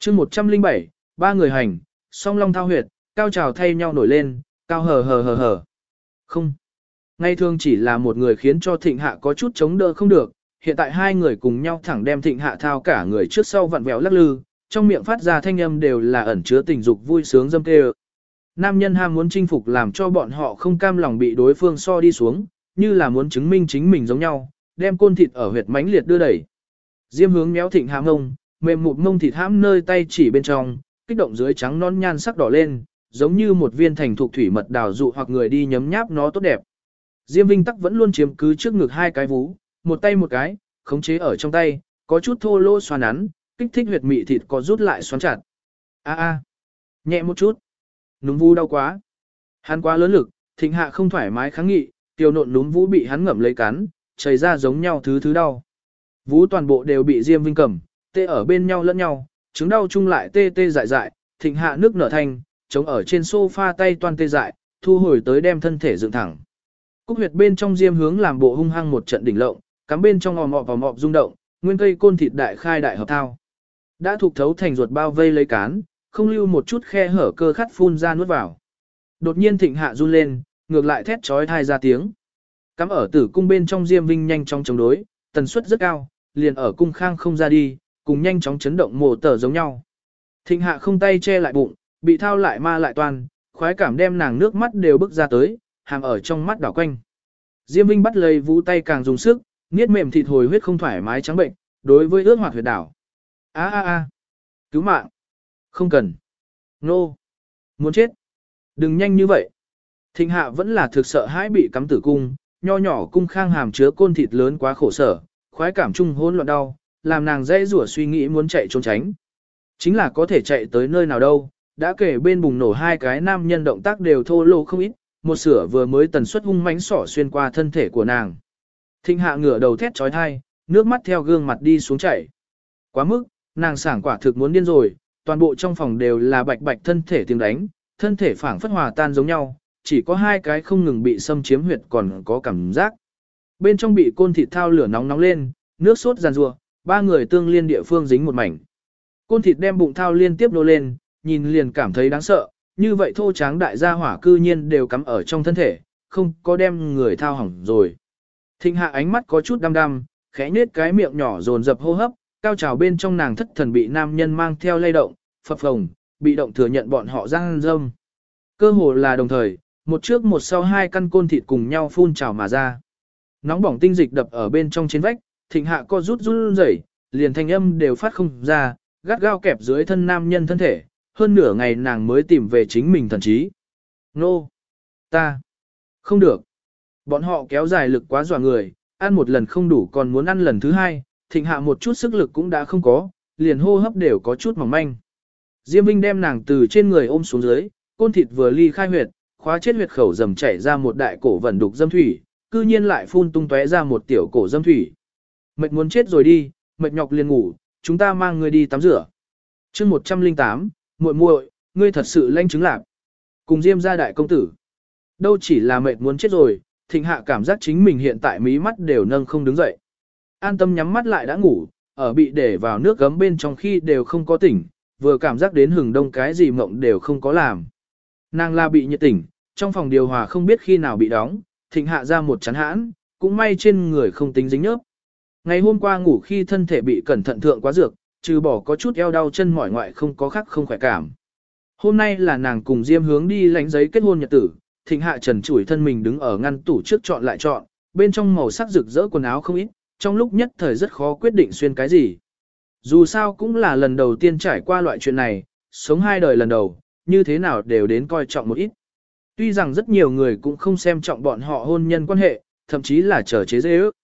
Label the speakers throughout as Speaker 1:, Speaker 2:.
Speaker 1: chương 107, ba người hành, song long thao huyệt, cao trào thay nhau nổi lên, cao hờ hờ hờ hờ. Không. Ngay thường chỉ là một người khiến cho thịnh hạ có chút chống đỡ không được, hiện tại hai người cùng nhau thẳng đem thịnh hạ thao cả người trước sau vặn vẹo lắc lư, trong miệng phát ra thanh âm đều là ẩn chứa tình dục vui sướng dâm tê Nam nhân ham muốn chinh phục làm cho bọn họ không cam lòng bị đối phương so đi xuống, như là muốn chứng minh chính mình giống nhau, đem côn thịt ở huyệt mãnh liệt đưa đẩy. Diêm hướng méo thịnh hạ ngông, mềm mụt mông thịt hãm nơi tay chỉ bên trong, kích động dưới trắng non nhan sắc đỏ lên, giống như một viên thành thuộc thủy mật đào dụ hoặc người đi nhấm nháp nó tốt đẹp. Diêm Vinh Tắc vẫn luôn chiếm cứ trước ngực hai cái vú, một tay một cái, khống chế ở trong tay, có chút thô lỗ xoắn nắn, kích thích huyệt mị thịt có rút lại xoắn chặt. A a, nhẹ một chút. Núm vu đau quá. Hắn quá lớn lực, thịnh hạ không thoải mái kháng nghị, tiêu nộn núm vũ bị hắn ngậm lấy cắn, chảy ra giống nhau thứ thứ đau. vú toàn bộ đều bị Diêm Vinh cầm, tê ở bên nhau lẫn nhau, chứng đau chung lại tê tê dại dại, thịnh hạ nước nở thanh, chống ở trên sofa tay toàn tê dại, thu hồi tới đem thân thể dựng thẳng. Cúc huyệt bên trong diêm hướng làm bộ hung hăng một trận đỉnh lộng, cắm bên trong òm ọp và mọp rung động, nguyên cây côn thịt đại khai đại hợp thao. Đã thuộc thấu thành ruột bao vây lấy cán, không lưu một chút khe hở cơ khát phun ra nuốt vào. Đột nhiên thịnh hạ run lên, ngược lại thét chói thai ra tiếng. Cắm ở tử cung bên trong diêm vinh nhanh trong chống đối, tần suất rất cao, liền ở cung khang không ra đi, cùng nhanh chóng chấn động mồ tờ giống nhau. Thịnh hạ không tay che lại bụng, bị thao lại ma lại toàn, khoái cảm đem nàng nước mắt đều bước ra tới, hàng ở trong mắt đảo quanh. Diêm Vinh bắt lấy vũ tay càng dùng sức, niết mềm thịt hồi huyết không thoải mái trắng bệnh, đối với ướt hoạt huyệt đảo. A a a, cứu mạng. Không cần. Nô. No. Muốn chết. Đừng nhanh như vậy. Thịnh hạ vẫn là thực sợ hãi bị cắm tử cung, nho nhỏ cung khang hàm chứa côn thịt lớn quá khổ sở, khoái cảm chung hỗn loạn đau, làm nàng dễ rủa suy nghĩ muốn chạy trốn tránh. Chính là có thể chạy tới nơi nào đâu, đã kể bên bùng nổ hai cái nam nhân động tác đều thô lô không ít, một sửa vừa mới tần suất hung mãnh sỏ xuyên qua thân thể của nàng. Thịnh hạ ngửa đầu thét trói thai, nước mắt theo gương mặt đi xuống chảy. Quá mức, nàng sảng quả thực muốn điên rồi, toàn bộ trong phòng đều là bạch bạch thân thể tiếng đánh, thân thể phảng phất hòa tan giống nhau, chỉ có hai cái không ngừng bị xâm chiếm huyệt còn có cảm giác. Bên trong bị côn thịt thao lửa nóng nóng lên, nước sốt giàn rua ba người tương liên địa phương dính một mảnh. Côn thịt đem bụng thao liên tiếp nô lên, nhìn liền cảm thấy đáng sợ, như vậy thô tráng đại gia hỏa cư nhiên đều cắm ở trong thân thể, không có đem người thao hỏng rồi. Thịnh hạ ánh mắt có chút đăm đăm, khẽ nết cái miệng nhỏ dồn dập hô hấp, cao trào bên trong nàng thất thần bị nam nhân mang theo lay động, phập phồng, bị động thừa nhận bọn họ giang dâm. Cơ hồ là đồng thời, một trước một sau hai căn côn thịt cùng nhau phun trào mà ra. Nóng bỏng tinh dịch đập ở bên trong trên vách, thịnh hạ co rút run rẩy, liền thanh âm đều phát không ra, gắt gao kẹp dưới thân nam nhân thân thể, hơn nửa ngày nàng mới tìm về chính mình thần trí. Nô! Ta! Không được! Bọn họ kéo dài lực quá dọa người, ăn một lần không đủ còn muốn ăn lần thứ hai, thịnh hạ một chút sức lực cũng đã không có, liền hô hấp đều có chút mỏng manh. Diêm Vinh đem nàng từ trên người ôm xuống dưới, côn thịt vừa ly khai huyệt, khóa chết huyệt khẩu dầm chảy ra một đại cổ vẩn đục dâm thủy, cư nhiên lại phun tung tóe ra một tiểu cổ dâm thủy. Mệt muốn chết rồi đi, mệt nhọc liền ngủ, chúng ta mang người đi tắm rửa. chương 108, muội muội, ngươi thật sự lanh chứng lạc. Cùng Diêm gia đại công tử. Đâu chỉ là mệt muốn chết rồi, thịnh hạ cảm giác chính mình hiện tại mí mắt đều nâng không đứng dậy. An tâm nhắm mắt lại đã ngủ, ở bị để vào nước gấm bên trong khi đều không có tỉnh, vừa cảm giác đến hừng đông cái gì mộng đều không có làm. Nàng la bị nhiệt tỉnh, trong phòng điều hòa không biết khi nào bị đóng, thịnh hạ ra một chán hãn, cũng may trên người không tính dính nhớp. Ngày hôm qua ngủ khi thân thể bị cẩn thận thượng quá dược, trừ bỏ có chút eo đau chân mỏi ngoại không có khác không khỏe cảm. Hôm nay là nàng cùng Diêm hướng đi lãnh giấy kết hôn nhật tử, thịnh hạ trần chủi thân mình đứng ở ngăn tủ trước chọn lại chọn, bên trong màu sắc rực rỡ quần áo không ít, trong lúc nhất thời rất khó quyết định xuyên cái gì. Dù sao cũng là lần đầu tiên trải qua loại chuyện này, sống hai đời lần đầu, như thế nào đều đến coi trọng một ít. Tuy rằng rất nhiều người cũng không xem trọng bọn họ hôn nhân quan hệ, thậm chí là chờ chế dễ ước.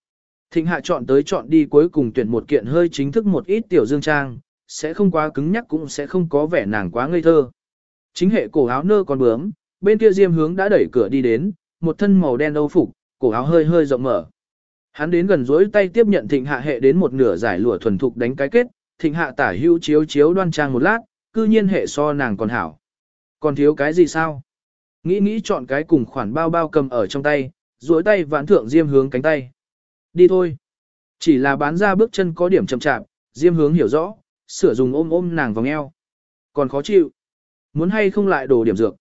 Speaker 1: Thịnh hạ chọn tới chọn đi cuối cùng tuyển một kiện hơi chính thức một ít tiểu dương trang, sẽ không quá cứng nhắc cũng sẽ không có vẻ nàng quá ngây thơ. Chính hệ cổ áo nơ còn bướm, bên kia diêm hướng đã đẩy cửa đi đến, một thân màu đen âu phục, cổ áo hơi hơi rộng mở. Hắn đến gần dối tay tiếp nhận thịnh hạ hệ đến một nửa giải lụa thuần thục đánh cái kết, thịnh hạ tả hữu chiếu chiếu đoan trang một lát, cư nhiên hệ so nàng còn hảo. Còn thiếu cái gì sao? Nghĩ nghĩ chọn cái cùng khoản bao bao cầm ở trong tay, dối tay vãn thượng diêm hướng cánh tay. Đi thôi. Chỉ là bán ra bước chân có điểm chậm chạp, Diêm hướng hiểu rõ, sửa dùng ôm ôm nàng vòng eo. Còn khó chịu. Muốn hay không lại đổ điểm dược.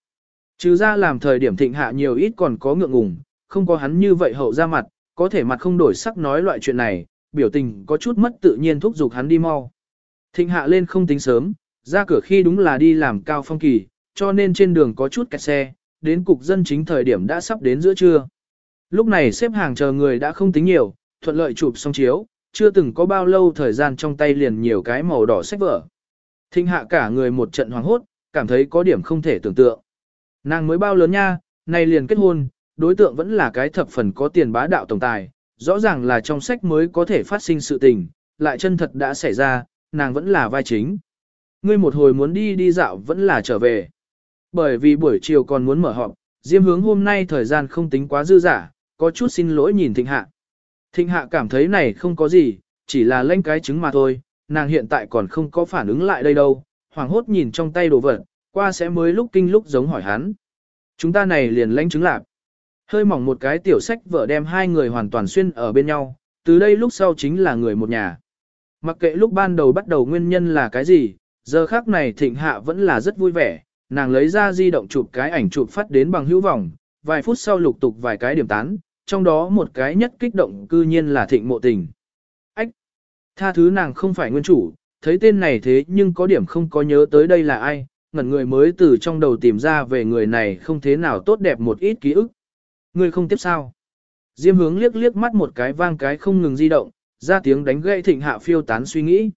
Speaker 1: Trừ ra làm thời điểm thịnh hạ nhiều ít còn có ngượng ngùng, không có hắn như vậy hậu ra mặt, có thể mặt không đổi sắc nói loại chuyện này, biểu tình có chút mất tự nhiên thúc giục hắn đi mau. Thịnh hạ lên không tính sớm, ra cửa khi đúng là đi làm cao phong kỳ, cho nên trên đường có chút kẹt xe, đến cục dân chính thời điểm đã sắp đến giữa trưa. Lúc này xếp hàng chờ người đã không tính nhiều, thuận lợi chụp xong chiếu, chưa từng có bao lâu thời gian trong tay liền nhiều cái màu đỏ sách vở. thinh hạ cả người một trận hoàng hốt, cảm thấy có điểm không thể tưởng tượng. Nàng mới bao lớn nha, nay liền kết hôn, đối tượng vẫn là cái thập phần có tiền bá đạo tổng tài, rõ ràng là trong sách mới có thể phát sinh sự tình, lại chân thật đã xảy ra, nàng vẫn là vai chính. Ngươi một hồi muốn đi đi dạo vẫn là trở về. Bởi vì buổi chiều còn muốn mở họp, Diêm hướng hôm nay thời gian không tính quá dư giả, có chút xin lỗi nhìn Thịnh Hạ. Thịnh Hạ cảm thấy này không có gì, chỉ là lanh cái trứng mà thôi, nàng hiện tại còn không có phản ứng lại đây đâu, hoàng hốt nhìn trong tay đồ vật, qua sẽ mới lúc kinh lúc giống hỏi hắn. Chúng ta này liền lanh trứng lạp. Hơi mỏng một cái tiểu sách vợ đem hai người hoàn toàn xuyên ở bên nhau, từ đây lúc sau chính là người một nhà. Mặc kệ lúc ban đầu bắt đầu nguyên nhân là cái gì, giờ khác này thịnh hạ vẫn là rất vui vẻ, nàng lấy ra di động chụp cái ảnh chụp phát đến bằng hữu vọng, vài phút sau lục tục vài cái điểm tán, trong đó một cái nhất kích động cư nhiên là thịnh mộ tình. Ách! Tha thứ nàng không phải nguyên chủ, thấy tên này thế nhưng có điểm không có nhớ tới đây là ai, ngẩn người mới từ trong đầu tìm ra về người này không thế nào tốt đẹp một ít ký ức. Người không tiếp sao? Diêm hướng liếc liếc mắt một cái vang cái không ngừng di động, ra tiếng đánh gậy thịnh hạ phiêu tán suy nghĩ.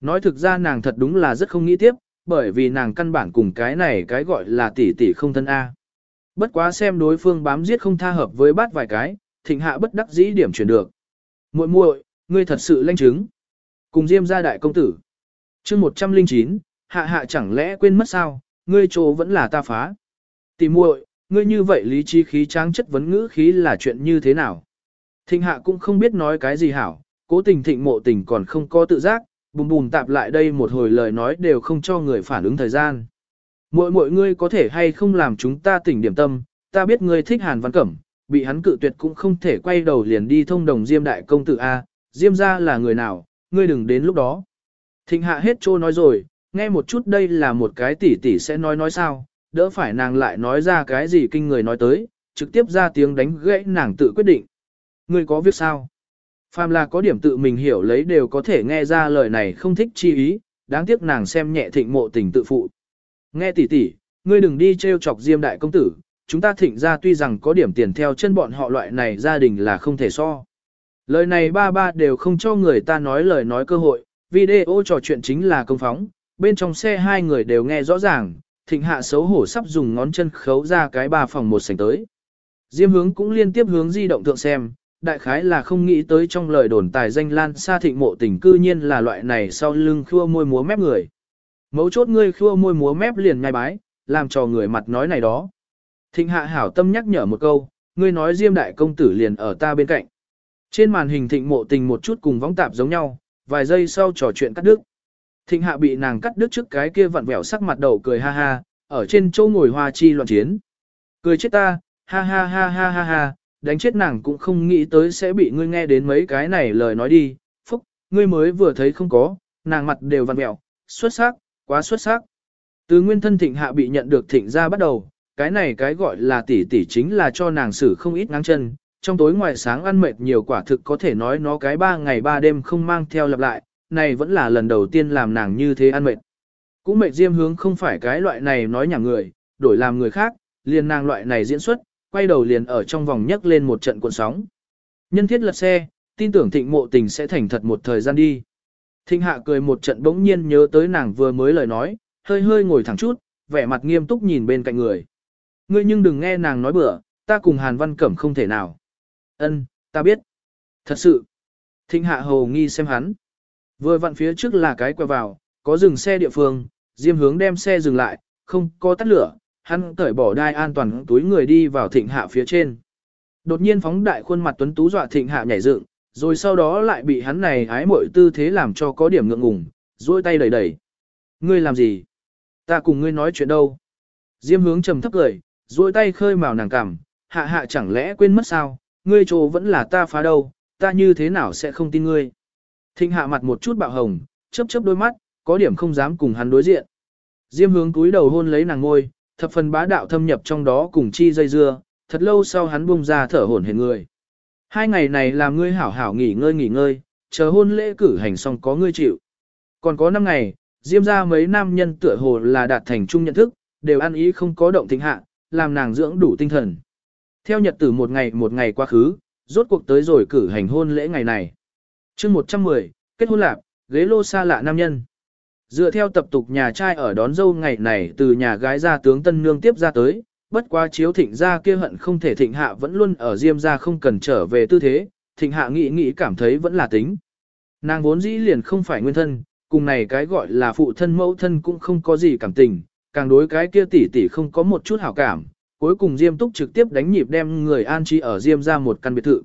Speaker 1: Nói thực ra nàng thật đúng là rất không nghĩ tiếp, bởi vì nàng căn bản cùng cái này cái gọi là tỷ tỷ không thân A. Bất quá xem đối phương bám giết không tha hợp với bát vài cái, thịnh hạ bất đắc dĩ điểm chuyển được. muội muội, ngươi thật sự lanh chứng. Cùng diêm gia đại công tử. chương 109, hạ hạ chẳng lẽ quên mất sao, ngươi chỗ vẫn là ta phá. Tỷ muội, ngươi như vậy lý trí khí tráng chất vấn ngữ khí là chuyện như thế nào? Thịnh hạ cũng không biết nói cái gì hảo, cố tình thịnh mộ tình còn không có tự giác, bùm bùm tạp lại đây một hồi lời nói đều không cho người phản ứng thời gian. Mỗi mỗi ngươi có thể hay không làm chúng ta tỉnh điểm tâm, ta biết ngươi thích Hàn Văn Cẩm, bị hắn cự tuyệt cũng không thể quay đầu liền đi thông đồng Diêm đại công tử A, Diêm ra là người nào, ngươi đừng đến lúc đó. Thịnh hạ hết trô nói rồi, nghe một chút đây là một cái tỷ tỷ sẽ nói nói sao, đỡ phải nàng lại nói ra cái gì kinh người nói tới, trực tiếp ra tiếng đánh gãy nàng tự quyết định. Ngươi có việc sao? Phàm là có điểm tự mình hiểu lấy đều có thể nghe ra lời này không thích chi ý, đáng tiếc nàng xem nhẹ thịnh mộ tình tự phụ. Nghe tỷ tỷ, ngươi đừng đi trêu chọc diêm đại công tử, chúng ta thịnh ra tuy rằng có điểm tiền theo chân bọn họ loại này gia đình là không thể so. Lời này ba ba đều không cho người ta nói lời nói cơ hội, video trò chuyện chính là công phóng, bên trong xe hai người đều nghe rõ ràng, thịnh hạ xấu hổ sắp dùng ngón chân khấu ra cái ba phòng một sảnh tới. Diêm hướng cũng liên tiếp hướng di động thượng xem, đại khái là không nghĩ tới trong lời đồn tài danh lan xa thịnh mộ tình cư nhiên là loại này sau lưng khua môi múa mép người. Mấu chốt ngươi khua môi múa mép liền ngay bái, làm cho người mặt nói này đó. Thịnh hạ hảo tâm nhắc nhở một câu, ngươi nói diêm đại công tử liền ở ta bên cạnh. Trên màn hình thịnh mộ tình một chút cùng vóng tạp giống nhau, vài giây sau trò chuyện cắt đứt. Thịnh hạ bị nàng cắt đứt trước cái kia vặn vẹo sắc mặt đầu cười ha ha, ở trên châu ngồi hoa chi loạn chiến. Cười chết ta, ha ha ha ha ha ha, đánh chết nàng cũng không nghĩ tới sẽ bị ngươi nghe đến mấy cái này lời nói đi, phúc, ngươi mới vừa thấy không có, nàng mặt đều vặn vẹo, xuất sắc, quá xuất sắc. Từ nguyên thân thịnh hạ bị nhận được thịnh ra bắt đầu, cái này cái gọi là tỷ tỷ chính là cho nàng xử không ít ngang chân, trong tối ngoài sáng ăn mệt nhiều quả thực có thể nói nó cái ba ngày ba đêm không mang theo lặp lại, này vẫn là lần đầu tiên làm nàng như thế ăn mệt. Cũng mệt diêm hướng không phải cái loại này nói nhảm người, đổi làm người khác, liền nàng loại này diễn xuất, quay đầu liền ở trong vòng nhấc lên một trận cuộn sóng. Nhân thiết lật xe, tin tưởng thịnh mộ tình sẽ thành thật một thời gian đi. Thịnh hạ cười một trận bỗng nhiên nhớ tới nàng vừa mới lời nói, hơi hơi ngồi thẳng chút, vẻ mặt nghiêm túc nhìn bên cạnh người. Ngươi nhưng đừng nghe nàng nói bừa, ta cùng Hàn Văn Cẩm không thể nào. Ân, ta biết. Thật sự. Thịnh hạ hầu nghi xem hắn. Vừa vặn phía trước là cái quẹo vào, có dừng xe địa phương, Diêm hướng đem xe dừng lại, không có tắt lửa, hắn cởi bỏ đai an toàn túi người đi vào thịnh hạ phía trên. Đột nhiên phóng đại khuôn mặt tuấn tú dọa thịnh hạ nhảy dựng, rồi sau đó lại bị hắn này ái mội tư thế làm cho có điểm ngượng ngùng, duỗi tay đẩy đẩy. Ngươi làm gì? Ta cùng ngươi nói chuyện đâu? Diêm hướng trầm thấp cười, duỗi tay khơi màu nàng cằm, hạ hạ chẳng lẽ quên mất sao? Ngươi trồ vẫn là ta phá đâu, ta như thế nào sẽ không tin ngươi? Thịnh hạ mặt một chút bạo hồng, chớp chớp đôi mắt, có điểm không dám cùng hắn đối diện. Diêm hướng túi đầu hôn lấy nàng ngôi, thập phần bá đạo thâm nhập trong đó cùng chi dây dưa, thật lâu sau hắn buông ra thở hổn hển người. Hai ngày này làm ngươi hảo hảo nghỉ ngơi nghỉ ngơi, chờ hôn lễ cử hành xong có ngươi chịu. Còn có năm ngày, Diêm ra mấy nam nhân tựa hồ là đạt thành chung nhận thức, đều ăn ý không có động thịnh hạ, làm nàng dưỡng đủ tinh thần. Theo nhật tử một ngày một ngày quá khứ, rốt cuộc tới rồi cử hành hôn lễ ngày này. chương 110, kết hôn lạc, ghế lô xa lạ nam nhân. Dựa theo tập tục nhà trai ở đón dâu ngày này từ nhà gái ra tướng tân nương tiếp ra tới, bất quá chiếu thịnh gia kia hận không thể thịnh hạ vẫn luôn ở diêm gia không cần trở về tư thế, thịnh hạ nghĩ nghĩ cảm thấy vẫn là tính. Nàng vốn dĩ liền không phải nguyên thân, cùng này cái gọi là phụ thân mẫu thân cũng không có gì cảm tình, càng đối cái kia tỷ tỷ không có một chút hảo cảm, cuối cùng Diêm Túc trực tiếp đánh nhịp đem người an trí ở Diêm ra một căn biệt thự.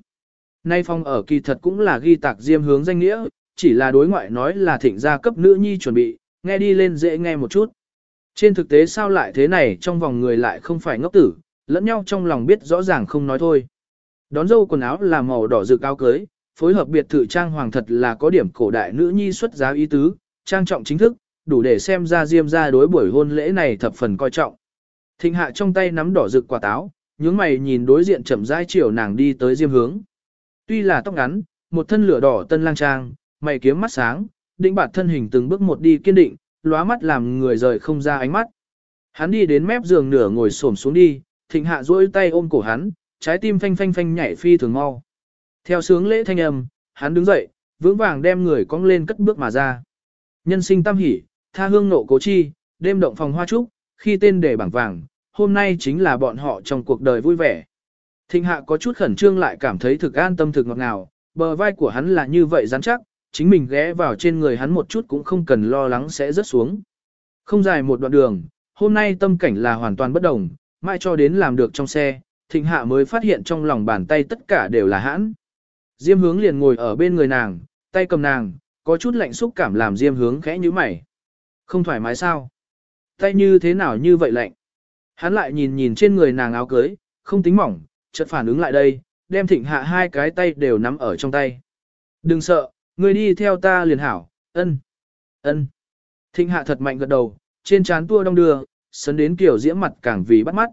Speaker 1: Nay phong ở kỳ thật cũng là ghi tạc Diêm hướng danh nghĩa, chỉ là đối ngoại nói là thịnh gia cấp nữ nhi chuẩn bị, nghe đi lên dễ nghe một chút. Trên thực tế sao lại thế này trong vòng người lại không phải ngốc tử, lẫn nhau trong lòng biết rõ ràng không nói thôi. Đón dâu quần áo là màu đỏ rực áo cưới, phối hợp biệt thự trang hoàng thật là có điểm cổ đại nữ nhi xuất giá ý tứ, trang trọng chính thức, đủ để xem ra diêm ra đối buổi hôn lễ này thập phần coi trọng. Thịnh hạ trong tay nắm đỏ rực quả táo, nhướng mày nhìn đối diện chậm rãi chiều nàng đi tới diêm hướng. Tuy là tóc ngắn, một thân lửa đỏ tân lang trang, mày kiếm mắt sáng, định bạt thân hình từng bước một đi kiên định, lóa mắt làm người rời không ra ánh mắt. Hắn đi đến mép giường nửa ngồi xổm xuống đi, thịnh hạ duỗi tay ôm cổ hắn, trái tim phanh phanh phanh nhảy phi thường mau. Theo sướng lễ thanh âm, hắn đứng dậy, vững vàng đem người cong lên cất bước mà ra. Nhân sinh tam hỷ, tha hương nộ cố chi, đêm động phòng hoa trúc, khi tên để bảng vàng, hôm nay chính là bọn họ trong cuộc đời vui vẻ. Thịnh hạ có chút khẩn trương lại cảm thấy thực an tâm thực ngọt ngào, bờ vai của hắn là như vậy rắn chắc, chính mình ghé vào trên người hắn một chút cũng không cần lo lắng sẽ rớt xuống. Không dài một đoạn đường, hôm nay tâm cảnh là hoàn toàn bất đồng, mãi cho đến làm được trong xe, thịnh hạ mới phát hiện trong lòng bàn tay tất cả đều là hãn. Diêm hướng liền ngồi ở bên người nàng, tay cầm nàng, có chút lạnh xúc cảm làm diêm hướng khẽ như mày. Không thoải mái sao? Tay như thế nào như vậy lạnh? Hắn lại nhìn nhìn trên người nàng áo cưới, không tính mỏng, chợt phản ứng lại đây, đem thịnh hạ hai cái tay đều nắm ở trong tay. Đừng sợ, Ngươi đi theo ta liền hảo, ân, ân. Thịnh hạ thật mạnh gật đầu, trên trán tua đông đưa, sấn đến kiểu diễm mặt càng vì bắt mắt.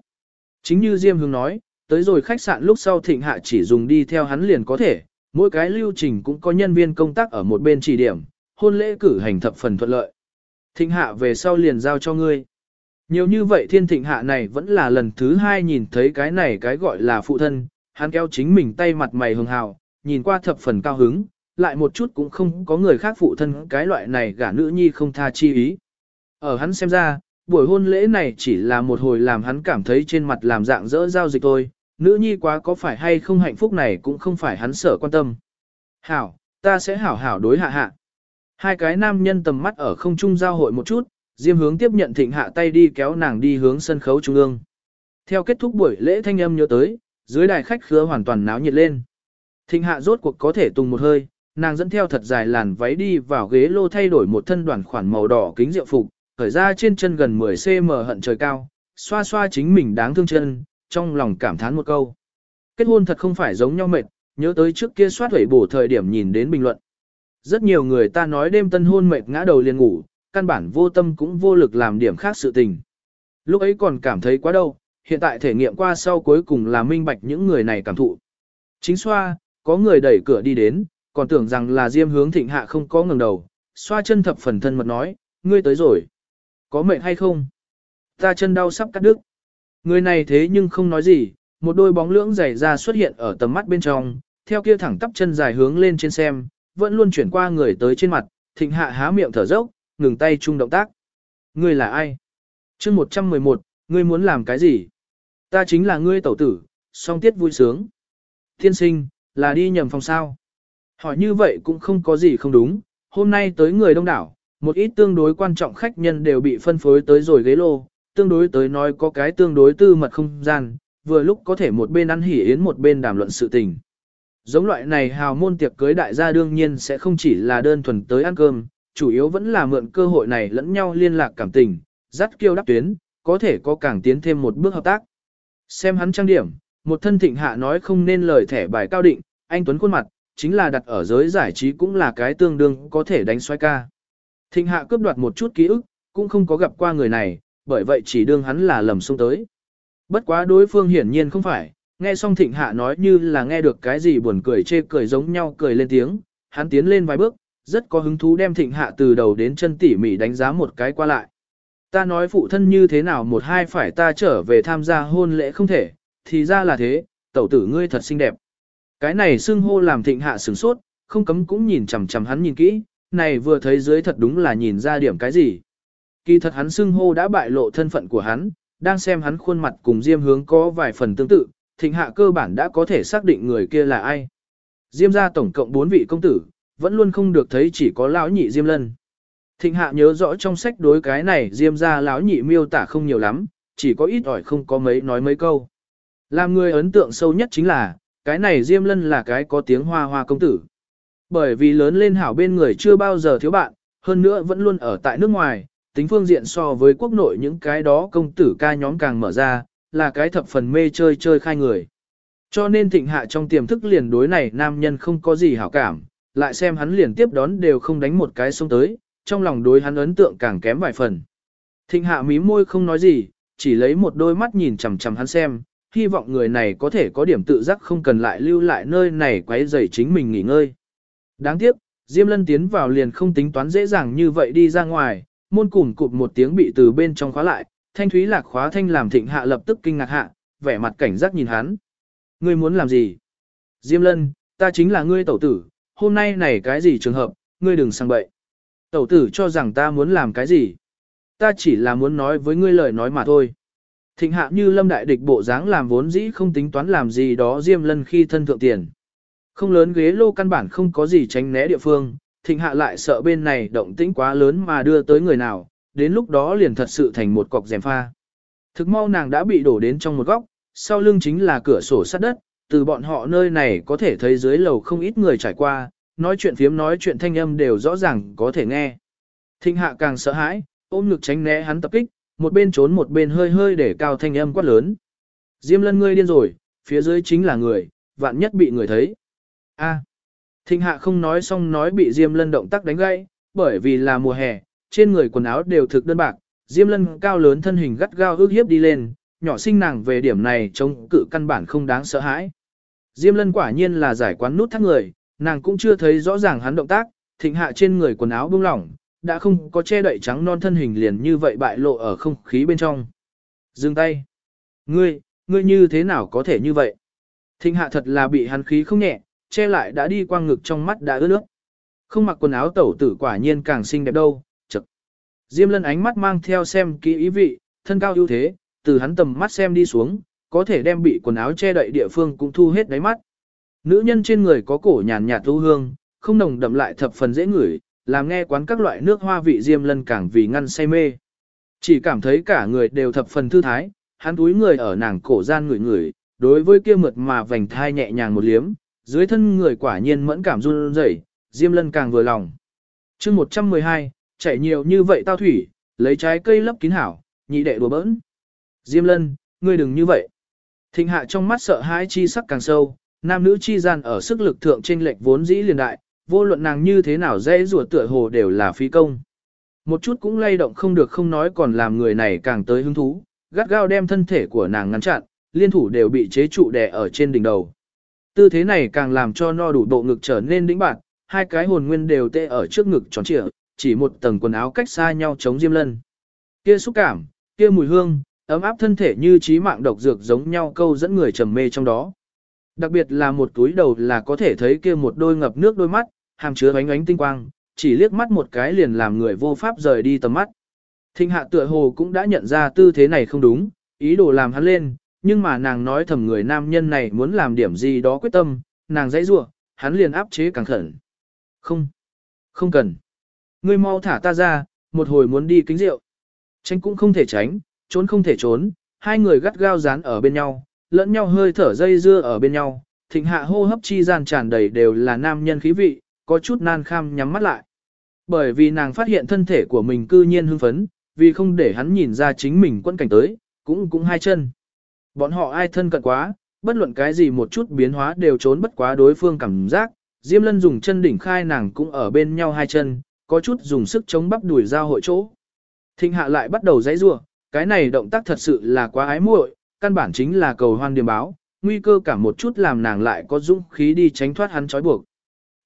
Speaker 1: Chính như Diêm Hướng nói, tới rồi khách sạn lúc sau thịnh hạ chỉ dùng đi theo hắn liền có thể, mỗi cái lưu trình cũng có nhân viên công tác ở một bên chỉ điểm, hôn lễ cử hành thập phần thuận lợi. Thịnh hạ về sau liền giao cho ngươi. Nhiều như vậy thiên thịnh hạ này vẫn là lần thứ hai nhìn thấy cái này cái gọi là phụ thân, hắn kéo chính mình tay mặt mày hường hào, nhìn qua thập phần cao hứng, lại một chút cũng không có người khác phụ thân cái loại này gả nữ nhi không tha chi ý. Ở hắn xem ra, buổi hôn lễ này chỉ là một hồi làm hắn cảm thấy trên mặt làm dạng dỡ giao dịch thôi, nữ nhi quá có phải hay không hạnh phúc này cũng không phải hắn sợ quan tâm. Hảo, ta sẽ hảo hảo đối hạ hạ. Hai cái nam nhân tầm mắt ở không trung giao hội một chút, Diêm hướng tiếp nhận thịnh hạ tay đi kéo nàng đi hướng sân khấu trung ương. Theo kết thúc buổi lễ thanh âm nhớ tới, dưới đài khách khứa hoàn toàn náo nhiệt lên. Thịnh hạ rốt cuộc có thể tung một hơi, nàng dẫn theo thật dài làn váy đi vào ghế lô thay đổi một thân đoàn khoản màu đỏ kính rượu phục, khởi ra trên chân gần 10cm hận trời cao, xoa xoa chính mình đáng thương chân, trong lòng cảm thán một câu. Kết hôn thật không phải giống nhau mệt, nhớ tới trước kia soát thủy bổ thời điểm nhìn đến bình luận. Rất nhiều người ta nói đêm tân hôn mệt ngã đầu liền ngủ, căn bản vô tâm cũng vô lực làm điểm khác sự tình. Lúc ấy còn cảm thấy quá đâu, hiện tại thể nghiệm qua sau cuối cùng là minh bạch những người này cảm thụ. Chính xoa, có người đẩy cửa đi đến, còn tưởng rằng là diêm hướng thịnh hạ không có ngừng đầu, xoa chân thập phần thân mật nói, ngươi tới rồi. Có mệt hay không? Ta chân đau sắp cắt đứt. Người này thế nhưng không nói gì, một đôi bóng lưỡng dày ra xuất hiện ở tầm mắt bên trong, theo kia thẳng tắp chân dài hướng lên trên xem, vẫn luôn chuyển qua người tới trên mặt, thịnh hạ há miệng thở dốc, ngừng tay chung động tác. Ngươi là ai? chương 111, ngươi muốn làm cái gì? Ta chính là ngươi tẩu tử, song tiết vui sướng. Thiên sinh, là đi nhầm phòng sao? Hỏi như vậy cũng không có gì không đúng, hôm nay tới người đông đảo, một ít tương đối quan trọng khách nhân đều bị phân phối tới rồi ghế lô, tương đối tới nói có cái tương đối tư mật không gian, vừa lúc có thể một bên ăn hỉ yến một bên đàm luận sự tình. Giống loại này hào môn tiệc cưới đại gia đương nhiên sẽ không chỉ là đơn thuần tới ăn cơm, chủ yếu vẫn là mượn cơ hội này lẫn nhau liên lạc cảm tình, dắt kiêu đắp tuyến, có thể có càng tiến thêm một bước hợp tác. Xem hắn trang điểm, một thân thịnh hạ nói không nên lời thẻ bài cao định, anh Tuấn khuôn mặt, chính là đặt ở giới giải trí cũng là cái tương đương có thể đánh xoay ca. Thịnh hạ cướp đoạt một chút ký ức, cũng không có gặp qua người này, bởi vậy chỉ đương hắn là lầm xông tới. Bất quá đối phương hiển nhiên không phải, nghe xong thịnh hạ nói như là nghe được cái gì buồn cười chê cười giống nhau cười lên tiếng, hắn tiến lên vài bước, rất có hứng thú đem thịnh hạ từ đầu đến chân tỉ mỉ đánh giá một cái qua lại. Ta nói phụ thân như thế nào một hai phải ta trở về tham gia hôn lễ không thể, thì ra là thế, tẩu tử ngươi thật xinh đẹp. Cái này xưng hô làm thịnh hạ sửng sốt, không cấm cũng nhìn chằm chằm hắn nhìn kỹ, này vừa thấy dưới thật đúng là nhìn ra điểm cái gì. Kỳ thật hắn xưng hô đã bại lộ thân phận của hắn, đang xem hắn khuôn mặt cùng Diêm hướng có vài phần tương tự, thịnh hạ cơ bản đã có thể xác định người kia là ai. Diêm gia tổng cộng 4 vị công tử, vẫn luôn không được thấy chỉ có lão nhị Diêm Lân. Thịnh hạ nhớ rõ trong sách đối cái này Diêm gia lão nhị miêu tả không nhiều lắm, chỉ có ít ỏi không có mấy nói mấy câu. Làm người ấn tượng sâu nhất chính là, cái này Diêm Lân là cái có tiếng hoa hoa công tử. Bởi vì lớn lên hảo bên người chưa bao giờ thiếu bạn, hơn nữa vẫn luôn ở tại nước ngoài, tính phương diện so với quốc nội những cái đó công tử ca nhóm càng mở ra, là cái thập phần mê chơi chơi khai người. Cho nên thịnh hạ trong tiềm thức liền đối này nam nhân không có gì hảo cảm, lại xem hắn liền tiếp đón đều không đánh một cái xông tới, trong lòng đối hắn ấn tượng càng kém vài phần. Thịnh hạ mí môi không nói gì, chỉ lấy một đôi mắt nhìn chằm chằm hắn xem, hy vọng người này có thể có điểm tự giác không cần lại lưu lại nơi này quấy rầy chính mình nghỉ ngơi. Đáng tiếc, Diêm Lân tiến vào liền không tính toán dễ dàng như vậy đi ra ngoài, môn cùm cụp một tiếng bị từ bên trong khóa lại, thanh thúy lạc khóa thanh làm thịnh hạ lập tức kinh ngạc hạ, vẻ mặt cảnh giác nhìn hắn. Ngươi muốn làm gì? Diêm Lân, ta chính là ngươi tẩu tử, hôm nay này cái gì trường hợp, ngươi đừng sang bậy. Tẩu tử cho rằng ta muốn làm cái gì? Ta chỉ là muốn nói với ngươi lời nói mà thôi. Thịnh hạ như lâm đại địch bộ dáng làm vốn dĩ không tính toán làm gì đó Diêm Lân khi thân thượng tiền. Không lớn ghế lô căn bản không có gì tránh né địa phương, thịnh hạ lại sợ bên này động tĩnh quá lớn mà đưa tới người nào, đến lúc đó liền thật sự thành một cọc rèm pha. Thực mau nàng đã bị đổ đến trong một góc, sau lưng chính là cửa sổ sắt đất, từ bọn họ nơi này có thể thấy dưới lầu không ít người trải qua, nói chuyện phiếm nói chuyện thanh âm đều rõ ràng có thể nghe. Thịnh hạ càng sợ hãi, ôm ngực tránh né hắn tập kích, một bên trốn một bên hơi hơi để cao thanh âm quát lớn. Diêm lân ngươi điên rồi, phía dưới chính là người, vạn nhất bị người thấy. A. Thịnh hạ không nói xong nói bị Diêm lân động tác đánh gãy, bởi vì là mùa hè, trên người quần áo đều thực đơn bạc, Diêm lân cao lớn thân hình gắt gao ước hiếp đi lên, nhỏ sinh nàng về điểm này chống cự căn bản không đáng sợ hãi. Diêm lân quả nhiên là giải quán nút thắt người, nàng cũng chưa thấy rõ ràng hắn động tác, thịnh hạ trên người quần áo bông lỏng, đã không có che đậy trắng non thân hình liền như vậy bại lộ ở không khí bên trong. Dừng tay. Ngươi, ngươi như thế nào có thể như vậy? Thịnh hạ thật là bị hắn khí không nhẹ, che lại đã đi qua ngực trong mắt đã ướt nước. Không mặc quần áo tẩu tử quả nhiên càng xinh đẹp đâu, chật. Diêm lân ánh mắt mang theo xem kỹ ý vị, thân cao ưu thế, từ hắn tầm mắt xem đi xuống, có thể đem bị quần áo che đậy địa phương cũng thu hết đáy mắt. Nữ nhân trên người có cổ nhàn nhạt thu hương, không nồng đậm lại thập phần dễ ngửi, làm nghe quán các loại nước hoa vị diêm lân càng vì ngăn say mê. Chỉ cảm thấy cả người đều thập phần thư thái, hắn túi người ở nàng cổ gian ngửi ngửi, đối với kia mượt mà vành thai nhẹ nhàng một liếm, dưới thân người quả nhiên mẫn cảm run rẩy, diêm lân càng vừa lòng. chương 112, chạy nhiều như vậy tao thủy, lấy trái cây lấp kín hảo, nhị đệ đùa bỡn. Diêm lân, ngươi đừng như vậy. Thịnh hạ trong mắt sợ hãi chi sắc càng sâu, nam nữ chi gian ở sức lực thượng trên lệch vốn dĩ liền đại, vô luận nàng như thế nào dễ rùa tựa hồ đều là phi công. Một chút cũng lay động không được không nói còn làm người này càng tới hứng thú, gắt gao đem thân thể của nàng ngăn chặn, liên thủ đều bị chế trụ đè ở trên đỉnh đầu. Tư thế này càng làm cho no đủ bộ ngực trở nên đĩnh bạn, hai cái hồn nguyên đều tê ở trước ngực tròn trịa, chỉ một tầng quần áo cách xa nhau chống diêm lân. Kia xúc cảm, kia mùi hương, ấm áp thân thể như trí mạng độc dược giống nhau câu dẫn người trầm mê trong đó. Đặc biệt là một túi đầu là có thể thấy kia một đôi ngập nước đôi mắt, hàm chứa ánh ánh tinh quang, chỉ liếc mắt một cái liền làm người vô pháp rời đi tầm mắt. Thịnh hạ tựa hồ cũng đã nhận ra tư thế này không đúng, ý đồ làm hắn lên, nhưng mà nàng nói thầm người nam nhân này muốn làm điểm gì đó quyết tâm, nàng dãy rủa, hắn liền áp chế càng khẩn. Không, không cần. Ngươi mau thả ta ra, một hồi muốn đi kính rượu. Tránh cũng không thể tránh, trốn không thể trốn, hai người gắt gao dán ở bên nhau, lẫn nhau hơi thở dây dưa ở bên nhau, thịnh hạ hô hấp chi gian tràn đầy đều là nam nhân khí vị, có chút nan kham nhắm mắt lại. Bởi vì nàng phát hiện thân thể của mình cư nhiên hưng phấn, vì không để hắn nhìn ra chính mình quân cảnh tới, cũng cũng hai chân. Bọn họ ai thân cận quá, bất luận cái gì một chút biến hóa đều trốn bất quá đối phương cảm giác, Diêm Lân dùng chân đỉnh khai nàng cũng ở bên nhau hai chân, có chút dùng sức chống bắp đuổi ra hội chỗ. Thịnh hạ lại bắt đầu dãy rủa, cái này động tác thật sự là quá ái muội, căn bản chính là cầu hoan điểm báo, nguy cơ cả một chút làm nàng lại có dũng khí đi tránh thoát hắn trói buộc.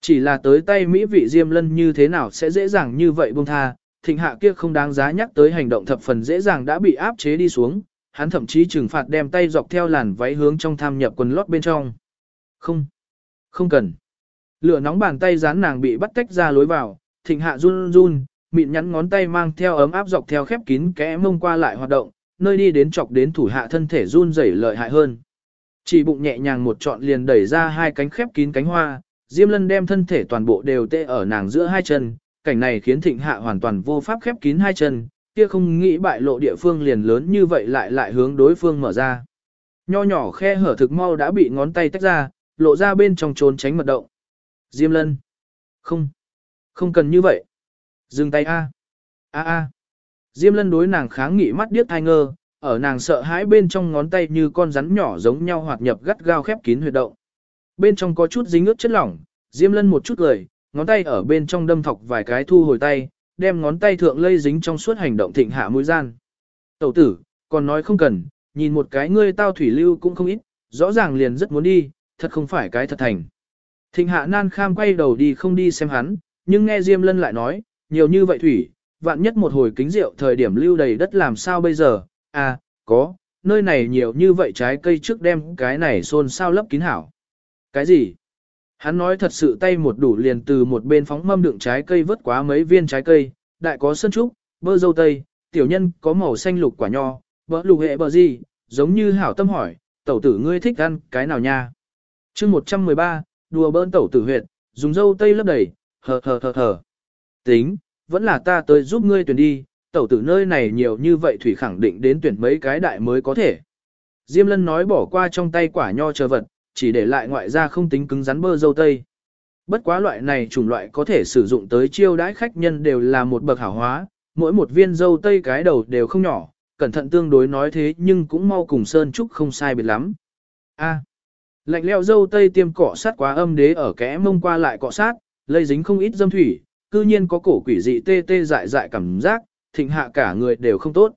Speaker 1: Chỉ là tới tay Mỹ vị Diêm Lân như thế nào sẽ dễ dàng như vậy buông tha, thịnh hạ kia không đáng giá nhắc tới hành động thập phần dễ dàng đã bị áp chế đi xuống, hắn thậm chí trừng phạt đem tay dọc theo làn váy hướng trong tham nhập quần lót bên trong. Không, không cần. Lửa nóng bàn tay dán nàng bị bắt tách ra lối vào, thịnh hạ run run, mịn nhắn ngón tay mang theo ấm áp dọc theo khép kín kẽ mông qua lại hoạt động, nơi đi đến chọc đến thủ hạ thân thể run rẩy lợi hại hơn. Chỉ bụng nhẹ nhàng một trọn liền đẩy ra hai cánh khép kín cánh hoa, Diêm Lân đem thân thể toàn bộ đều tê ở nàng giữa hai chân, cảnh này khiến Thịnh Hạ hoàn toàn vô pháp khép kín hai chân, kia không nghĩ bại lộ địa phương liền lớn như vậy lại lại hướng đối phương mở ra. Nho nhỏ khe hở thực mau đã bị ngón tay tách ra, lộ ra bên trong trốn tránh mật động. Diêm Lân. Không. Không cần như vậy. Dừng tay A. A A. Diêm Lân đối nàng kháng nghị mắt điếc hai ngơ, ở nàng sợ hãi bên trong ngón tay như con rắn nhỏ giống nhau hoạt nhập gắt gao khép kín huyệt động. Bên trong có chút dính ướt chất lỏng, Diêm Lân một chút cười, ngón tay ở bên trong đâm thọc vài cái thu hồi tay, đem ngón tay thượng lây dính trong suốt hành động thịnh hạ mũi gian. Tẩu tử, còn nói không cần, nhìn một cái ngươi tao thủy lưu cũng không ít, rõ ràng liền rất muốn đi, thật không phải cái thật thành. Thịnh hạ nan kham quay đầu đi không đi xem hắn, nhưng nghe Diêm Lân lại nói, nhiều như vậy thủy, vạn nhất một hồi kính rượu thời điểm lưu đầy đất làm sao bây giờ, à, có, nơi này nhiều như vậy trái cây trước đem cái này xôn sao lấp kín hảo. Cái gì? Hắn nói thật sự tay một đủ liền từ một bên phóng mâm đựng trái cây vớt quá mấy viên trái cây, đại có sân trúc, bơ dâu tây, tiểu nhân có màu xanh lục quả nho, bỡ lục hệ bờ gì, giống như hảo tâm hỏi, tẩu tử ngươi thích ăn cái nào nha? chương 113, đùa bỡn tẩu tử huyệt, dùng dâu tây lấp đầy, hờ hờ hờ hờ. Tính, vẫn là ta tới giúp ngươi tuyển đi, tẩu tử nơi này nhiều như vậy thủy khẳng định đến tuyển mấy cái đại mới có thể. Diêm lân nói bỏ qua trong tay quả nho chờ vật, chỉ để lại ngoại ra không tính cứng rắn bơ dâu tây. Bất quá loại này chủng loại có thể sử dụng tới chiêu đãi khách nhân đều là một bậc hảo hóa, mỗi một viên dâu tây cái đầu đều không nhỏ, cẩn thận tương đối nói thế nhưng cũng mau cùng sơn trúc không sai biệt lắm. A. lạnh leo dâu tây tiêm cọ sát quá âm đế ở kẽ mông qua lại cọ sát, lây dính không ít dâm thủy, cư nhiên có cổ quỷ dị tê tê dại dại cảm giác, thịnh hạ cả người đều không tốt.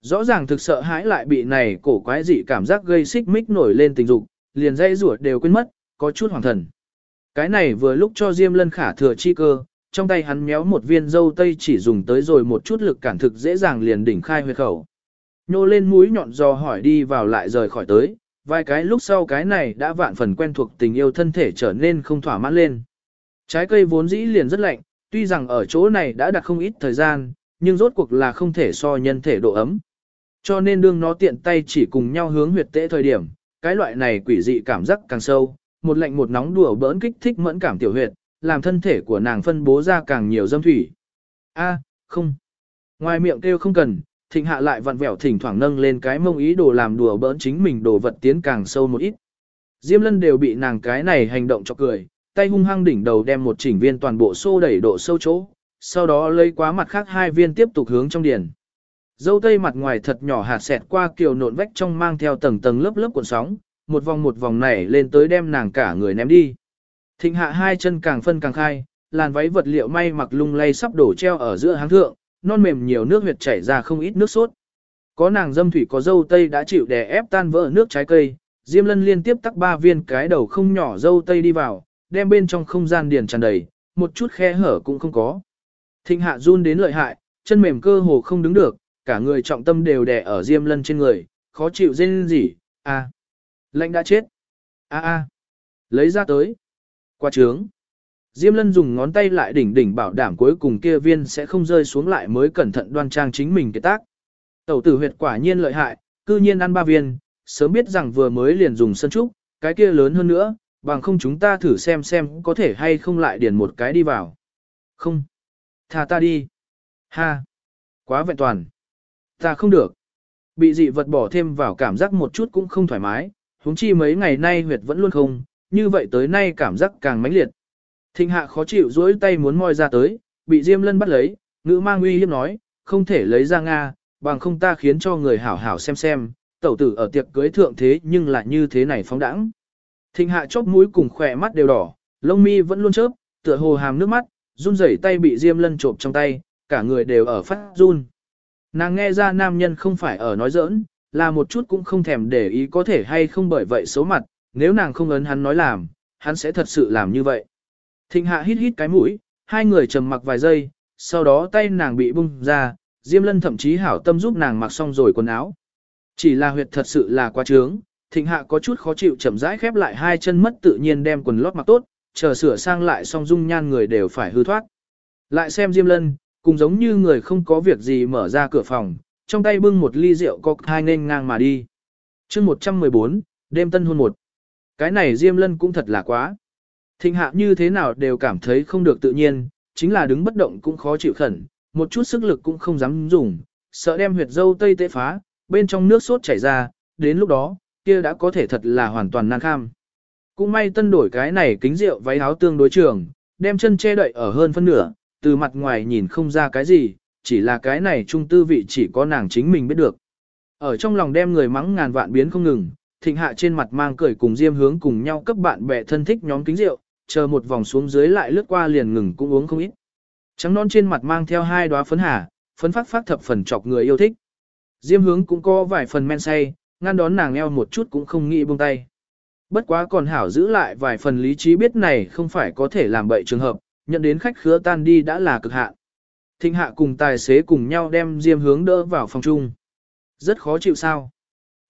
Speaker 1: Rõ ràng thực sợ hãi lại bị này cổ quái dị cảm giác gây xích mích nổi lên tình dục, liền dây rủa đều quên mất, có chút hoàng thần. Cái này vừa lúc cho Diêm Lân khả thừa chi cơ, trong tay hắn méo một viên dâu tây chỉ dùng tới rồi một chút lực cản thực dễ dàng liền đỉnh khai huyệt khẩu. Nhô lên mũi nhọn do hỏi đi vào lại rời khỏi tới, vài cái lúc sau cái này đã vạn phần quen thuộc tình yêu thân thể trở nên không thỏa mãn lên. Trái cây vốn dĩ liền rất lạnh, tuy rằng ở chỗ này đã đặt không ít thời gian, nhưng rốt cuộc là không thể so nhân thể độ ấm. Cho nên đương nó tiện tay chỉ cùng nhau hướng huyệt tễ thời điểm, cái loại này quỷ dị cảm giác càng sâu, một lạnh một nóng đùa bỡn kích thích mẫn cảm tiểu huyệt, làm thân thể của nàng phân bố ra càng nhiều dâm thủy. A, không. Ngoài miệng kêu không cần, thịnh hạ lại vặn vẹo thỉnh thoảng nâng lên cái mông ý đồ làm đùa bỡn chính mình đồ vật tiến càng sâu một ít. Diêm lân đều bị nàng cái này hành động cho cười, tay hung hăng đỉnh đầu đem một chỉnh viên toàn bộ xô đẩy độ sâu chỗ, sau đó lấy quá mặt khác hai viên tiếp tục hướng trong điển Dâu tây mặt ngoài thật nhỏ hạt xẹt qua kiều nộn vách trong mang theo tầng tầng lớp lớp cuộn sóng, một vòng một vòng nảy lên tới đem nàng cả người ném đi. Thịnh hạ hai chân càng phân càng khai, làn váy vật liệu may mặc lung lay sắp đổ treo ở giữa háng thượng, non mềm nhiều nước huyệt chảy ra không ít nước sốt. Có nàng dâm thủy có dâu tây đã chịu đè ép tan vỡ nước trái cây, Diêm Lân liên tiếp tắc ba viên cái đầu không nhỏ dâu tây đi vào, đem bên trong không gian điền tràn đầy, một chút khe hở cũng không có. Thịnh hạ run đến lợi hại, chân mềm cơ hồ không đứng được, cả người trọng tâm đều đè ở Diêm Lân trên người, khó chịu rên rỉ, a, à. lạnh đã chết, a a, lấy ra tới, qua trướng. Diêm Lân dùng ngón tay lại đỉnh đỉnh bảo đảm cuối cùng kia viên sẽ không rơi xuống lại mới cẩn thận đoan trang chính mình cái tác. Tẩu tử huyệt quả nhiên lợi hại, cư nhiên ăn ba viên, sớm biết rằng vừa mới liền dùng sân trúc, cái kia lớn hơn nữa, bằng không chúng ta thử xem xem có thể hay không lại điền một cái đi vào. Không. Thà ta đi. Ha. Quá vẹn toàn. Ta không được. Bị dị vật bỏ thêm vào cảm giác một chút cũng không thoải mái, huống chi mấy ngày nay huyệt vẫn luôn không, như vậy tới nay cảm giác càng mãnh liệt. Thịnh hạ khó chịu duỗi tay muốn moi ra tới, bị Diêm Lân bắt lấy, ngữ mang uy hiếp nói, không thể lấy ra Nga, bằng không ta khiến cho người hảo hảo xem xem, tẩu tử ở tiệc cưới thượng thế nhưng lại như thế này phóng đẳng. Thịnh hạ chóp mũi cùng khỏe mắt đều đỏ, lông mi vẫn luôn chớp, tựa hồ hàm nước mắt, run rẩy tay bị Diêm Lân trộm trong tay, cả người đều ở phát run. Nàng nghe ra nam nhân không phải ở nói giỡn, là một chút cũng không thèm để ý có thể hay không bởi vậy xấu mặt, nếu nàng không ấn hắn nói làm, hắn sẽ thật sự làm như vậy. Thịnh hạ hít hít cái mũi, hai người trầm mặc vài giây, sau đó tay nàng bị bung ra, Diêm Lân thậm chí hảo tâm giúp nàng mặc xong rồi quần áo. Chỉ là huyệt thật sự là quá trướng, thịnh hạ có chút khó chịu chậm rãi khép lại hai chân mất tự nhiên đem quần lót mặc tốt, chờ sửa sang lại xong dung nhan người đều phải hư thoát. Lại xem Diêm Lân, cùng giống như người không có việc gì mở ra cửa phòng, trong tay bưng một ly rượu có hai nên ngang mà đi. chương 114, đêm tân hôn một. Cái này Diêm Lân cũng thật là quá. Thịnh hạ như thế nào đều cảm thấy không được tự nhiên, chính là đứng bất động cũng khó chịu khẩn, một chút sức lực cũng không dám dùng, sợ đem huyệt dâu tây tế phá, bên trong nước sốt chảy ra, đến lúc đó, kia đã có thể thật là hoàn toàn nan kham. Cũng may tân đổi cái này kính rượu váy áo tương đối trường, đem chân che đậy ở hơn phân nửa, từ mặt ngoài nhìn không ra cái gì, chỉ là cái này trung tư vị chỉ có nàng chính mình biết được. Ở trong lòng đem người mắng ngàn vạn biến không ngừng, thịnh hạ trên mặt mang cười cùng diêm hướng cùng nhau cấp bạn bè thân thích nhóm kính rượu, chờ một vòng xuống dưới lại lướt qua liền ngừng cũng uống không ít. Trắng non trên mặt mang theo hai đóa phấn hà, phấn phát phát thập phần chọc người yêu thích. Diêm hướng cũng có vài phần men say, ngăn đón nàng eo một chút cũng không nghĩ buông tay. Bất quá còn hảo giữ lại vài phần lý trí biết này không phải có thể làm bậy trường hợp, nhận đến khách khứa tan đi đã là cực hạn. Thịnh hạ cùng tài xế cùng nhau đem diêm hướng đỡ vào phòng chung. Rất khó chịu sao.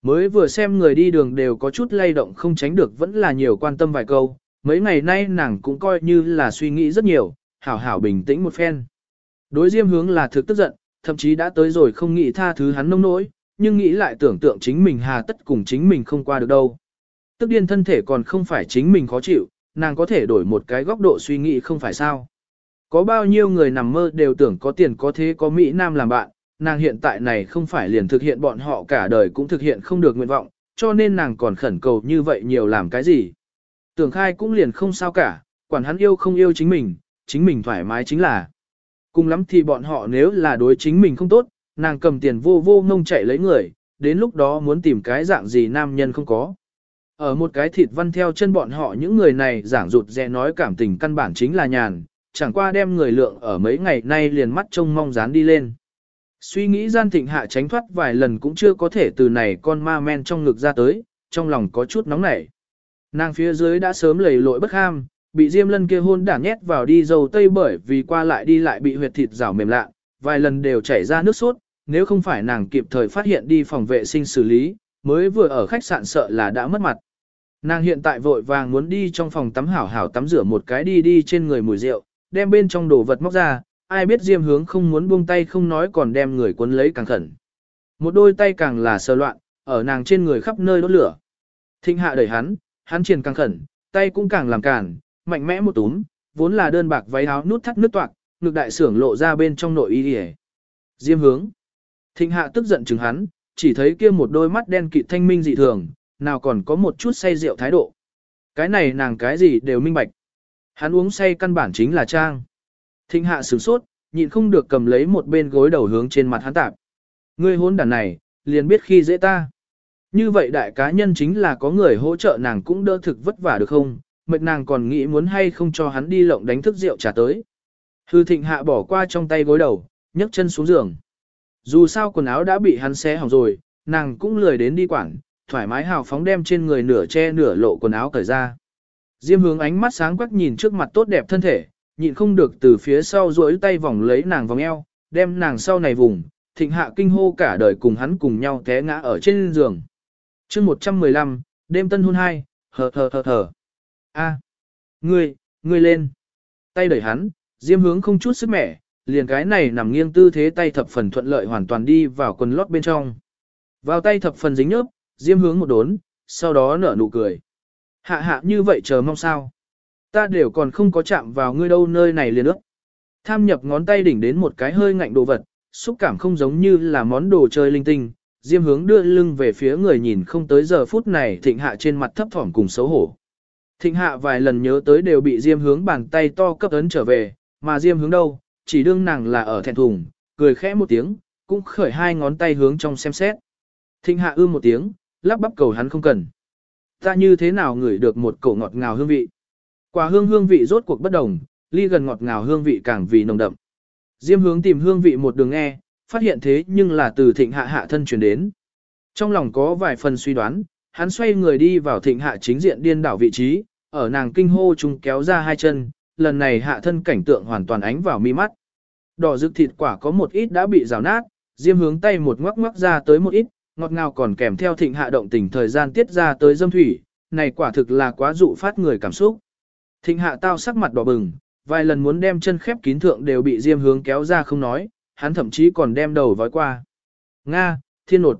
Speaker 1: Mới vừa xem người đi đường đều có chút lay động không tránh được vẫn là nhiều quan tâm vài câu, mấy ngày nay nàng cũng coi như là suy nghĩ rất nhiều, hảo hảo bình tĩnh một phen. Đối diêm hướng là thực tức giận, thậm chí đã tới rồi không nghĩ tha thứ hắn nông nỗi, nhưng nghĩ lại tưởng tượng chính mình hà tất cùng chính mình không qua được đâu. Tức điên thân thể còn không phải chính mình khó chịu, nàng có thể đổi một cái góc độ suy nghĩ không phải sao. Có bao nhiêu người nằm mơ đều tưởng có tiền có thế có Mỹ Nam làm bạn, nàng hiện tại này không phải liền thực hiện bọn họ cả đời cũng thực hiện không được nguyện vọng, cho nên nàng còn khẩn cầu như vậy nhiều làm cái gì. Tưởng khai cũng liền không sao cả, quản hắn yêu không yêu chính mình, chính mình thoải mái chính là. Cùng lắm thì bọn họ nếu là đối chính mình không tốt, nàng cầm tiền vô vô ngông chạy lấy người, đến lúc đó muốn tìm cái dạng gì nam nhân không có. Ở một cái thịt văn theo chân bọn họ những người này giảng rụt rè nói cảm tình căn bản chính là nhàn, chẳng qua đem người lượng ở mấy ngày nay liền mắt trông mong dán đi lên. Suy nghĩ gian thịnh hạ tránh thoát vài lần cũng chưa có thể từ này con ma men trong ngực ra tới, trong lòng có chút nóng nảy. Nàng phía dưới đã sớm lầy lội bất ham, bị Diêm Lân kia hôn đản nhét vào đi dầu tây bởi vì qua lại đi lại bị huyệt thịt rào mềm lạ, vài lần đều chảy ra nước sốt, nếu không phải nàng kịp thời phát hiện đi phòng vệ sinh xử lý, mới vừa ở khách sạn sợ là đã mất mặt. Nàng hiện tại vội vàng muốn đi trong phòng tắm hảo hảo tắm rửa một cái đi đi trên người mùi rượu, đem bên trong đồ vật móc ra, ai biết Diêm hướng không muốn buông tay không nói còn đem người cuốn lấy càng khẩn. Một đôi tay càng là sơ loạn, ở nàng trên người khắp nơi đốt lửa. Thịnh hạ đẩy hắn, hắn triền càng khẩn, tay cũng càng làm cản, mạnh mẽ một túm, vốn là đơn bạc váy áo nút thắt nứt toạc, ngực đại sưởng lộ ra bên trong nội y đi Diêm hướng. Thịnh hạ tức giận chừng hắn, chỉ thấy kia một đôi mắt đen kịt thanh minh dị thường, nào còn có một chút say rượu thái độ. Cái này nàng cái gì đều minh bạch. Hắn uống say căn bản chính là trang. Thịnh hạ sửng sốt, nhịn không được cầm lấy một bên gối đầu hướng trên mặt hắn tạp. Ngươi hôn đàn này, liền biết khi dễ ta. Như vậy đại cá nhân chính là có người hỗ trợ nàng cũng đỡ thực vất vả được không, mệt nàng còn nghĩ muốn hay không cho hắn đi lộng đánh thức rượu trả tới. Hư thịnh hạ bỏ qua trong tay gối đầu, nhấc chân xuống giường. Dù sao quần áo đã bị hắn xé hỏng rồi, nàng cũng lười đến đi quảng, thoải mái hào phóng đem trên người nửa che nửa lộ quần áo cởi ra. Diêm hướng ánh mắt sáng quắc nhìn trước mặt tốt đẹp thân thể, nhịn không được từ phía sau duỗi tay vòng lấy nàng vòng eo, đem nàng sau này vùng, thịnh hạ kinh hô cả đời cùng hắn cùng nhau té ngã ở trên giường. chương 115, đêm tân hôn hai, hờ hờ hờ hờ. A, ngươi, ngươi lên. Tay đẩy hắn, diêm hướng không chút sức mẻ, liền cái này nằm nghiêng tư thế tay thập phần thuận lợi hoàn toàn đi vào quần lót bên trong. Vào tay thập phần dính nhớp, diêm hướng một đốn, sau đó nở nụ cười. Hạ hạ như vậy chờ mong sao. Ta đều còn không có chạm vào ngươi đâu nơi này liền ước. Tham nhập ngón tay đỉnh đến một cái hơi ngạnh đồ vật, xúc cảm không giống như là món đồ chơi linh tinh. Diêm hướng đưa lưng về phía người nhìn không tới giờ phút này thịnh hạ trên mặt thấp thỏm cùng xấu hổ. Thịnh hạ vài lần nhớ tới đều bị Diêm hướng bàn tay to cấp ấn trở về, mà Diêm hướng đâu, chỉ đương nàng là ở thẹn thùng, cười khẽ một tiếng, cũng khởi hai ngón tay hướng trong xem xét. Thịnh hạ ư một tiếng, lắp bắp cầu hắn không cần. Ta như thế nào ngửi được một cổ ngọt ngào hương vị. Quả hương hương vị rốt cuộc bất đồng, ly gần ngọt ngào hương vị càng vì nồng đậm. Diêm hướng tìm hương vị một đường nghe, phát hiện thế nhưng là từ thịnh hạ hạ thân truyền đến. Trong lòng có vài phần suy đoán, hắn xoay người đi vào thịnh hạ chính diện điên đảo vị trí, ở nàng kinh hô chung kéo ra hai chân, lần này hạ thân cảnh tượng hoàn toàn ánh vào mi mắt. Đỏ rực thịt quả có một ít đã bị rào nát, diêm hướng tay một ngoắc ngoắc ra tới một ít, ngọt ngào còn kèm theo thịnh hạ động tình thời gian tiết ra tới dâm thủy, này quả thực là quá dụ phát người cảm xúc. Thịnh hạ tao sắc mặt đỏ bừng, vài lần muốn đem chân khép kín thượng đều bị diêm hướng kéo ra không nói, hắn thậm chí còn đem đầu vói qua. Nga, thiên nột.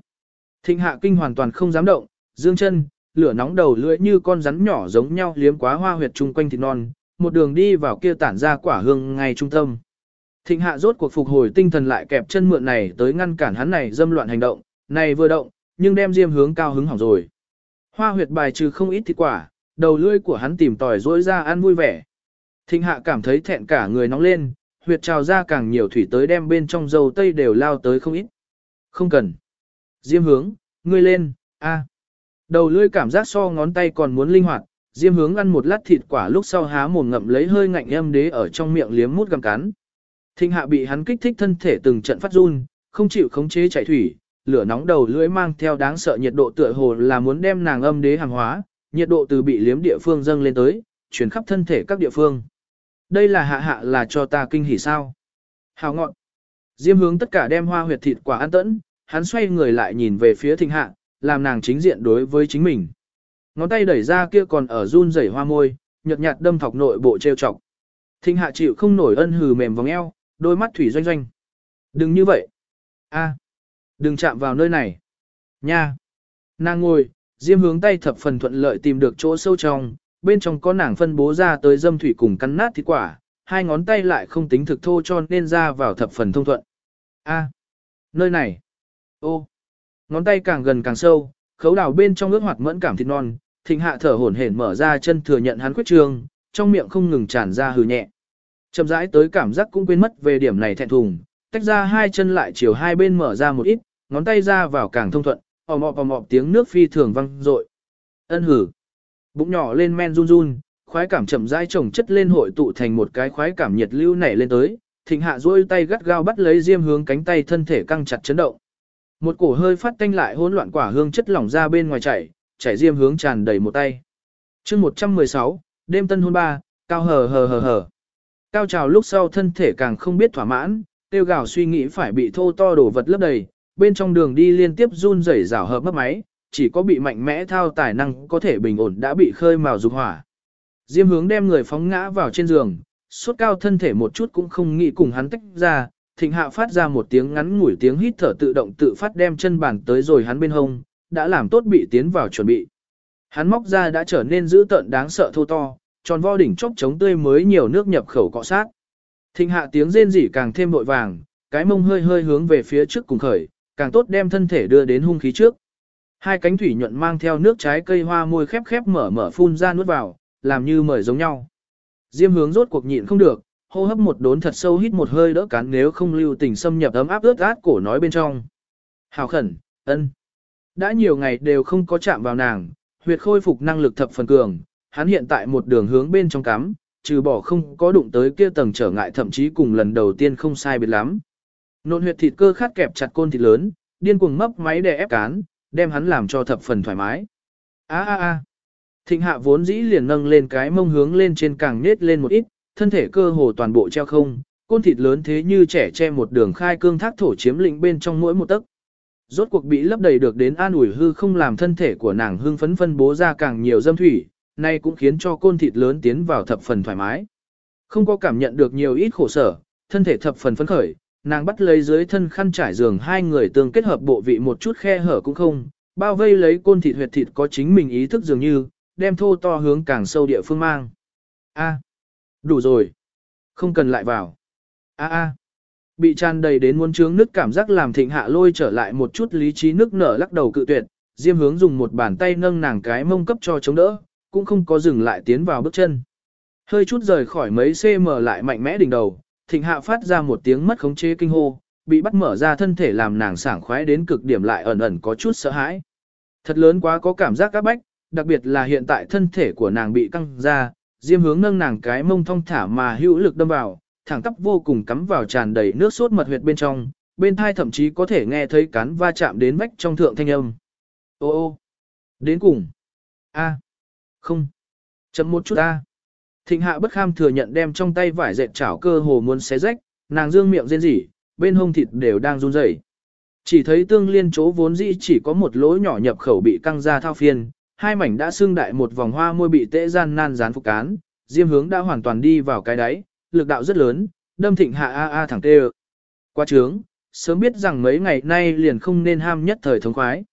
Speaker 1: Thịnh hạ kinh hoàn toàn không dám động, dương chân, lửa nóng đầu lưỡi như con rắn nhỏ giống nhau liếm quá hoa huyệt chung quanh thịt non, một đường đi vào kia tản ra quả hương ngay trung tâm. Thịnh hạ rốt cuộc phục hồi tinh thần lại kẹp chân mượn này tới ngăn cản hắn này dâm loạn hành động, này vừa động, nhưng đem diêm hướng cao hứng hỏng rồi. Hoa huyệt bài trừ không ít thịt quả, đầu lưỡi của hắn tìm tòi rỗi ra ăn vui vẻ. Thịnh hạ cảm thấy thẹn cả người nóng lên, huyệt trào ra càng nhiều thủy tới đem bên trong dầu tây đều lao tới không ít. Không cần. Diêm hướng, ngươi lên, a. Đầu lưỡi cảm giác so ngón tay còn muốn linh hoạt, diêm hướng ăn một lát thịt quả lúc sau há mồm ngậm lấy hơi ngạnh em đế ở trong miệng liếm mút găm cắn. Thịnh hạ bị hắn kích thích thân thể từng trận phát run, không chịu khống chế chảy thủy, lửa nóng đầu lưỡi mang theo đáng sợ nhiệt độ tựa hồ là muốn đem nàng âm đế hàng hóa, nhiệt độ từ bị liếm địa phương dâng lên tới, chuyển khắp thân thể các địa phương. Đây là hạ hạ là cho ta kinh hỉ sao. Hào ngọn. Diêm hướng tất cả đem hoa huyệt thịt quả ăn tẫn, hắn xoay người lại nhìn về phía thịnh hạ, làm nàng chính diện đối với chính mình. Ngón tay đẩy ra kia còn ở run rẩy hoa môi, nhợt nhạt đâm thọc nội bộ trêu chọc. Thịnh hạ chịu không nổi ân hừ mềm vòng eo, đôi mắt thủy doanh doanh. Đừng như vậy. a, đừng chạm vào nơi này. Nha. Nàng ngồi, diêm hướng tay thập phần thuận lợi tìm được chỗ sâu trong, bên trong có nàng phân bố ra tới dâm thủy cùng cắn nát thịt quả, hai ngón tay lại không tính thực thô cho nên ra vào thập phần thông thuận. A, nơi này. Ô, ngón tay càng gần càng sâu, khấu đào bên trong ước hoạt mẫn cảm thịt non, thịnh hạ thở hổn hển mở ra chân thừa nhận hắn quyết trường, trong miệng không ngừng tràn ra hừ nhẹ. Chậm rãi tới cảm giác cũng quên mất về điểm này thẹn thùng, tách ra hai chân lại chiều hai bên mở ra một ít, ngón tay ra vào càng thông thuận, ò mọ ò mọ tiếng nước phi thường vang dội. Ân hử. Bụng nhỏ lên men run run, khoái cảm chậm rãi chồng chất lên hội tụ thành một cái khoái cảm nhiệt lưu nảy lên tới, Thịnh Hạ duỗi tay gắt gao bắt lấy Diêm Hướng cánh tay thân thể căng chặt chấn động. Một cổ hơi phát tanh lại hỗn loạn quả hương chất lỏng ra bên ngoài chảy, chảy Diêm Hướng tràn đầy một tay. Chương 116, đêm tân hôn ba, cao hờ hờ hờ hờ. Cao trào lúc sau thân thể càng không biết thỏa mãn, tiêu gạo suy nghĩ phải bị thô to đổ vật lấp đầy, bên trong đường đi liên tiếp run rẩy rào hợp mất máy, chỉ có bị mạnh mẽ thao tài năng có thể bình ổn đã bị khơi mào dục hỏa. Diêm hướng đem người phóng ngã vào trên giường, suốt cao thân thể một chút cũng không nghĩ cùng hắn tách ra, thịnh hạ phát ra một tiếng ngắn ngủi tiếng hít thở tự động tự phát đem chân bàn tới rồi hắn bên hông, đã làm tốt bị tiến vào chuẩn bị. Hắn móc ra đã trở nên dữ tợn đáng sợ thô to, tròn vo đỉnh chốc chống tươi mới nhiều nước nhập khẩu cọ sát. Thịnh hạ tiếng rên rỉ càng thêm vội vàng, cái mông hơi hơi hướng về phía trước cùng khởi, càng tốt đem thân thể đưa đến hung khí trước. Hai cánh thủy nhuận mang theo nước trái cây hoa môi khép khép mở mở phun ra nuốt vào, làm như mời giống nhau. Diêm hướng rốt cuộc nhịn không được, hô hấp một đốn thật sâu hít một hơi đỡ cán nếu không lưu tình xâm nhập ấm áp ướt át cổ nói bên trong. Hào khẩn, ân. Đã nhiều ngày đều không có chạm vào nàng, huyệt khôi phục năng lực thập phần cường, hắn hiện tại một đường hướng bên trong cắm, trừ bỏ không có đụng tới kia tầng trở ngại thậm chí cùng lần đầu tiên không sai biệt lắm. Nộn huyệt thịt cơ khát kẹp chặt côn thịt lớn, điên cuồng mấp máy để ép cán, đem hắn làm cho thập phần thoải mái. A a a. Thịnh hạ vốn dĩ liền nâng lên cái mông hướng lên trên càng nết lên một ít, thân thể cơ hồ toàn bộ treo không, côn thịt lớn thế như trẻ che một đường khai cương thác thổ chiếm lĩnh bên trong mỗi một tấc. Rốt cuộc bị lấp đầy được đến an ủi hư không làm thân thể của nàng hưng phấn phân bố ra càng nhiều dâm thủy, nay cũng khiến cho côn thịt lớn tiến vào thập phần thoải mái. Không có cảm nhận được nhiều ít khổ sở, thân thể thập phần phấn khởi, nàng bắt lấy dưới thân khăn trải giường hai người tương kết hợp bộ vị một chút khe hở cũng không, bao vây lấy côn thịt huyệt thịt có chính mình ý thức dường như, đem thô to hướng càng sâu địa phương mang. A, đủ rồi, không cần lại vào. A a, bị tràn đầy đến muốn trướng nước cảm giác làm thịnh hạ lôi trở lại một chút lý trí nước nở lắc đầu cự tuyệt, diêm hướng dùng một bàn tay nâng nàng cái mông cấp cho chống đỡ, cũng không có dừng lại tiến vào bước chân. Hơi chút rời khỏi mấy cm lại mạnh mẽ đỉnh đầu, thịnh hạ phát ra một tiếng mất khống chế kinh hô, bị bắt mở ra thân thể làm nàng sảng khoái đến cực điểm lại ẩn ẩn có chút sợ hãi. Thật lớn quá có cảm giác các bách, đặc biệt là hiện tại thân thể của nàng bị căng ra, Diêm hướng nâng nàng cái mông thong thả mà hữu lực đâm vào, thẳng tắp vô cùng cắm vào tràn đầy nước sốt mật huyệt bên trong, bên thai thậm chí có thể nghe thấy cán va chạm đến vách trong thượng thanh âm. Ô ô, đến cùng. a không, chấm một chút a Thịnh hạ bất kham thừa nhận đem trong tay vải dệt chảo cơ hồ muốn xé rách, nàng dương miệng rên rỉ, bên hông thịt đều đang run rẩy. Chỉ thấy tương liên chỗ vốn dĩ chỉ có một lỗ nhỏ nhập khẩu bị căng ra thao phiên, hai mảnh đã xương đại một vòng hoa môi bị tễ gian nan dán phục cán, diêm hướng đã hoàn toàn đi vào cái đáy, lực đạo rất lớn, đâm thịnh hạ a a thẳng tê Qua trướng, sớm biết rằng mấy ngày nay liền không nên ham nhất thời thống khoái.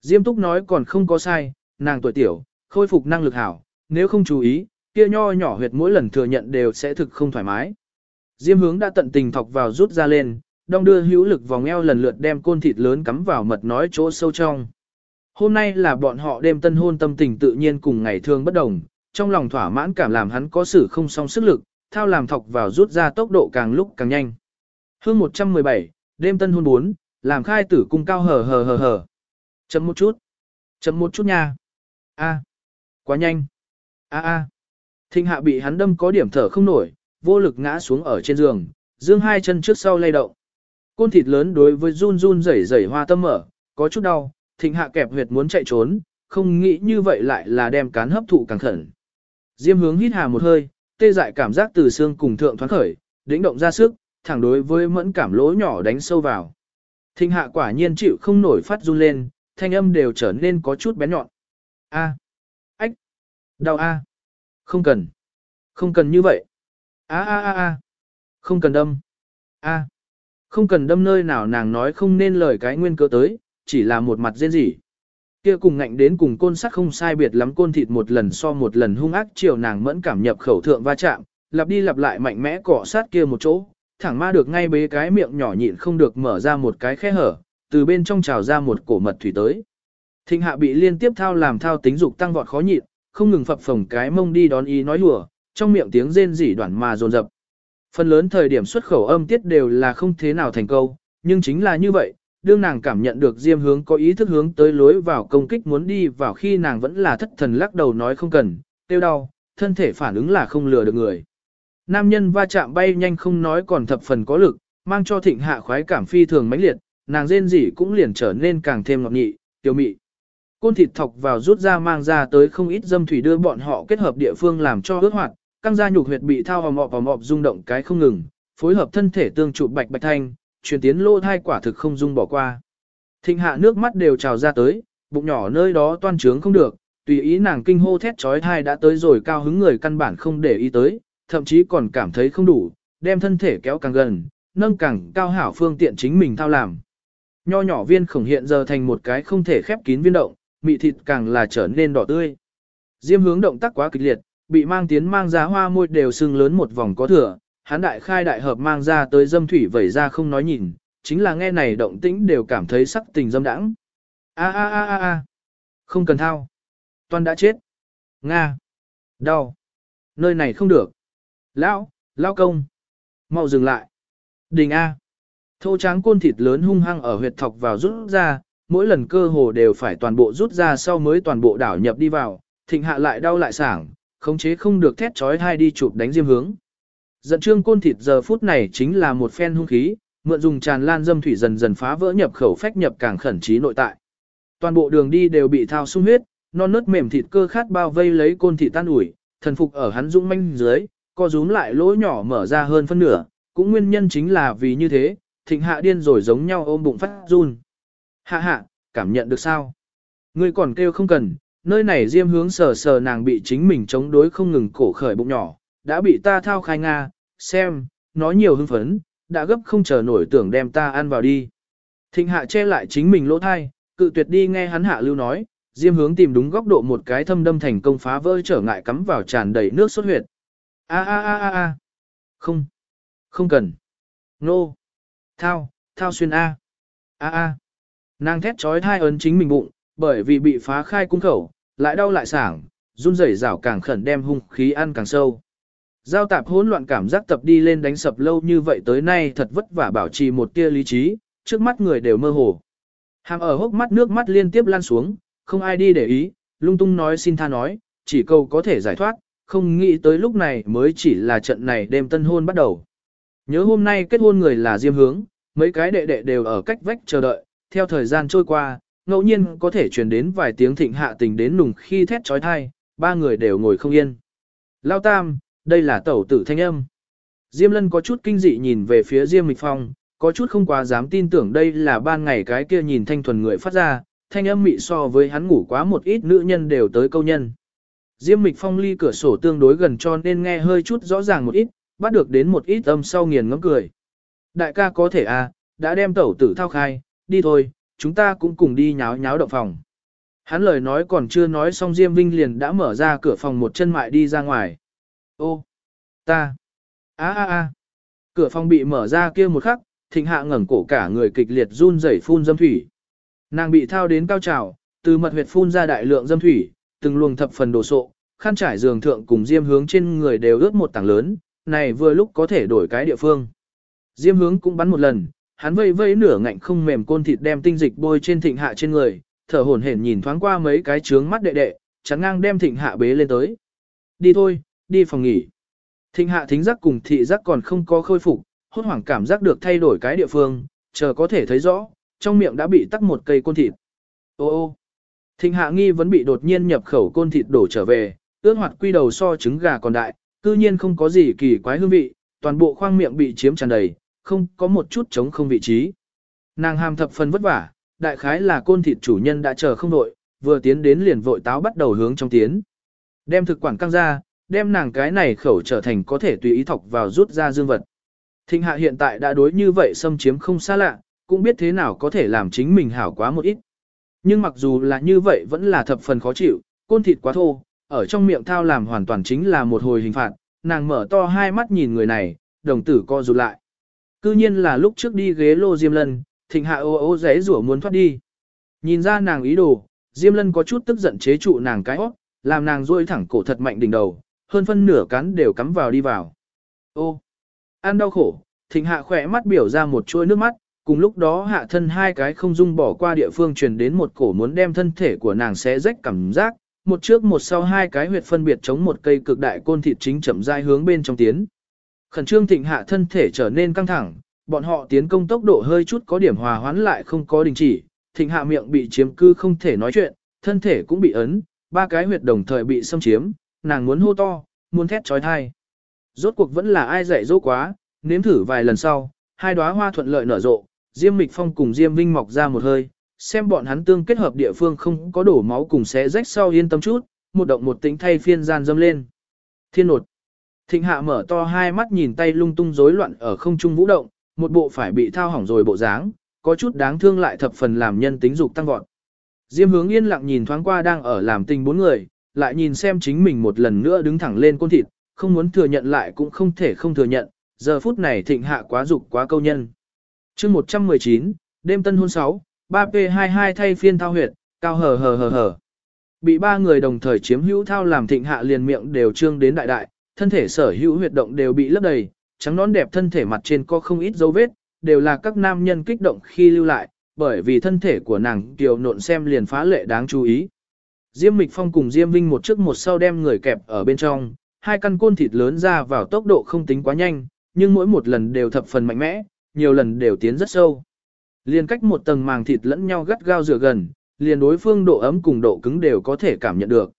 Speaker 1: Diêm túc nói còn không có sai, nàng tuổi tiểu, khôi phục năng lực hảo, nếu không chú ý, kia nho nhỏ huyệt mỗi lần thừa nhận đều sẽ thực không thoải mái. Diêm hướng đã tận tình thọc vào rút ra lên, đong đưa hữu lực vòng eo lần lượt đem côn thịt lớn cắm vào mật nói chỗ sâu trong. Hôm nay là bọn họ đêm tân hôn tâm tình tự nhiên cùng ngày thương bất đồng, trong lòng thỏa mãn cảm làm hắn có sự không song sức lực, thao làm thọc vào rút ra tốc độ càng lúc càng nhanh. Hương 117, đêm tân hôn 4, làm khai tử cung cao hờ hờ hờ hờ. Chậm một chút. Chậm một chút nha. A. Quá nhanh. A a. Thinh hạ bị hắn đâm có điểm thở không nổi, vô lực ngã xuống ở trên giường, dương hai chân trước sau lay động. Côn thịt lớn đối với run run rẩy rẩy hoa tâm mở, có chút đau, thịnh hạ kẹp huyệt muốn chạy trốn, không nghĩ như vậy lại là đem cán hấp thụ càng khẩn. Diêm hướng hít hà một hơi, tê dại cảm giác từ xương cùng thượng thoáng khởi, đĩnh động ra sức, thẳng đối với mẫn cảm lỗ nhỏ đánh sâu vào. Thịnh hạ quả nhiên chịu không nổi phát run lên, thanh âm đều trở nên có chút bén nhọn. A. Ách. Đau A. Không cần. Không cần như vậy. A a a a. Không cần đâm. A. Không cần đâm nơi nào nàng nói không nên lời cái nguyên cơ tới, chỉ là một mặt dên dỉ. Kia cùng ngạnh đến cùng côn sắt không sai biệt lắm côn thịt một lần so một lần hung ác chiều nàng mẫn cảm nhập khẩu thượng va chạm, lặp đi lặp lại mạnh mẽ cọ sát kia một chỗ, thẳng ma được ngay bế cái miệng nhỏ nhịn không được mở ra một cái khe hở, từ bên trong trào ra một cổ mật thủy tới. Thịnh hạ bị liên tiếp thao làm thao tính dục tăng vọt khó nhịn, không ngừng phập phồng cái mông đi đón ý nói hùa, trong miệng tiếng rên rỉ đoạn mà dồn dập. Phần lớn thời điểm xuất khẩu âm tiết đều là không thế nào thành câu, nhưng chính là như vậy, đương nàng cảm nhận được Diêm hướng có ý thức hướng tới lối vào công kích muốn đi vào khi nàng vẫn là thất thần lắc đầu nói không cần, tiêu đau, thân thể phản ứng là không lừa được người. Nam nhân va chạm bay nhanh không nói còn thập phần có lực, mang cho thịnh hạ khoái cảm phi thường mãnh liệt, nàng rên rỉ cũng liền trở nên càng thêm ngọt nhị, tiêu mị. Côn thịt thọc vào rút ra mang ra tới không ít dâm thủy đưa bọn họ kết hợp địa phương làm cho ướt hoạt, căng da nhục huyệt bị thao vào mọp vào mọp rung động cái không ngừng, phối hợp thân thể tương trụ bạch bạch thanh, truyền tiến lô thai quả thực không dung bỏ qua. Thịnh hạ nước mắt đều trào ra tới, bụng nhỏ nơi đó toan trướng không được, tùy ý nàng kinh hô thét trói thai đã tới rồi cao hứng người căn bản không để ý tới, thậm chí còn cảm thấy không đủ, đem thân thể kéo càng gần, nâng càng cao hảo phương tiện chính mình thao làm. Nho nhỏ viên khổng hiện giờ thành một cái không thể khép kín viên động, mị thịt càng là trở nên đỏ tươi. Diêm hướng động tác quá kịch liệt, bị mang tiến mang ra hoa môi đều sưng lớn một vòng có thừa, hắn đại khai đại hợp mang ra tới dâm thủy vẩy ra không nói nhìn, chính là nghe này động tĩnh đều cảm thấy sắc tình dâm đãng. A a a a a. Không cần thao. Toàn đã chết. Nga. Đau. Nơi này không được. Lão, lão công. Mau dừng lại. Đình A. Thô tráng côn thịt lớn hung hăng ở huyệt thọc vào rút ra, mỗi lần cơ hồ đều phải toàn bộ rút ra sau mới toàn bộ đảo nhập đi vào, thịnh hạ lại đau lại sảng, khống chế không được thét chói hai đi chụp đánh diêm hướng. Giận trương côn thịt giờ phút này chính là một phen hung khí, mượn dùng tràn lan dâm thủy dần dần phá vỡ nhập khẩu phách nhập càng khẩn trí nội tại. Toàn bộ đường đi đều bị thao sung huyết, non nớt mềm thịt cơ khát bao vây lấy côn thịt tan ủi, thần phục ở hắn dũng manh dưới, co rúm lại lỗ nhỏ mở ra hơn phân nửa, cũng nguyên nhân chính là vì như thế, thịnh hạ điên rồi giống nhau ôm bụng phát run. Hạ hạ, cảm nhận được sao? Ngươi còn kêu không cần, nơi này diêm hướng sờ sờ nàng bị chính mình chống đối không ngừng cổ khởi bụng nhỏ, đã bị ta thao khai Nga, xem, nói nhiều hưng phấn, đã gấp không chờ nổi tưởng đem ta ăn vào đi. Thịnh hạ che lại chính mình lỗ thai, cự tuyệt đi nghe hắn hạ lưu nói, diêm hướng tìm đúng góc độ một cái thâm đâm thành công phá vỡ trở ngại cắm vào tràn đầy nước xuất huyệt. A a a a a. Không. Không cần. Nô. No. Thao, thao xuyên A. A a. Nàng thét trói thai ấn chính mình bụng, bởi vì bị phá khai cung khẩu, lại đau lại sảng, run rẩy rảo càng khẩn đem hung khí ăn càng sâu. Giao tạp hỗn loạn cảm giác tập đi lên đánh sập lâu như vậy tới nay thật vất vả bảo trì một tia lý trí, trước mắt người đều mơ hồ. Hàm ở hốc mắt nước mắt liên tiếp lan xuống, không ai đi để ý, lung tung nói xin tha nói, chỉ cầu có thể giải thoát, không nghĩ tới lúc này mới chỉ là trận này đêm tân hôn bắt đầu. Nhớ hôm nay kết hôn người là Diêm Hướng, mấy cái đệ đệ đều ở cách vách chờ đợi, theo thời gian trôi qua, ngẫu nhiên có thể truyền đến vài tiếng thịnh hạ tình đến nùng khi thét trói thai, ba người đều ngồi không yên. Lao tam, đây là tẩu tử thanh âm. Diêm lân có chút kinh dị nhìn về phía Diêm Mịch Phong, có chút không quá dám tin tưởng đây là ban ngày cái kia nhìn thanh thuần người phát ra, thanh âm mị so với hắn ngủ quá một ít nữ nhân đều tới câu nhân. Diêm Mịch Phong ly cửa sổ tương đối gần cho nên nghe hơi chút rõ ràng một ít, bắt được đến một ít âm sau nghiền ngấm cười. Đại ca có thể à, đã đem tẩu tử thao khai, đi thôi, chúng ta cũng cùng đi nháo nháo động phòng. Hắn lời nói còn chưa nói xong Diêm Vinh liền đã mở ra cửa phòng một chân mại đi ra ngoài. Ô, ta, a a a, cửa phòng bị mở ra kia một khắc, thịnh hạ ngẩng cổ cả người kịch liệt run rẩy phun dâm thủy. Nàng bị thao đến cao trào, từ mật huyệt phun ra đại lượng dâm thủy, từng luồng thập phần đồ sộ, khăn trải giường thượng cùng diêm hướng trên người đều ướt một tảng lớn, này vừa lúc có thể đổi cái địa phương. Diêm hướng cũng bắn một lần, hắn vây vây nửa ngạnh không mềm côn thịt đem tinh dịch bôi trên thịnh hạ trên người, thở hổn hển nhìn thoáng qua mấy cái trướng mắt đệ đệ, chắn ngang đem thịnh hạ bế lên tới. Đi thôi, đi phòng nghỉ. Thịnh hạ thính giác cùng thị giác còn không có khôi phục, hốt hoảng cảm giác được thay đổi cái địa phương, chờ có thể thấy rõ, trong miệng đã bị tắc một cây côn thịt. Ô ô, thịnh hạ nghi vẫn bị đột nhiên nhập khẩu côn thịt đổ trở về, ước hoạt quy đầu so trứng gà còn đại, cư nhiên không có gì kỳ quái hương vị, toàn bộ khoang miệng bị chiếm tràn đầy, không có một chút trống không vị trí. Nàng hàm thập phần vất vả, đại khái là côn thịt chủ nhân đã chờ không đội, vừa tiến đến liền vội táo bắt đầu hướng trong tiến. Đem thực quản căng ra, đem nàng cái này khẩu trở thành có thể tùy ý thọc vào rút ra dương vật. Thịnh hạ hiện tại đã đối như vậy xâm chiếm không xa lạ, cũng biết thế nào có thể làm chính mình hảo quá một ít. Nhưng mặc dù là như vậy vẫn là thập phần khó chịu, côn thịt quá thô, ở trong miệng thao làm hoàn toàn chính là một hồi hình phạt, nàng mở to hai mắt nhìn người này, đồng tử co rụt lại. Cư nhiên là lúc trước đi ghế lô Diêm Lân, thịnh hạ ô ô rẽ rủa muốn thoát đi. Nhìn ra nàng ý đồ, Diêm Lân có chút tức giận chế trụ nàng cái hót, làm nàng rôi thẳng cổ thật mạnh đỉnh đầu, hơn phân nửa cắn đều cắm vào đi vào. Ô, ăn đau khổ, thịnh hạ khỏe mắt biểu ra một chuỗi nước mắt, cùng lúc đó hạ thân hai cái không dung bỏ qua địa phương truyền đến một cổ muốn đem thân thể của nàng xé rách cảm giác, một trước một sau hai cái huyệt phân biệt chống một cây cực đại côn thịt chính chậm rãi hướng bên trong tiến. Khẩn trương thịnh hạ thân thể trở nên căng thẳng, bọn họ tiến công tốc độ hơi chút có điểm hòa hoãn lại không có đình chỉ, thịnh hạ miệng bị chiếm cư không thể nói chuyện, thân thể cũng bị ấn, ba cái huyệt đồng thời bị xâm chiếm, nàng muốn hô to, muốn thét trói thai. Rốt cuộc vẫn là ai dạy dỗ quá, nếm thử vài lần sau, hai đóa hoa thuận lợi nở rộ, Diêm Mịch Phong cùng Diêm Vinh mọc ra một hơi, xem bọn hắn tương kết hợp địa phương không có đổ máu cùng xé rách sau yên tâm chút, một động một tính thay phiên gian dâm lên. Thiên nột. Thịnh hạ mở to hai mắt nhìn tay lung tung rối loạn ở không trung vũ động, một bộ phải bị thao hỏng rồi bộ dáng, có chút đáng thương lại thập phần làm nhân tính dục tăng vọt. Diêm hướng yên lặng nhìn thoáng qua đang ở làm tình bốn người, lại nhìn xem chính mình một lần nữa đứng thẳng lên côn thịt, không muốn thừa nhận lại cũng không thể không thừa nhận, giờ phút này thịnh hạ quá dục quá câu nhân. chương 119, đêm tân hôn 6, 3P22 thay phiên thao huyệt, cao hờ hờ hờ hờ. Bị ba người đồng thời chiếm hữu thao làm thịnh hạ liền miệng đều trương đến đại đại, thân thể sở hữu huyệt động đều bị lấp đầy, trắng nón đẹp thân thể mặt trên có không ít dấu vết, đều là các nam nhân kích động khi lưu lại, bởi vì thân thể của nàng kiều nộn xem liền phá lệ đáng chú ý. Diêm Mịch Phong cùng Diêm Vinh một trước một sau đem người kẹp ở bên trong, hai căn côn thịt lớn ra vào tốc độ không tính quá nhanh, nhưng mỗi một lần đều thập phần mạnh mẽ, nhiều lần đều tiến rất sâu. Liên cách một tầng màng thịt lẫn nhau gắt gao rửa gần, liền đối phương độ ấm cùng độ cứng đều có thể cảm nhận được.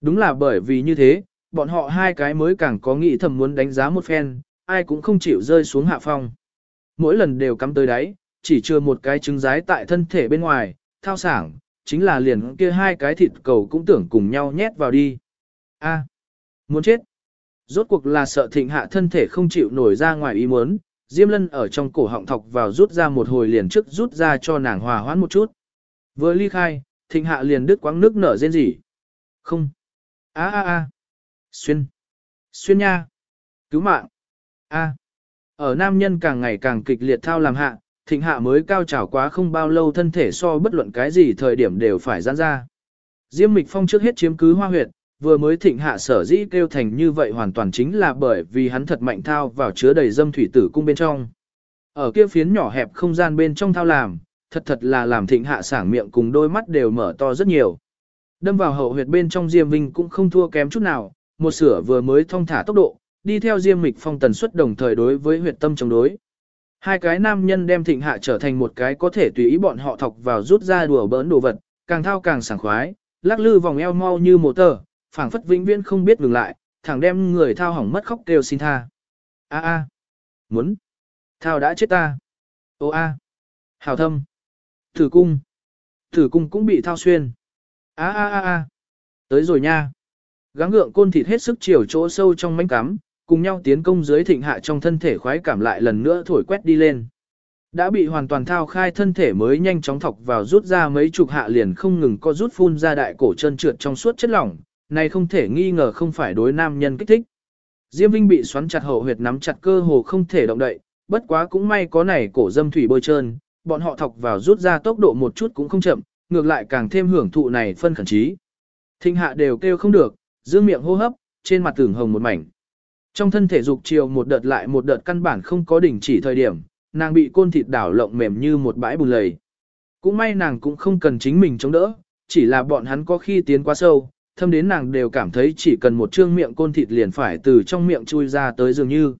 Speaker 1: Đúng là bởi vì như thế, bọn họ hai cái mới càng có nghĩ thầm muốn đánh giá một phen, ai cũng không chịu rơi xuống hạ phong. Mỗi lần đều cắm tới đáy, chỉ chưa một cái trứng rái tại thân thể bên ngoài, thao sảng, chính là liền kia hai cái thịt cầu cũng tưởng cùng nhau nhét vào đi. A, muốn chết. Rốt cuộc là sợ thịnh hạ thân thể không chịu nổi ra ngoài ý muốn, Diêm Lân ở trong cổ họng thọc vào rút ra một hồi liền trước rút ra cho nàng hòa hoãn một chút. Vừa ly khai, thịnh hạ liền đứt quãng nước nở rên rỉ. Không. A a a. Xuyên. Xuyên nha. Cứu mạng. A. Ở nam nhân càng ngày càng kịch liệt thao làm hạ, thịnh hạ mới cao trào quá không bao lâu thân thể so bất luận cái gì thời điểm đều phải giãn ra. Diêm Mịch Phong trước hết chiếm cứ hoa huyệt, vừa mới thịnh hạ sở dĩ kêu thành như vậy hoàn toàn chính là bởi vì hắn thật mạnh thao vào chứa đầy dâm thủy tử cung bên trong. Ở kia phiến nhỏ hẹp không gian bên trong thao làm, thật thật là làm thịnh hạ sảng miệng cùng đôi mắt đều mở to rất nhiều. Đâm vào hậu huyệt bên trong Diêm Vinh cũng không thua kém chút nào, một sửa vừa mới thông thả tốc độ, đi theo Diêm Mịch Phong tần suất đồng thời đối với huyệt tâm chống đối. Hai cái nam nhân đem thịnh hạ trở thành một cái có thể tùy ý bọn họ thọc vào rút ra đùa bỡn đồ vật, càng thao càng sảng khoái, lắc lư vòng eo mau như một tờ, phảng phất vĩnh viễn không biết ngừng lại, thẳng đem người thao hỏng mất khóc kêu xin tha. A a, muốn, thao đã chết ta. Ô a, hào thâm, thử cung, thử cung cũng bị thao xuyên. A a a a, tới rồi nha. Gắng gượng côn thịt hết sức chiều chỗ sâu trong mánh cắm, cùng nhau tiến công dưới thịnh hạ trong thân thể khoái cảm lại lần nữa thổi quét đi lên. Đã bị hoàn toàn thao khai thân thể mới nhanh chóng thọc vào rút ra mấy chục hạ liền không ngừng co rút phun ra đại cổ chân trượt trong suốt chất lỏng, này không thể nghi ngờ không phải đối nam nhân kích thích. Diêm Vinh bị xoắn chặt hậu huyệt nắm chặt cơ hồ không thể động đậy, bất quá cũng may có này cổ dâm thủy bơi trơn, bọn họ thọc vào rút ra tốc độ một chút cũng không chậm, ngược lại càng thêm hưởng thụ này phân khẩn trí. Thinh hạ đều kêu không được, giữ miệng hô hấp, trên mặt tưởng hồng một mảnh. Trong thân thể dục chiều một đợt lại một đợt căn bản không có đỉnh chỉ thời điểm, nàng bị côn thịt đảo lộng mềm như một bãi bùn lầy. Cũng may nàng cũng không cần chính mình chống đỡ, chỉ là bọn hắn có khi tiến quá sâu, thâm đến nàng đều cảm thấy chỉ cần một trương miệng côn thịt liền phải từ trong miệng chui ra tới dường như.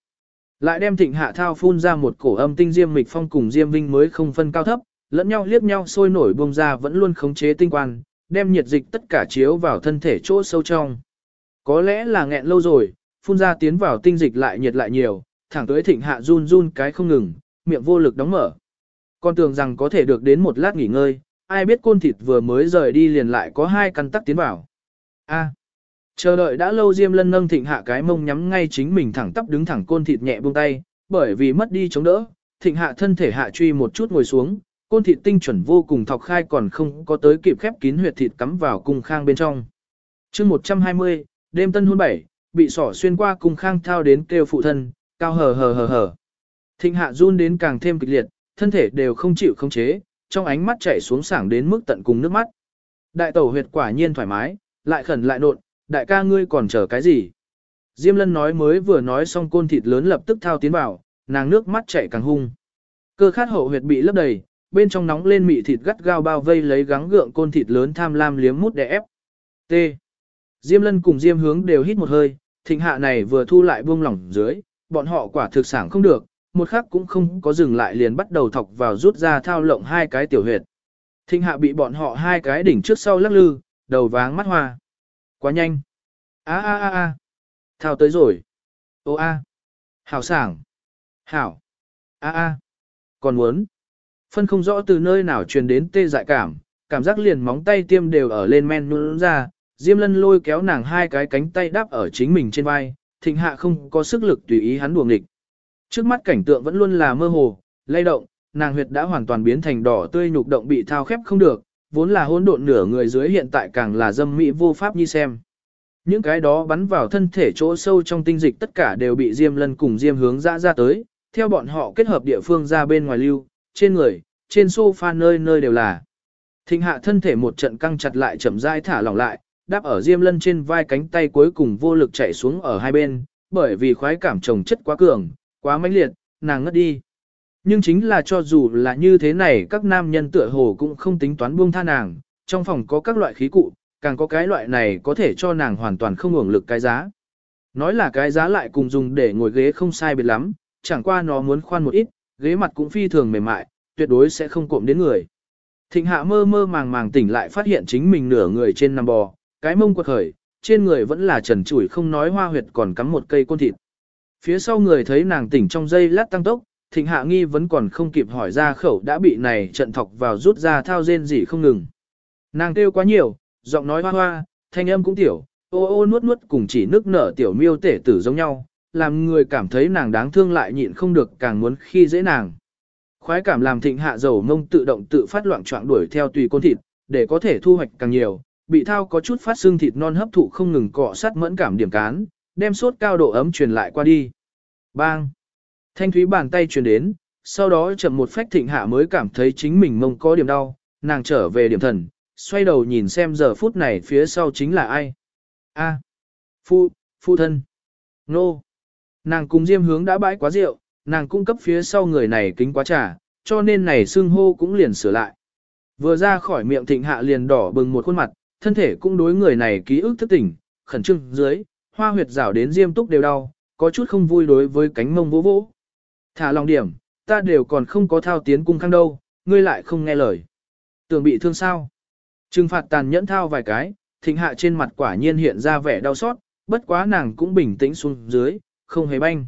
Speaker 1: Lại đem thịnh hạ thao phun ra một cổ âm tinh diêm mịch phong cùng diêm vinh mới không phân cao thấp, lẫn nhau liếc nhau sôi nổi bông ra vẫn luôn khống chế tinh quan, đem nhiệt dịch tất cả chiếu vào thân thể chỗ sâu trong. Có lẽ là nghẹn lâu rồi, phun ra tiến vào tinh dịch lại nhiệt lại nhiều, thẳng tới thịnh hạ run run cái không ngừng, miệng vô lực đóng mở. Con tưởng rằng có thể được đến một lát nghỉ ngơi, ai biết côn thịt vừa mới rời đi liền lại có hai căn tắc tiến vào. A. chờ đợi đã lâu Diêm Lân nâng thịnh hạ cái mông nhắm ngay chính mình thẳng tắp đứng thẳng côn thịt nhẹ buông tay, bởi vì mất đi chống đỡ, thịnh hạ thân thể hạ truy một chút ngồi xuống, côn thịt tinh chuẩn vô cùng thọc khai còn không có tới kịp khép kín huyệt thịt cắm vào cung khang bên trong. chương 120, đêm tân hôn bảy, bị sỏ xuyên qua cung khang thao đến kêu phụ thân, cao hờ hờ hờ hờ. Thịnh hạ run đến càng thêm kịch liệt, thân thể đều không chịu không chế, trong ánh mắt chảy xuống sảng đến mức tận cùng nước mắt. Đại tẩu huyệt quả nhiên thoải mái, lại khẩn lại nộn, đại ca ngươi còn chờ cái gì? Diêm lân nói mới vừa nói xong côn thịt lớn lập tức thao tiến vào, nàng nước mắt chảy càng hung. Cơ khát hậu huyệt bị lấp đầy, bên trong nóng lên mị thịt gắt gao bao vây lấy gắng gượng côn thịt lớn tham lam liếm mút đè ép. T. Diêm lân cùng Diêm hướng đều hít một hơi, thịnh hạ này vừa thu lại buông lỏng dưới, bọn họ quả thực sản không được, một khắc cũng không có dừng lại liền bắt đầu thọc vào rút ra thao lộng hai cái tiểu huyệt. Thịnh hạ bị bọn họ hai cái đỉnh trước sau lắc lư, đầu váng mắt hoa. Quá nhanh. a a a a Thao tới rồi. Ô a. Hảo sảng. Hảo. a a Còn muốn. Phân không rõ từ nơi nào truyền đến tê dại cảm, cảm giác liền móng tay tiêm đều ở lên men luôn ra, Diêm Lân lôi kéo nàng hai cái cánh tay đáp ở chính mình trên vai, thịnh hạ không có sức lực tùy ý hắn đuồng địch. Trước mắt cảnh tượng vẫn luôn là mơ hồ, lay động, nàng huyệt đã hoàn toàn biến thành đỏ tươi nhục động bị thao khép không được, vốn là hỗn độn nửa người dưới hiện tại càng là dâm mỹ vô pháp như xem. Những cái đó bắn vào thân thể chỗ sâu trong tinh dịch tất cả đều bị Diêm Lân cùng Diêm hướng ra ra tới, theo bọn họ kết hợp địa phương ra bên ngoài lưu, trên người, trên sofa nơi nơi đều là. Thịnh hạ thân thể một trận căng chặt lại chậm rãi thả lỏng lại, đáp ở Diêm Lân trên vai cánh tay cuối cùng vô lực chạy xuống ở hai bên, bởi vì khoái cảm chồng chất quá cường, quá mãnh liệt, nàng ngất đi. Nhưng chính là cho dù là như thế này các nam nhân tựa hồ cũng không tính toán buông tha nàng, trong phòng có các loại khí cụ, càng có cái loại này có thể cho nàng hoàn toàn không hưởng lực cái giá. Nói là cái giá lại cùng dùng để ngồi ghế không sai biệt lắm, chẳng qua nó muốn khoan một ít, ghế mặt cũng phi thường mềm mại, tuyệt đối sẽ không cộm đến người. Thịnh hạ mơ mơ màng màng tỉnh lại phát hiện chính mình nửa người trên nằm bò, cái mông quật khởi, trên người vẫn là trần trụi không nói hoa huyệt còn cắm một cây côn thịt. Phía sau người thấy nàng tỉnh trong giây lát tăng tốc, thịnh hạ nghi vẫn còn không kịp hỏi ra khẩu đã bị này trận thọc vào rút ra thao rên gì không ngừng. Nàng kêu quá nhiều, giọng nói hoa hoa, thanh âm cũng tiểu, ô ô nuốt nuốt cùng chỉ nước nở tiểu miêu tể tử giống nhau, làm người cảm thấy nàng đáng thương lại nhịn không được càng muốn khi dễ nàng. Khoái cảm làm thịnh hạ dầu mông tự động tự phát loạn trọng đuổi theo tùy côn thịt, để có thể thu hoạch càng nhiều, bị thao có chút phát xương thịt non hấp thụ không ngừng cọ sát mẫn cảm điểm cán, đem sốt cao độ ấm truyền lại qua đi. Bang! Thanh thúy bàn tay truyền đến, sau đó chậm một phách thịnh hạ mới cảm thấy chính mình mông có điểm đau, nàng trở về điểm thần, xoay đầu nhìn xem giờ phút này phía sau chính là ai. A. Phu, phu thân. Nô. Nàng cùng diêm hướng đã bãi quá rượu, nàng cung cấp phía sau người này kính quá trà, cho nên này xương hô cũng liền sửa lại. Vừa ra khỏi miệng thịnh hạ liền đỏ bừng một khuôn mặt, thân thể cũng đối người này ký ức thức tỉnh, khẩn trương dưới, Hoa huyệt rảo đến diêm túc đều đau, có chút không vui đối với cánh mông vỗ vỗ. Thả lòng điểm, ta đều còn không có thao tiến cung khang đâu, ngươi lại không nghe lời. Tưởng bị thương sao? Trừng phạt tàn nhẫn thao vài cái, thịnh hạ trên mặt quả nhiên hiện ra vẻ đau xót, bất quá nàng cũng bình tĩnh xuống dưới, không hề banh.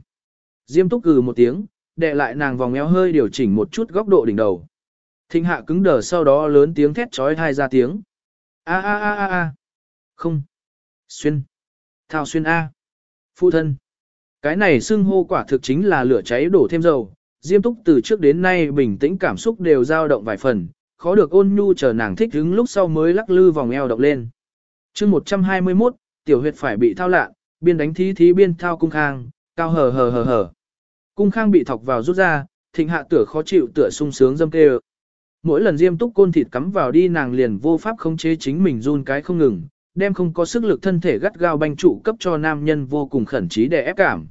Speaker 1: Diêm túc cừ một tiếng, đè lại nàng vòng eo hơi điều chỉnh một chút góc độ đỉnh đầu. Thịnh hạ cứng đờ sau đó lớn tiếng thét trói thai ra tiếng. A a a a a. Không. Xuyên. Thao xuyên A. Phụ thân. Cái này xưng hô quả thực chính là lửa cháy đổ thêm dầu. Diêm túc từ trước đến nay bình tĩnh cảm xúc đều dao động vài phần, khó được ôn nhu chờ nàng thích đứng lúc sau mới lắc lư vòng eo động lên. chương 121, tiểu huyệt phải bị thao lạ, biên đánh thí thí biên thao cung khang, cao hờ hờ hờ hờ. Cung khang bị thọc vào rút ra, thịnh hạ tựa khó chịu tựa sung sướng dâm kê Mỗi lần diêm túc côn thịt cắm vào đi nàng liền vô pháp khống chế chính mình run cái không ngừng, đem không có sức lực thân thể gắt gao banh trụ cấp cho nam nhân vô cùng khẩn trí để ép cảm.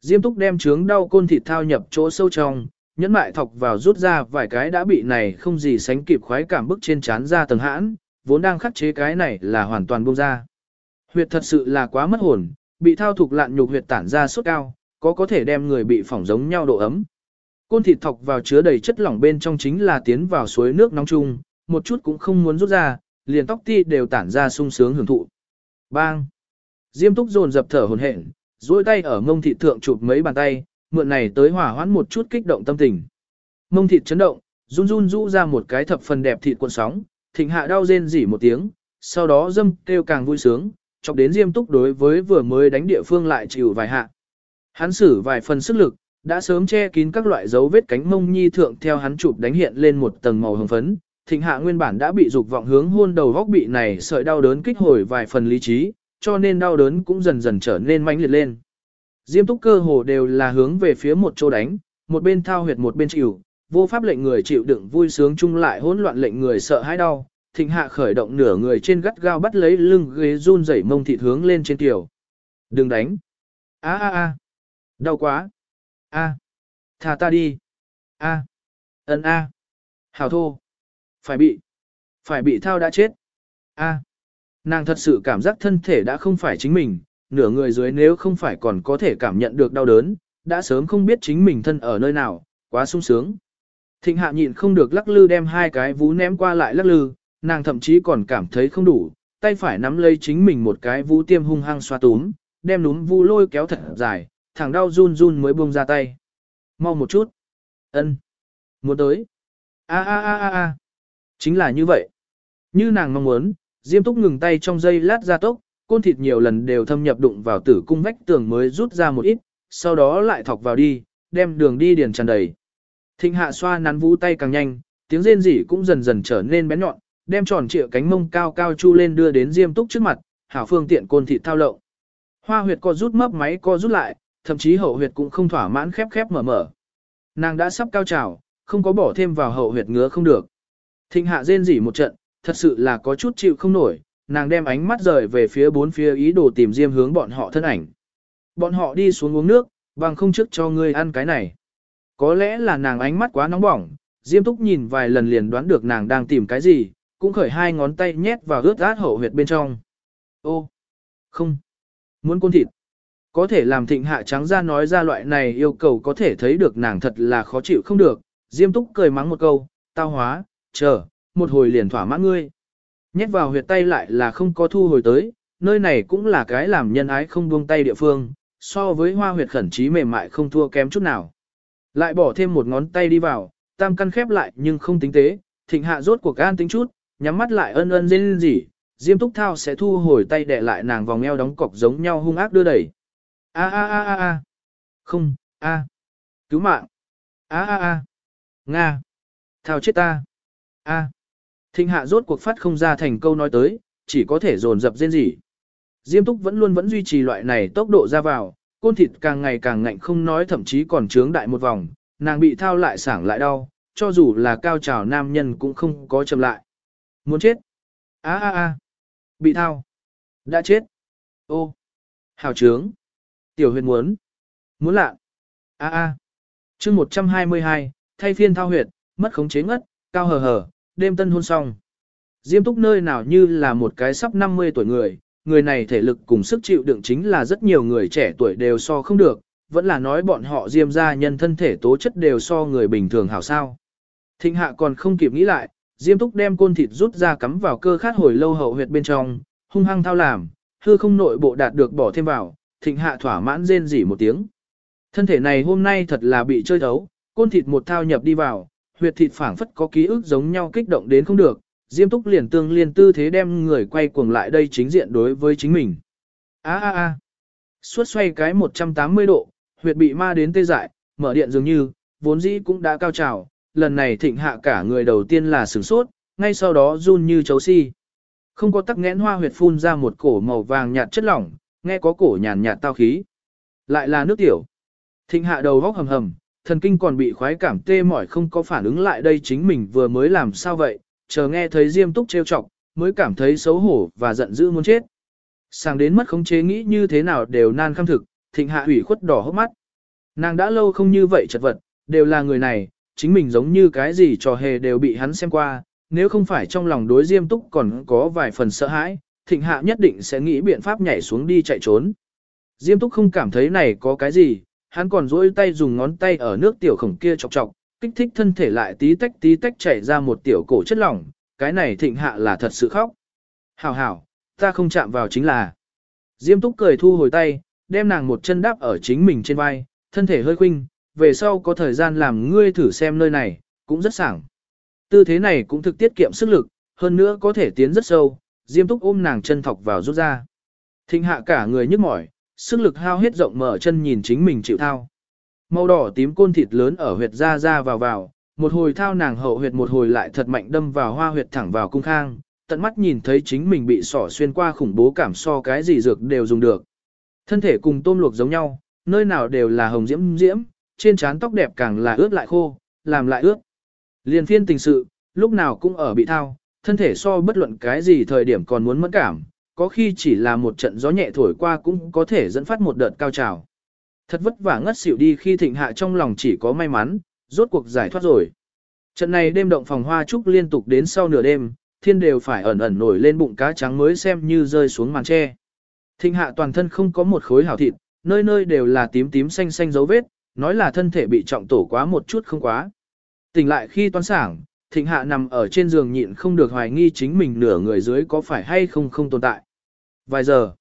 Speaker 1: Diêm túc đem trướng đau côn thịt thao nhập chỗ sâu trong, nhẫn mại thọc vào rút ra vài cái đã bị này không gì sánh kịp khoái cảm bức trên chán ra tầng hãn, vốn đang khắc chế cái này là hoàn toàn buông ra. Huyệt thật sự là quá mất hồn, bị thao thục lạn nhục huyệt tản ra suốt cao, có có thể đem người bị phỏng giống nhau độ ấm. Côn thịt thọc vào chứa đầy chất lỏng bên trong chính là tiến vào suối nước nóng chung, một chút cũng không muốn rút ra, liền tóc ti đều tản ra sung sướng hưởng thụ. Bang! Diêm túc dồn dập thở hồn hển, duỗi tay ở mông thịt thượng chụp mấy bàn tay, mượn này tới hỏa hoãn một chút kích động tâm tình. Mông thịt chấn động, run run rũ ra một cái thập phần đẹp thịt cuộn sóng, thịnh hạ đau rên rỉ một tiếng, sau đó dâm kêu càng vui sướng, chọc đến diêm túc đối với vừa mới đánh địa phương lại chịu vài hạ. Hắn sử vài phần sức lực, đã sớm che kín các loại dấu vết cánh mông nhi thượng theo hắn chụp đánh hiện lên một tầng màu hồng phấn. Thịnh hạ nguyên bản đã bị dục vọng hướng hôn đầu góc bị này sợi đau đớn kích hồi vài phần lý trí, cho nên đau đớn cũng dần dần trở nên mãnh liệt lên. Diêm túc cơ hồ đều là hướng về phía một chỗ đánh, một bên thao huyệt một bên chịu, vô pháp lệnh người chịu đựng vui sướng chung lại hỗn loạn lệnh người sợ hãi đau. Thịnh hạ khởi động nửa người trên gắt gao bắt lấy lưng ghế run rẩy mông thịt hướng lên trên tiểu. Đừng đánh. a a a Đau quá. A. Thả ta đi. A. Ấn A. Hảo thô. Phải bị. Phải bị thao đã chết. A. Nàng thật sự cảm giác thân thể đã không phải chính mình, nửa người dưới nếu không phải còn có thể cảm nhận được đau đớn, đã sớm không biết chính mình thân ở nơi nào, quá sung sướng. Thịnh hạ nhịn không được lắc lư đem hai cái vú ném qua lại lắc lư, nàng thậm chí còn cảm thấy không đủ, tay phải nắm lấy chính mình một cái vú tiêm hung hăng xoa túm, đem núm vú lôi kéo thật dài, thẳng đau run run mới buông ra tay. Mau một chút. Ân. Muốn tới. A a a a a. Chính là như vậy. Như nàng mong muốn, Diêm Túc ngừng tay trong giây lát ra tốc, côn thịt nhiều lần đều thâm nhập đụng vào tử cung vách tường mới rút ra một ít, sau đó lại thọc vào đi, đem đường đi điền tràn đầy. Thịnh hạ xoa nắn vũ tay càng nhanh, tiếng rên rỉ cũng dần dần trở nên bén nhọn, đem tròn trịa cánh mông cao cao chu lên đưa đến Diêm Túc trước mặt, hảo phương tiện côn thịt thao lộng. Hoa huyệt co rút mấp máy co rút lại, thậm chí hậu huyệt cũng không thỏa mãn khép khép mở mở. Nàng đã sắp cao trào, không có bỏ thêm vào hậu huyệt ngứa không được. Thịnh hạ rên rỉ một trận, thật sự là có chút chịu không nổi, nàng đem ánh mắt rời về phía bốn phía ý đồ tìm diêm hướng bọn họ thân ảnh. Bọn họ đi xuống uống nước, bằng không trước cho ngươi ăn cái này. Có lẽ là nàng ánh mắt quá nóng bỏng, diêm túc nhìn vài lần liền đoán được nàng đang tìm cái gì, cũng khởi hai ngón tay nhét vào ướt át hậu huyệt bên trong. Ô, không, muốn côn thịt. Có thể làm thịnh hạ trắng ra nói ra loại này yêu cầu có thể thấy được nàng thật là khó chịu không được, diêm túc cười mắng một câu, tao hóa, chờ, một hồi liền thỏa mãn ngươi. Nhét vào huyệt tay lại là không có thu hồi tới, nơi này cũng là cái làm nhân ái không buông tay địa phương, so với hoa huyệt khẩn trí mềm mại không thua kém chút nào. Lại bỏ thêm một ngón tay đi vào, tam căn khép lại nhưng không tính tế, thịnh hạ rốt cuộc gan tính chút, nhắm mắt lại ân ân dên gì, diêm túc thao sẽ thu hồi tay đè lại nàng vòng eo đóng cọc giống nhau hung ác đưa đẩy. A a a a a. Không, a. Cứu mạng. A a a. Nga. Thao chết ta. A. Thịnh hạ rốt cuộc phát không ra thành câu nói tới, chỉ có thể dồn dập rên rỉ. Diêm túc vẫn luôn vẫn duy trì loại này tốc độ ra vào, côn thịt càng ngày càng ngạnh không nói thậm chí còn trướng đại một vòng, nàng bị thao lại sảng lại đau, cho dù là cao trào nam nhân cũng không có chậm lại. Muốn chết. A a a. Bị thao. Đã chết. Ô. Hào trướng. Tiểu huyệt muốn. Muốn lạ. A a. Chương 122, thay phiên thao huyệt, mất khống chế ngất, cao hờ hờ, đêm tân hôn xong. Diêm túc nơi nào như là một cái sắp 50 tuổi người, người này thể lực cùng sức chịu đựng chính là rất nhiều người trẻ tuổi đều so không được, vẫn là nói bọn họ diêm gia nhân thân thể tố chất đều so người bình thường hảo sao. Thịnh hạ còn không kịp nghĩ lại, diêm túc đem côn thịt rút ra cắm vào cơ khát hồi lâu hậu huyệt bên trong, hung hăng thao làm, hư không nội bộ đạt được bỏ thêm vào, thịnh hạ thỏa mãn rên rỉ một tiếng. Thân thể này hôm nay thật là bị chơi thấu, côn thịt một thao nhập đi vào, huyệt thịt phảng phất có ký ức giống nhau kích động đến không được, Diêm Túc liền tương liên tư thế đem người quay cuồng lại đây chính diện đối với chính mình. A a a. Suốt xoay cái 180 độ, huyệt bị ma đến tê dại, mở điện dường như, vốn dĩ cũng đã cao trào, lần này thịnh hạ cả người đầu tiên là sửng sốt, ngay sau đó run như chấu si. Không có tắc nghẽn hoa huyệt phun ra một cổ màu vàng nhạt chất lỏng, nghe có cổ nhàn nhạt tao khí. Lại là nước tiểu. Thịnh hạ đầu góc hầm hầm, thần kinh còn bị khoái cảm tê mỏi không có phản ứng lại đây chính mình vừa mới làm sao vậy, chờ nghe thấy Diêm Túc trêu chọc, mới cảm thấy xấu hổ và giận dữ muốn chết. Sang đến mất khống chế nghĩ như thế nào đều nan khăm thực, thịnh hạ ủy khuất đỏ hốc mắt. Nàng đã lâu không như vậy chật vật, đều là người này, chính mình giống như cái gì trò hề đều bị hắn xem qua, nếu không phải trong lòng đối Diêm Túc còn có vài phần sợ hãi, thịnh hạ nhất định sẽ nghĩ biện pháp nhảy xuống đi chạy trốn. Diêm Túc không cảm thấy này có cái gì, hắn còn dỗi tay dùng ngón tay ở nước tiểu khổng kia chọc chọc, kích thích thân thể lại tí tách tí tách chảy ra một tiểu cổ chất lỏng, cái này thịnh hạ là thật sự khóc. Hảo hảo, ta không chạm vào chính là. Diêm túc cười thu hồi tay, đem nàng một chân đáp ở chính mình trên vai, thân thể hơi khinh, về sau có thời gian làm ngươi thử xem nơi này, cũng rất sảng. Tư thế này cũng thực tiết kiệm sức lực, hơn nữa có thể tiến rất sâu, Diêm túc ôm nàng chân thọc vào rút ra. Thịnh hạ cả người nhức mỏi, sức lực hao hết rộng mở chân nhìn chính mình chịu thao. Màu đỏ tím côn thịt lớn ở huyệt ra ra vào vào, một hồi thao nàng hậu huyệt một hồi lại thật mạnh đâm vào hoa huyệt thẳng vào cung khang, tận mắt nhìn thấy chính mình bị sỏ xuyên qua khủng bố cảm so cái gì dược đều dùng được. Thân thể cùng tôm luộc giống nhau, nơi nào đều là hồng diễm diễm, trên trán tóc đẹp càng là ướt lại khô, làm lại ướt. Liên phiên tình sự, lúc nào cũng ở bị thao, thân thể so bất luận cái gì thời điểm còn muốn mất cảm, có khi chỉ là một trận gió nhẹ thổi qua cũng có thể dẫn phát một đợt cao trào. Thật vất vả ngất xỉu đi khi thịnh hạ trong lòng chỉ có may mắn, rốt cuộc giải thoát rồi. Trận này đêm động phòng hoa trúc liên tục đến sau nửa đêm, thiên đều phải ẩn ẩn nổi lên bụng cá trắng mới xem như rơi xuống màn tre. Thịnh hạ toàn thân không có một khối hảo thịt, nơi nơi đều là tím tím xanh xanh dấu vết, nói là thân thể bị trọng tổ quá một chút không quá. Tỉnh lại khi toán sảng, thịnh hạ nằm ở trên giường nhịn không được hoài nghi chính mình nửa người dưới có phải hay không không tồn tại. Vài giờ,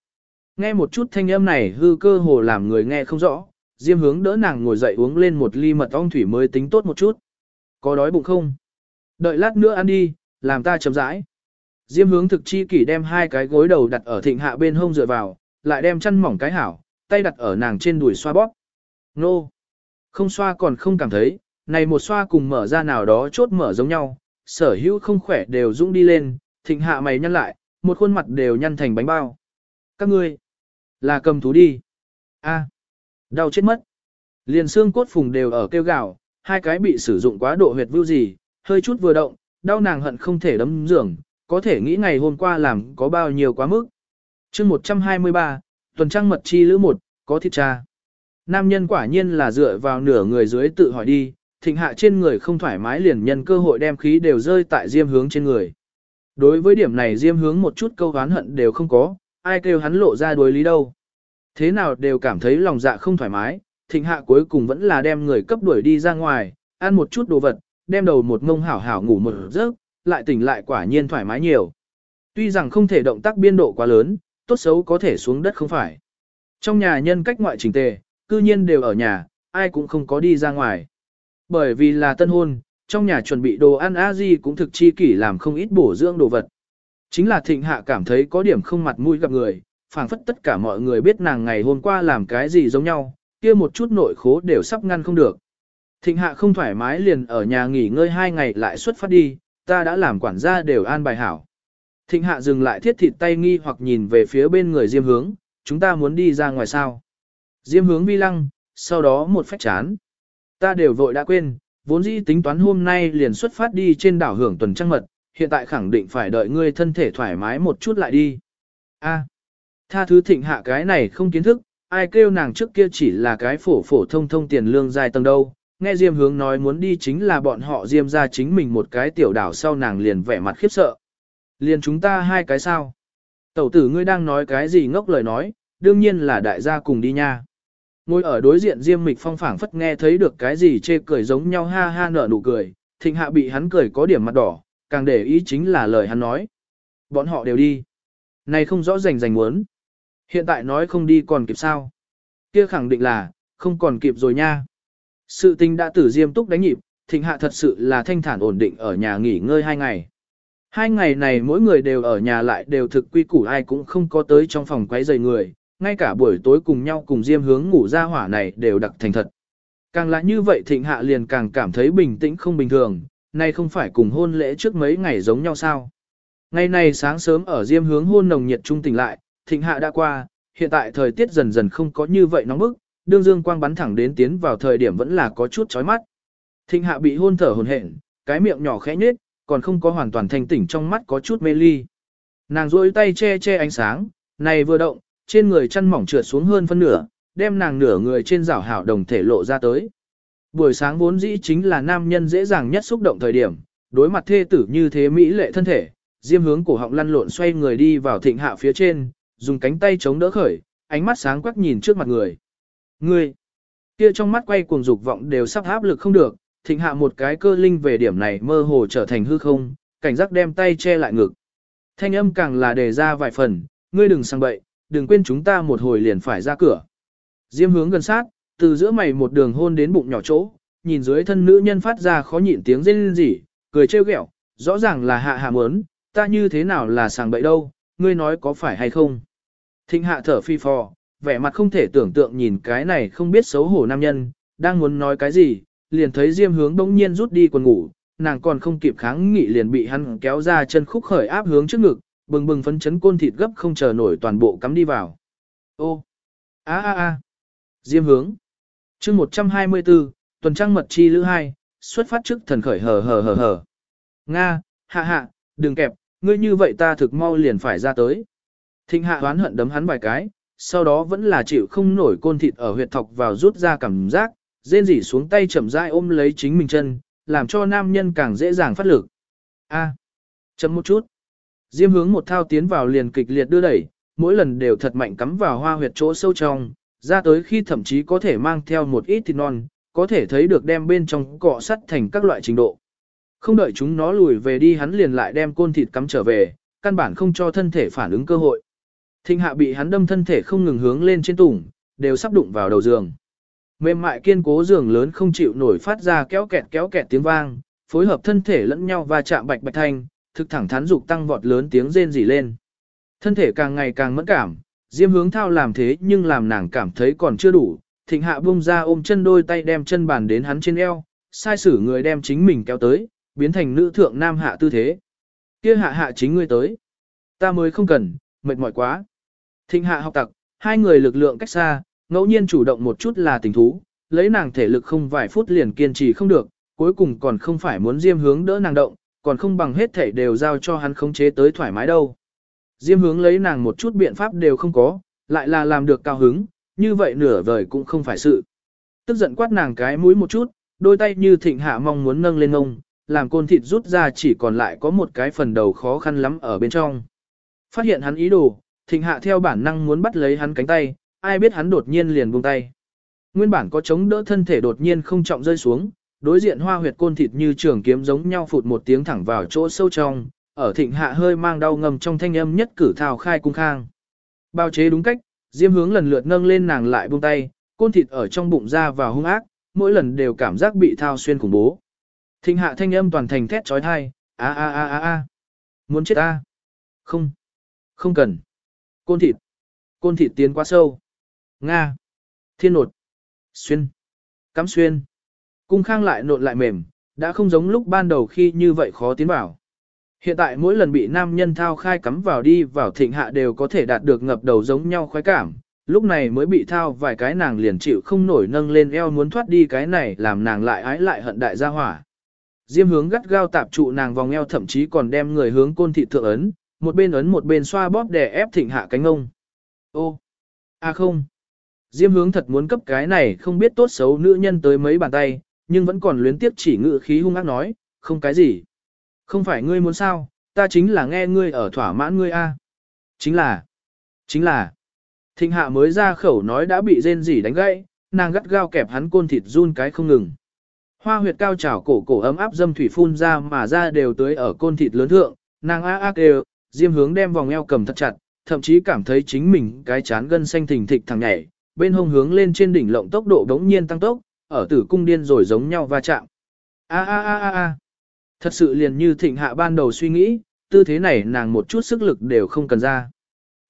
Speaker 1: nghe một chút thanh âm này hư cơ hồ làm người nghe không rõ, Diêm hướng đỡ nàng ngồi dậy uống lên một ly mật ong thủy mới tính tốt một chút. Có đói bụng không? Đợi lát nữa ăn đi, làm ta chậm rãi. Diêm hướng thực chi kỷ đem hai cái gối đầu đặt ở thịnh hạ bên hông dựa vào, lại đem chân mỏng cái hảo, tay đặt ở nàng trên đùi xoa bóp. Nô! Không xoa còn không cảm thấy, này một xoa cùng mở ra nào đó chốt mở giống nhau, sở hữu không khỏe đều dũng đi lên, thịnh hạ mày nhăn lại, một khuôn mặt đều nhăn thành bánh bao. Các ngươi, là cầm thú đi. a đau chết mất. Liền xương cốt phùng đều ở kêu gào, hai cái bị sử dụng quá độ huyệt vưu gì, hơi chút vừa động, đau nàng hận không thể đấm giường, có thể nghĩ ngày hôm qua làm có bao nhiêu quá mức. chương 123, tuần trăng mật chi lữ một, có thịt cha. Nam nhân quả nhiên là dựa vào nửa người dưới tự hỏi đi, thịnh hạ trên người không thoải mái liền nhân cơ hội đem khí đều rơi tại diêm hướng trên người. Đối với điểm này diêm hướng một chút câu hán hận đều không có, ai kêu hắn lộ ra đối lý đâu. Thế nào đều cảm thấy lòng dạ không thoải mái, thịnh hạ cuối cùng vẫn là đem người cấp đuổi đi ra ngoài, ăn một chút đồ vật, đem đầu một ngông hảo hảo ngủ một giấc, lại tỉnh lại quả nhiên thoải mái nhiều. Tuy rằng không thể động tác biên độ quá lớn, tốt xấu có thể xuống đất không phải. Trong nhà nhân cách ngoại trình tề, cư nhiên đều ở nhà, ai cũng không có đi ra ngoài. Bởi vì là tân hôn, trong nhà chuẩn bị đồ ăn a di cũng thực chi kỷ làm không ít bổ dưỡng đồ vật. Chính là thịnh hạ cảm thấy có điểm không mặt mũi gặp người, phảng phất tất cả mọi người biết nàng ngày hôm qua làm cái gì giống nhau, kia một chút nội khố đều sắp ngăn không được. Thịnh hạ không thoải mái liền ở nhà nghỉ ngơi hai ngày lại xuất phát đi, ta đã làm quản gia đều an bài hảo. Thịnh hạ dừng lại thiết thịt tay nghi hoặc nhìn về phía bên người diêm hướng, chúng ta muốn đi ra ngoài sao. Diêm hướng vi lăng, sau đó một phách chán. Ta đều vội đã quên, vốn dĩ tính toán hôm nay liền xuất phát đi trên đảo hưởng tuần trăng mật, hiện tại khẳng định phải đợi ngươi thân thể thoải mái một chút lại đi. A, tha thứ thịnh hạ cái này không kiến thức, ai kêu nàng trước kia chỉ là cái phổ phổ thông thông tiền lương dài tầng đâu. Nghe Diêm hướng nói muốn đi chính là bọn họ Diêm ra chính mình một cái tiểu đảo sau nàng liền vẻ mặt khiếp sợ. Liền chúng ta hai cái sao. Tẩu tử ngươi đang nói cái gì ngốc lời nói, đương nhiên là đại gia cùng đi nha. Ngồi ở đối diện Diêm Mịch Phong phảng phất nghe thấy được cái gì chê cười giống nhau ha ha nở nụ cười, thịnh hạ bị hắn cười có điểm mặt đỏ, càng để ý chính là lời hắn nói. Bọn họ đều đi. Này không rõ rành rành muốn. Hiện tại nói không đi còn kịp sao. Kia khẳng định là, không còn kịp rồi nha. Sự tình đã tử Diêm túc đánh nhịp, thịnh hạ thật sự là thanh thản ổn định ở nhà nghỉ ngơi hai ngày. Hai ngày này mỗi người đều ở nhà lại đều thực quy củ ai cũng không có tới trong phòng quấy rầy người, ngay cả buổi tối cùng nhau cùng Diêm hướng ngủ ra hỏa này đều đặc thành thật. Càng là như vậy thịnh hạ liền càng cảm thấy bình tĩnh không bình thường, nay không phải cùng hôn lễ trước mấy ngày giống nhau sao. Ngày này sáng sớm ở Diêm hướng hôn nồng nhiệt trung tỉnh lại, thịnh hạ đã qua, hiện tại thời tiết dần dần không có như vậy nóng bức, đương dương quang bắn thẳng đến tiến vào thời điểm vẫn là có chút chói mắt. Thịnh hạ bị hôn thở hồn hển, cái miệng nhỏ khẽ nhếch, còn không có hoàn toàn thanh tỉnh trong mắt có chút mê ly. Nàng duỗi tay che che ánh sáng, này vừa động, trên người chăn mỏng trượt xuống hơn phân nửa, đem nàng nửa người trên rảo hảo đồng thể lộ ra tới. Buổi sáng vốn dĩ chính là nam nhân dễ dàng nhất xúc động thời điểm, đối mặt thê tử như thế mỹ lệ thân thể, diêm hướng cổ họng lăn lộn xoay người đi vào thịnh hạ phía trên, dùng cánh tay chống đỡ khởi, ánh mắt sáng quắc nhìn trước mặt người. Người, kia trong mắt quay cuồng dục vọng đều sắp áp lực không được, thịnh hạ một cái cơ linh về điểm này mơ hồ trở thành hư không, cảnh giác đem tay che lại ngực. Thanh âm càng là đề ra vài phần, ngươi đừng sang bậy, đừng quên chúng ta một hồi liền phải ra cửa. Diêm hướng gần sát, từ giữa mày một đường hôn đến bụng nhỏ chỗ, nhìn dưới thân nữ nhân phát ra khó nhịn tiếng rên rỉ, cười trêu ghẹo, rõ ràng là hạ hạ muốn, ta như thế nào là sàng bậy đâu, ngươi nói có phải hay không. Thịnh hạ thở phi phò, vẻ mặt không thể tưởng tượng nhìn cái này không biết xấu hổ nam nhân, đang muốn nói cái gì, liền thấy Diêm hướng bỗng nhiên rút đi quần ngủ, nàng còn không kịp kháng nghị liền bị hắn kéo ra chân khúc khởi áp hướng trước ngực, bừng bừng phấn chấn côn thịt gấp không chờ nổi toàn bộ cắm đi vào. Ô, a a a, Diêm hướng. chương 124, tuần trăng mật chi lữ 2, xuất phát trước thần khởi hờ hờ hờ hờ. Nga, hạ hạ, đừng kẹp, ngươi như vậy ta thực mau liền phải ra tới. Thịnh hạ hoán hận đấm hắn vài cái, sau đó vẫn là chịu không nổi côn thịt ở huyệt thọc vào rút ra cảm giác, rên rỉ xuống tay chậm rãi ôm lấy chính mình chân, làm cho nam nhân càng dễ dàng phát lực. A, chấm một chút. Diêm hướng một thao tiến vào liền kịch liệt đưa đẩy, mỗi lần đều thật mạnh cắm vào hoa huyệt chỗ sâu trong, ra tới khi thậm chí có thể mang theo một ít thịt non, có thể thấy được đem bên trong cọ sắt thành các loại trình độ. Không đợi chúng nó lùi về đi hắn liền lại đem côn thịt cắm trở về, căn bản không cho thân thể phản ứng cơ hội. Thinh hạ bị hắn đâm thân thể không ngừng hướng lên trên tủng, đều sắp đụng vào đầu giường. Mềm mại kiên cố giường lớn không chịu nổi phát ra kéo kẹt kéo kẹt tiếng vang, phối hợp thân thể lẫn nhau và chạm bạch bạch thanh, thực thẳng thắn dục tăng vọt lớn tiếng rên rỉ lên. Thân thể càng ngày càng mẫn cảm, Diêm hướng thao làm thế nhưng làm nàng cảm thấy còn chưa đủ, thịnh hạ bung ra ôm chân đôi tay đem chân bàn đến hắn trên eo, sai sử người đem chính mình kéo tới, biến thành nữ thượng nam hạ tư thế. Kia hạ hạ chính ngươi tới. Ta mới không cần, mệt mỏi quá. Thịnh hạ học tặc, hai người lực lượng cách xa, ngẫu nhiên chủ động một chút là tình thú, lấy nàng thể lực không vài phút liền kiên trì không được, cuối cùng còn không phải muốn diêm hướng đỡ nàng động, còn không bằng hết thể đều giao cho hắn khống chế tới thoải mái đâu. Diêm hướng lấy nàng một chút biện pháp đều không có, lại là làm được cao hứng, như vậy nửa vời cũng không phải sự. Tức giận quát nàng cái mũi một chút, đôi tay như thịnh hạ mong muốn nâng lên ông, làm côn thịt rút ra chỉ còn lại có một cái phần đầu khó khăn lắm ở bên trong. Phát hiện hắn ý đồ, thịnh hạ theo bản năng muốn bắt lấy hắn cánh tay, ai biết hắn đột nhiên liền buông tay. Nguyên bản có chống đỡ thân thể đột nhiên không trọng rơi xuống, đối diện hoa huyệt côn thịt như trường kiếm giống nhau phụt một tiếng thẳng vào chỗ sâu trong, ở thịnh hạ hơi mang đau ngầm trong thanh âm nhất cử thao khai cung khang. Bao chế đúng cách, diêm hướng lần lượt nâng lên nàng lại buông tay, côn thịt ở trong bụng ra vào hung ác, mỗi lần đều cảm giác bị thao xuyên khủng bố. Thịnh hạ thanh âm toàn thành thét trói thai, a a a a a, muốn chết a, không, không cần, côn thịt, côn thịt tiến quá sâu, nga, thiên nột, xuyên, cắm xuyên, cung khang lại nộn lại mềm, đã không giống lúc ban đầu khi như vậy khó tiến vào. Hiện tại mỗi lần bị nam nhân thao khai cắm vào đi vào thịnh hạ đều có thể đạt được ngập đầu giống nhau khoái cảm, lúc này mới bị thao vài cái nàng liền chịu không nổi nâng lên eo muốn thoát đi cái này làm nàng lại ái lại hận đại gia hỏa. Diêm hướng gắt gao tạp trụ nàng vòng eo thậm chí còn đem người hướng côn thị thượng ấn, một bên ấn một bên xoa bóp để ép thịnh hạ cánh ông. Ô, a à không. Diêm hướng thật muốn cấp cái này không biết tốt xấu nữ nhân tới mấy bàn tay, nhưng vẫn còn luyến tiếp chỉ ngự khí hung ác nói, không cái gì. Không phải ngươi muốn sao, ta chính là nghe ngươi ở thỏa mãn ngươi a. Chính là, chính là, thịnh hạ mới ra khẩu nói đã bị rên rỉ đánh gãy, nàng gắt gao kẹp hắn côn thịt run cái không ngừng. Hoa huyệt cao trào cổ cổ ấm áp dâm thủy phun ra mà ra đều tới ở côn thịt lớn thượng, nàng a a kêu, diêm hướng đem vòng eo cầm thật chặt, thậm chí cảm thấy chính mình cái chán gân xanh thình thịch thằng nhảy, bên hông hướng lên trên đỉnh lộng tốc độ đống nhiên tăng tốc, ở tử cung điên rồi giống nhau va chạm. A a a a a. Thật sự liền như thịnh hạ ban đầu suy nghĩ, tư thế này nàng một chút sức lực đều không cần ra.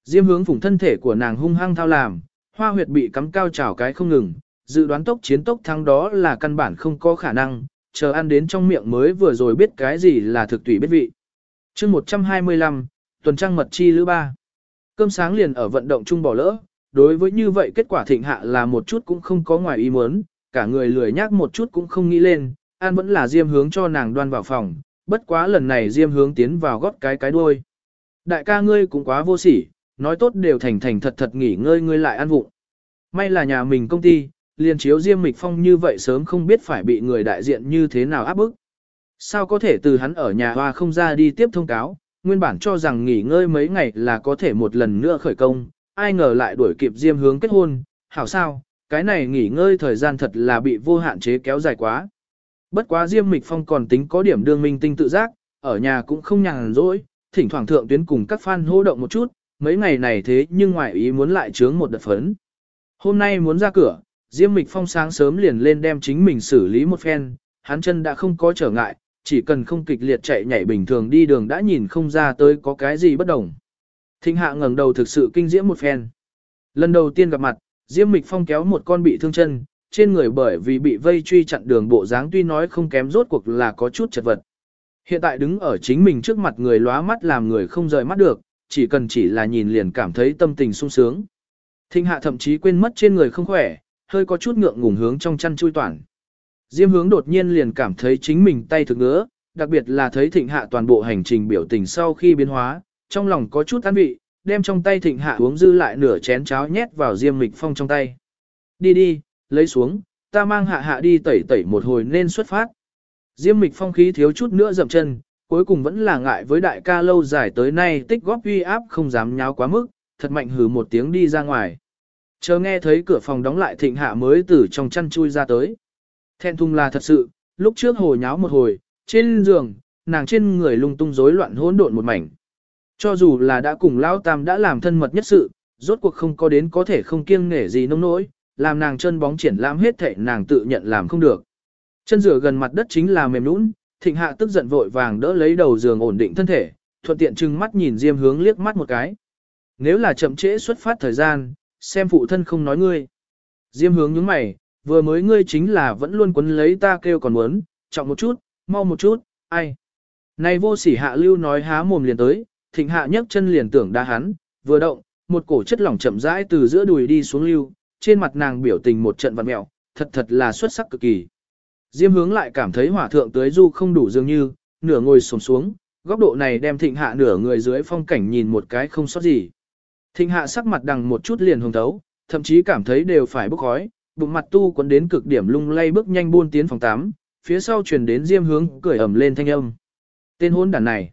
Speaker 1: Diêm hướng phủng thân thể của nàng hung hăng thao làm, hoa huyệt bị cắm cao trào cái không ngừng, dự đoán tốc chiến tốc thắng đó là căn bản không có khả năng, chờ ăn đến trong miệng mới vừa rồi biết cái gì là thực tùy biết vị. chương 125, tuần trăng mật chi lữ ba. Cơm sáng liền ở vận động chung bỏ lỡ, đối với như vậy kết quả thịnh hạ là một chút cũng không có ngoài ý muốn, cả người lười nhác một chút cũng không nghĩ lên, an vẫn là diêm hướng cho nàng đoan vào phòng, bất quá lần này diêm hướng tiến vào gót cái cái đuôi. Đại ca ngươi cũng quá vô sỉ, nói tốt đều thành thành thật thật nghỉ ngơi ngươi lại ăn vụng. May là nhà mình công ty, liền chiếu diêm mịch phong như vậy sớm không biết phải bị người đại diện như thế nào áp bức. Sao có thể từ hắn ở nhà hoa không ra đi tiếp thông cáo, nguyên bản cho rằng nghỉ ngơi mấy ngày là có thể một lần nữa khởi công, ai ngờ lại đuổi kịp diêm hướng kết hôn, hảo sao, cái này nghỉ ngơi thời gian thật là bị vô hạn chế kéo dài quá. Bất quá diêm mịch phong còn tính có điểm đương minh tinh tự giác, ở nhà cũng không nhàn rỗi, thỉnh thoảng thượng tuyến cùng các fan hô động một chút, mấy ngày này thế nhưng ngoại ý muốn lại chướng một đợt phấn. Hôm nay muốn ra cửa, Diêm Mịch Phong sáng sớm liền lên đem chính mình xử lý một phen, hắn chân đã không có trở ngại, chỉ cần không kịch liệt chạy nhảy bình thường đi đường đã nhìn không ra tới có cái gì bất đồng. Thịnh hạ ngẩng đầu thực sự kinh diễm một phen. Lần đầu tiên gặp mặt, Diêm Mịch Phong kéo một con bị thương chân, trên người bởi vì bị vây truy chặn đường bộ dáng tuy nói không kém rốt cuộc là có chút chật vật. Hiện tại đứng ở chính mình trước mặt người lóa mắt làm người không rời mắt được, chỉ cần chỉ là nhìn liền cảm thấy tâm tình sung sướng. Thịnh hạ thậm chí quên mất trên người không khỏe, hơi có chút ngượng ngùng hướng trong chăn chui toàn. Diêm hướng đột nhiên liền cảm thấy chính mình tay thực ngứa, đặc biệt là thấy thịnh hạ toàn bộ hành trình biểu tình sau khi biến hóa, trong lòng có chút an vị, đem trong tay thịnh hạ uống dư lại nửa chén cháo nhét vào diêm mịch phong trong tay. Đi đi, lấy xuống, ta mang hạ hạ đi tẩy tẩy một hồi nên xuất phát. Diêm mịch phong khí thiếu chút nữa dậm chân, cuối cùng vẫn là ngại với đại ca lâu dài tới nay tích góp uy áp không dám nháo quá mức, thật mạnh hừ một tiếng đi ra ngoài. Chờ nghe thấy cửa phòng đóng lại thịnh hạ mới từ trong chăn chui ra tới. Thẹn thùng là thật sự, lúc trước hồi nháo một hồi, trên giường, nàng trên người lung tung rối loạn hỗn độn một mảnh. Cho dù là đã cùng Lão Tam đã làm thân mật nhất sự, rốt cuộc không có đến có thể không kiêng nể gì nông nỗi, làm nàng chân bóng triển lãm hết thảy nàng tự nhận làm không được. Chân rửa gần mặt đất chính là mềm nũng, thịnh hạ tức giận vội vàng đỡ lấy đầu giường ổn định thân thể, thuận tiện trừng mắt nhìn Diêm hướng liếc mắt một cái. Nếu là chậm trễ xuất phát thời gian, xem phụ thân không nói ngươi. Diêm hướng nhướng mày, vừa mới ngươi chính là vẫn luôn quấn lấy ta kêu còn muốn, trọng một chút, mau một chút, ai. Này vô sỉ hạ lưu nói há mồm liền tới, thịnh hạ nhấc chân liền tưởng đa hắn, vừa động, một cổ chất lỏng chậm rãi từ giữa đùi đi xuống lưu, trên mặt nàng biểu tình một trận vặn mẹo, thật thật là xuất sắc cực kỳ. Diêm hướng lại cảm thấy hỏa thượng tới du không đủ dường như, nửa ngồi sồm xuống, góc độ này đem thịnh hạ nửa người dưới phong cảnh nhìn một cái không sót gì. Thịnh hạ sắc mặt đằng một chút liền hồng thấu, thậm chí cảm thấy đều phải bốc khói, bụng mặt tu quấn đến cực điểm lung lay bước nhanh buôn tiến phòng 8, phía sau truyền đến diêm hướng cười ẩm lên thanh âm. Tên hôn đàn này.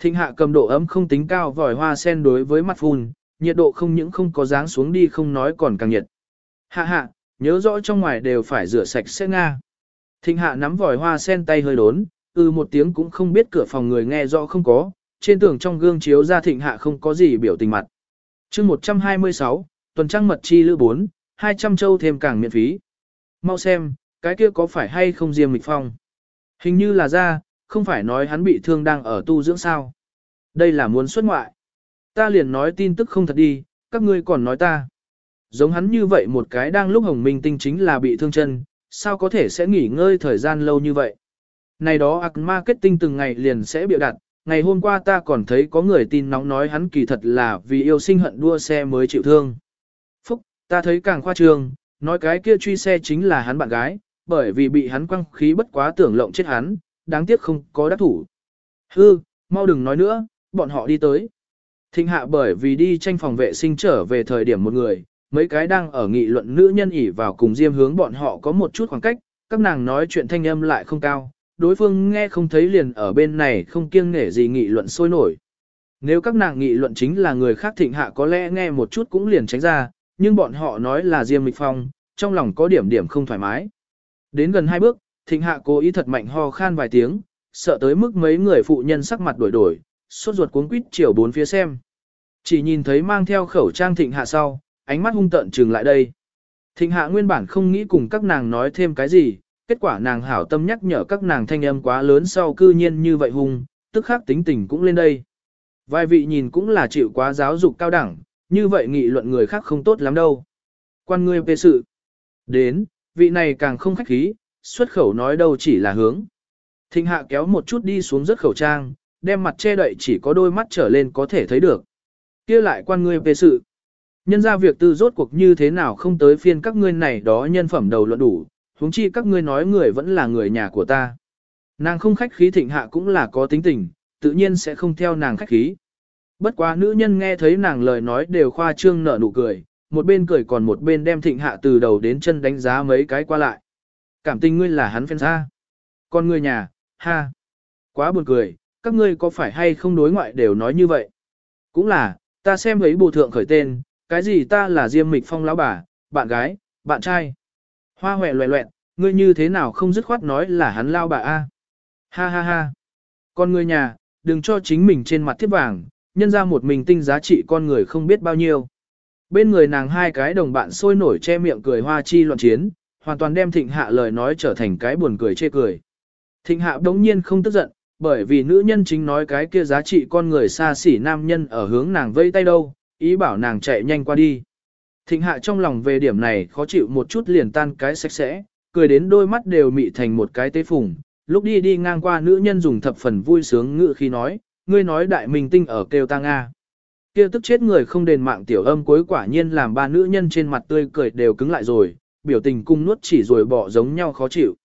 Speaker 1: Thịnh hạ cầm độ ấm không tính cao vòi hoa sen đối với mặt phun, nhiệt độ không những không có dáng xuống đi không nói còn càng nhiệt. Hạ hạ, nhớ rõ trong ngoài đều phải rửa sạch sẽ nga. Thịnh hạ nắm vòi hoa sen tay hơi đốn, ư một tiếng cũng không biết cửa phòng người nghe rõ không có, trên tường trong gương chiếu ra thịnh hạ không có gì biểu tình mặt chương 126, tuần trăng mật chi lữ 4, 200 châu thêm càng miễn phí. Mau xem, cái kia có phải hay không Diêm Mịch Phong? Hình như là ra, không phải nói hắn bị thương đang ở tu dưỡng sao. Đây là muốn xuất ngoại. Ta liền nói tin tức không thật đi, các ngươi còn nói ta. Giống hắn như vậy một cái đang lúc hồng minh tinh chính là bị thương chân, sao có thể sẽ nghỉ ngơi thời gian lâu như vậy. Này đó ạc marketing từng ngày liền sẽ biểu đặt, ngày hôm qua ta còn thấy có người tin nóng nói hắn kỳ thật là vì yêu sinh hận đua xe mới chịu thương. Phúc, ta thấy càng khoa trương, nói cái kia truy xe chính là hắn bạn gái, bởi vì bị hắn quăng khí bất quá tưởng lộng chết hắn, đáng tiếc không có đắc thủ. Hư, mau đừng nói nữa, bọn họ đi tới. Thịnh hạ bởi vì đi tranh phòng vệ sinh trở về thời điểm một người, mấy cái đang ở nghị luận nữ nhân ỉ vào cùng diêm hướng bọn họ có một chút khoảng cách, các nàng nói chuyện thanh âm lại không cao, đối phương nghe không thấy liền ở bên này không kiêng nể gì nghị luận sôi nổi. Nếu các nàng nghị luận chính là người khác thịnh hạ có lẽ nghe một chút cũng liền tránh ra, nhưng bọn họ nói là Diêm Mịch Phong, trong lòng có điểm điểm không thoải mái. Đến gần hai bước, thịnh hạ cố ý thật mạnh ho khan vài tiếng, sợ tới mức mấy người phụ nhân sắc mặt đổi đổi, sốt ruột cuống quýt chiều bốn phía xem. Chỉ nhìn thấy mang theo khẩu trang thịnh hạ sau, ánh mắt hung tận trừng lại đây. Thịnh hạ nguyên bản không nghĩ cùng các nàng nói thêm cái gì, kết quả nàng hảo tâm nhắc nhở các nàng thanh âm quá lớn sau cư nhiên như vậy hung, tức khắc tính tình cũng lên đây. Vài vị nhìn cũng là chịu quá giáo dục cao đẳng, như vậy nghị luận người khác không tốt lắm đâu. Quan ngươi về sự. Đến, vị này càng không khách khí, xuất khẩu nói đâu chỉ là hướng. Thịnh hạ kéo một chút đi xuống rất khẩu trang, đem mặt che đậy chỉ có đôi mắt trở lên có thể thấy được. kia lại quan ngươi về sự. Nhân ra việc tư rốt cuộc như thế nào không tới phiên các ngươi này đó nhân phẩm đầu luận đủ, huống chi các ngươi nói người vẫn là người nhà của ta. Nàng không khách khí thịnh hạ cũng là có tính tình, tự nhiên sẽ không theo nàng khách khí. Bất quá nữ nhân nghe thấy nàng lời nói đều khoa trương nở nụ cười, một bên cười còn một bên đem thịnh hạ từ đầu đến chân đánh giá mấy cái qua lại. Cảm tình ngươi là hắn phen ra. Còn ngươi nhà, ha. Quá buồn cười, các ngươi có phải hay không đối ngoại đều nói như vậy. Cũng là, ta xem ấy bộ thượng khởi tên, cái gì ta là Diêm Mịch Phong lão bà, bạn gái, bạn trai. Hoa hoẹ loẹ loẹn, ngươi như thế nào không dứt khoát nói là hắn lao bà a? Ha ha ha. Con ngươi nhà, đừng cho chính mình trên mặt thiết vàng, nhân ra một mình tinh giá trị con người không biết bao nhiêu. Bên người nàng hai cái đồng bạn sôi nổi che miệng cười hoa chi loạn chiến, hoàn toàn đem thịnh hạ lời nói trở thành cái buồn cười chê cười. Thịnh hạ đống nhiên không tức giận, bởi vì nữ nhân chính nói cái kia giá trị con người xa xỉ nam nhân ở hướng nàng vây tay đâu, ý bảo nàng chạy nhanh qua đi. Thịnh hạ trong lòng về điểm này khó chịu một chút liền tan cái sạch sẽ, cười đến đôi mắt đều mị thành một cái tế phùng, lúc đi đi ngang qua nữ nhân dùng thập phần vui sướng ngự khi nói, ngươi nói đại minh tinh ở kêu ta Nga. kia tức chết người không đền mạng tiểu âm cuối quả nhiên làm ba nữ nhân trên mặt tươi cười đều cứng lại rồi, biểu tình cung nuốt chỉ rồi bỏ giống nhau khó chịu.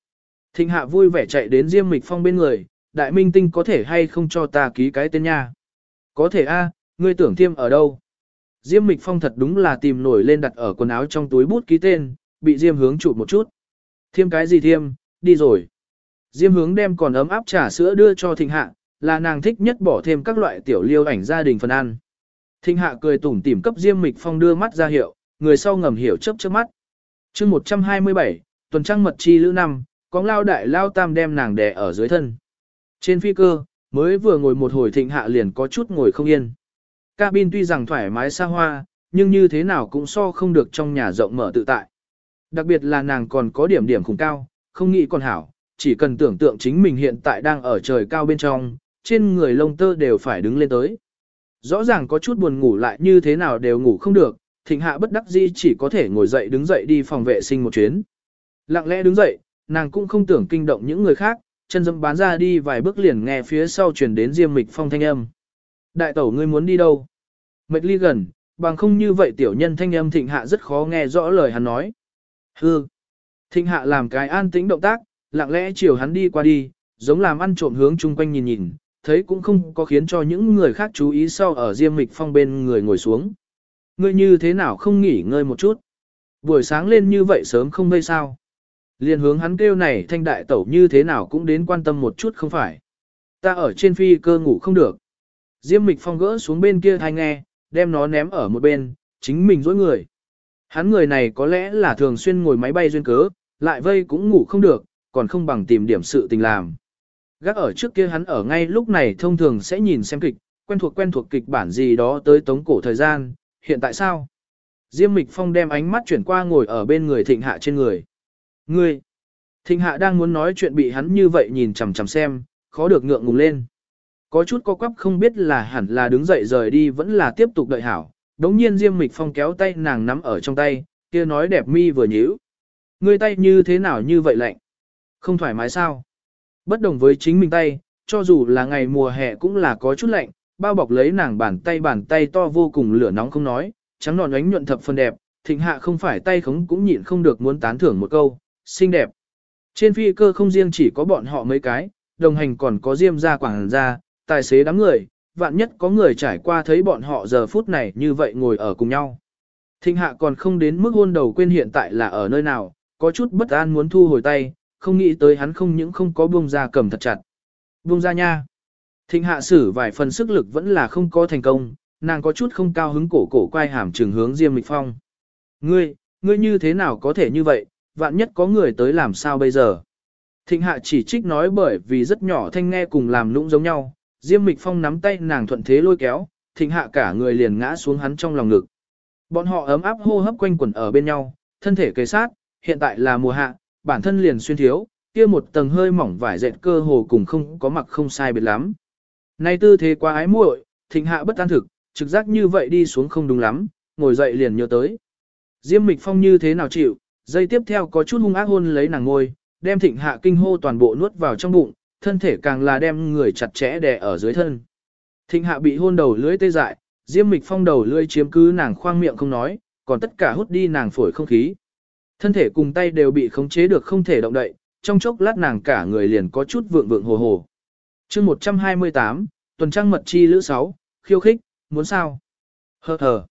Speaker 1: Thịnh hạ vui vẻ chạy đến Diêm Mịch Phong bên người, đại minh tinh có thể hay không cho ta ký cái tên nha. Có thể a, ngươi tưởng thiêm ở đâu? Diêm Mịch Phong thật đúng là tìm nổi lên đặt ở quần áo trong túi bút ký tên, bị Diêm hướng chụp một chút. Thiêm cái gì thiêm, đi rồi. Diêm hướng đem còn ấm áp trà sữa đưa cho thịnh hạ, là nàng thích nhất bỏ thêm các loại tiểu liêu ảnh gia đình phần ăn. Thịnh hạ cười tủm tỉm cấp Diêm Mịch Phong đưa mắt ra hiệu, người sau ngầm hiểu chớp chớp mắt chương 127, tuần trăng mật chi lữ năm, có lao đại lao tam đem nàng đè ở dưới thân. Trên phi cơ, mới vừa ngồi một hồi thịnh hạ liền có chút ngồi không yên. Cabin tuy rằng thoải mái xa hoa, nhưng như thế nào cũng so không được trong nhà rộng mở tự tại. Đặc biệt là nàng còn có điểm điểm khủng cao, không nghĩ còn hảo, chỉ cần tưởng tượng chính mình hiện tại đang ở trời cao bên trong, trên người lông tơ đều phải đứng lên tới. Rõ ràng có chút buồn ngủ lại như thế nào đều ngủ không được, thịnh hạ bất đắc dĩ chỉ có thể ngồi dậy đứng dậy đi phòng vệ sinh một chuyến. Lặng lẽ đứng dậy, nàng cũng không tưởng kinh động những người khác, chân dâm bán ra đi vài bước liền nghe phía sau truyền đến Diêm Mịch Phong thanh âm. Đại tẩu ngươi muốn đi đâu? Mệt ly gần, bằng không như vậy tiểu nhân thanh âm thịnh hạ rất khó nghe rõ lời hắn nói. Hư. Thịnh hạ làm cái an tĩnh động tác, lặng lẽ chiều hắn đi qua đi, giống làm ăn trộm hướng chung quanh nhìn nhìn, thấy cũng không có khiến cho những người khác chú ý sau ở Diêm Mịch Phong bên người ngồi xuống. Ngươi như thế nào không nghỉ ngơi một chút? Buổi sáng lên như vậy sớm không vây sao? Liên hướng hắn kêu này thanh đại tẩu như thế nào cũng đến quan tâm một chút không phải. Ta ở trên phi cơ ngủ không được. Diêm Mịch Phong gỡ xuống bên kia thanh nghe, đem nó ném ở một bên, chính mình dối người. Hắn người này có lẽ là thường xuyên ngồi máy bay duyên cớ, lại vây cũng ngủ không được, còn không bằng tìm điểm sự tình làm. Gác ở trước kia hắn ở ngay lúc này thông thường sẽ nhìn xem kịch, quen thuộc quen thuộc kịch bản gì đó tới tống cổ thời gian, hiện tại sao? Diêm Mịch Phong đem ánh mắt chuyển qua ngồi ở bên người thịnh hạ trên người. Ngươi! Thịnh hạ đang muốn nói chuyện bị hắn như vậy nhìn chằm chằm xem, khó được ngượng ngùng lên. Có chút co quắp không biết là hẳn là đứng dậy rời đi vẫn là tiếp tục đợi hảo. Đống nhiên Diêm Mịch Phong kéo tay nàng nắm ở trong tay, kia nói đẹp mi vừa nhíu. Ngươi tay như thế nào như vậy lạnh? Không thoải mái sao? Bất đồng với chính mình tay, cho dù là ngày mùa hè cũng là có chút lạnh, bao bọc lấy nàng bàn tay bàn tay to vô cùng lửa nóng không nói, trắng nọn ánh nhuận thập phần đẹp, thịnh hạ không phải tay khống cũng nhịn không được muốn tán thưởng một câu, xinh đẹp. Trên phi cơ không riêng chỉ có bọn họ mấy cái, đồng hành còn có diêm gia quảng gia, tài xế đám người, vạn nhất có người trải qua thấy bọn họ giờ phút này như vậy ngồi ở cùng nhau. Thịnh hạ còn không đến mức hôn đầu quên hiện tại là ở nơi nào, có chút bất an muốn thu hồi tay, không nghĩ tới hắn không những không có buông ra cầm thật chặt. Buông ra nha. Thịnh hạ sử vài phần sức lực vẫn là không có thành công, nàng có chút không cao hứng cổ cổ quay hàm trường hướng Diêm Mịch Phong. Ngươi, ngươi như thế nào có thể như vậy, vạn nhất có người tới làm sao bây giờ? Thịnh hạ chỉ trích nói bởi vì rất nhỏ thanh nghe cùng làm lũng giống nhau, Diêm Mịch Phong nắm tay nàng thuận thế lôi kéo, thịnh hạ cả người liền ngã xuống hắn trong lòng ngực. Bọn họ ấm áp hô hấp quanh quẩn ở bên nhau, thân thể kề sát, hiện tại là mùa hạ, bản thân liền xuyên thiếu, kia một tầng hơi mỏng vải dệt cơ hồ cùng không có mặc không sai biệt lắm. Nay tư thế quá ái muội, thịnh hạ bất an thực, trực giác như vậy đi xuống không đúng lắm, ngồi dậy liền nhớ tới. Diêm Mịch Phong như thế nào chịu, dây tiếp theo có chút hung ác hôn lấy nàng ngôi, đem thịnh hạ kinh hô toàn bộ nuốt vào trong bụng, thân thể càng là đem người chặt chẽ đè ở dưới thân. Thịnh hạ bị hôn đầu lưỡi tê dại, Diêm Mịch Phong đầu lưỡi chiếm cứ nàng khoang miệng không nói, còn tất cả hút đi nàng phổi không khí. Thân thể cùng tay đều bị khống chế được không thể động đậy, trong chốc lát nàng cả người liền có chút vượng vượng hồ hồ chương 128, tuần trăng mật chi lữ 6, khiêu khích, muốn sao? Hờ hờ.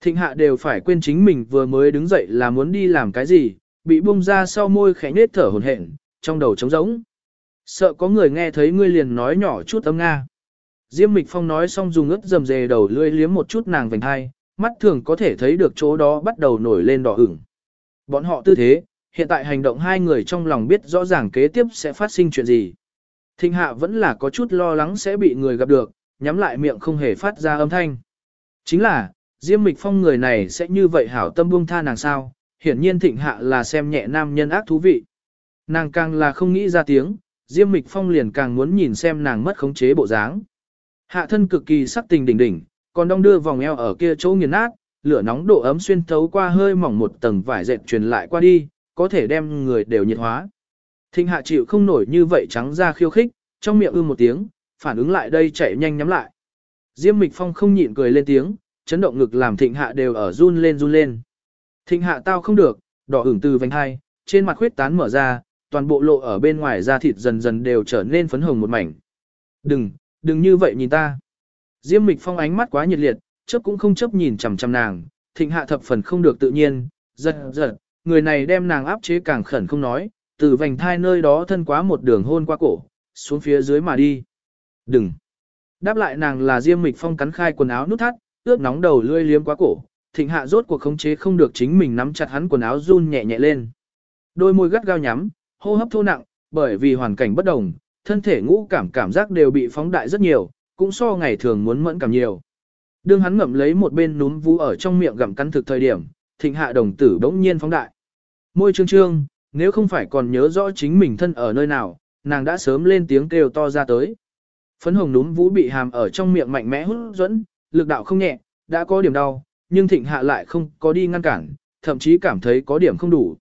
Speaker 1: Thịnh hạ đều phải quên chính mình vừa mới đứng dậy là muốn đi làm cái gì, bị bung ra sau môi khẽ nết thở hồn hển, trong đầu trống rỗng. Sợ có người nghe thấy ngươi liền nói nhỏ chút âm Nga. Diêm Mịch Phong nói xong dùng ướt dầm dề đầu lưỡi liếm một chút nàng vành hai, mắt thường có thể thấy được chỗ đó bắt đầu nổi lên đỏ ửng. Bọn họ tư thế, hiện tại hành động hai người trong lòng biết rõ ràng kế tiếp sẽ phát sinh chuyện gì. Thịnh hạ vẫn là có chút lo lắng sẽ bị người gặp được, nhắm lại miệng không hề phát ra âm thanh. Chính là, Diêm Mịch Phong người này sẽ như vậy hảo tâm buông tha nàng sao, hiển nhiên thịnh hạ là xem nhẹ nam nhân ác thú vị. Nàng càng là không nghĩ ra tiếng, Diêm Mịch Phong liền càng muốn nhìn xem nàng mất khống chế bộ dáng. Hạ thân cực kỳ sắc tình đỉnh đỉnh, còn đong đưa vòng eo ở kia chỗ nghiền nát, lửa nóng độ ấm xuyên thấu qua hơi mỏng một tầng vải dệt truyền lại qua đi, có thể đem người đều nhiệt hóa. Thịnh hạ chịu không nổi như vậy trắng ra khiêu khích, trong miệng ư một tiếng, phản ứng lại đây chạy nhanh nhắm lại. Diêm Mịch Phong không nhịn cười lên tiếng, chấn động ngực làm thịnh hạ đều ở run lên run lên. Thịnh hạ tao không được, đỏ ửng từ vành hai, trên mặt khuyết tán mở ra, toàn bộ lộ ở bên ngoài da thịt dần dần đều trở nên phấn hồng một mảnh. Đừng, đừng như vậy nhìn ta. Diêm Mịch Phong ánh mắt quá nhiệt liệt, chớp cũng không chấp nhìn chằm chằm nàng, thịnh hạ thập phần không được tự nhiên, giật giật, người này đem nàng áp chế càng khẩn không nói, từ vành thai nơi đó thân quá một đường hôn qua cổ, xuống phía dưới mà đi. Đừng. Đáp lại nàng là Diêm Mịch Phong cắn khai quần áo nút thắt, ướt nóng đầu lươi liếm quá cổ, thịnh hạ rốt cuộc khống chế không được chính mình nắm chặt hắn quần áo run nhẹ nhẹ lên. Đôi môi gắt gao nhắm, hô hấp thô nặng, bởi vì hoàn cảnh bất đồng, thân thể ngũ cảm cảm giác đều bị phóng đại rất nhiều, cũng so ngày thường muốn mẫn cảm nhiều. Đương hắn ngậm lấy một bên núm vú ở trong miệng gặm cắn thực thời điểm, thịnh hạ đồng tử bỗng nhiên phóng đại. Môi trương trương, nếu không phải còn nhớ rõ chính mình thân ở nơi nào, nàng đã sớm lên tiếng kêu to ra tới. Phấn hồng núm vũ bị hàm ở trong miệng mạnh mẽ hút dẫn, lực đạo không nhẹ, đã có điểm đau, nhưng thịnh hạ lại không có đi ngăn cản, thậm chí cảm thấy có điểm không đủ.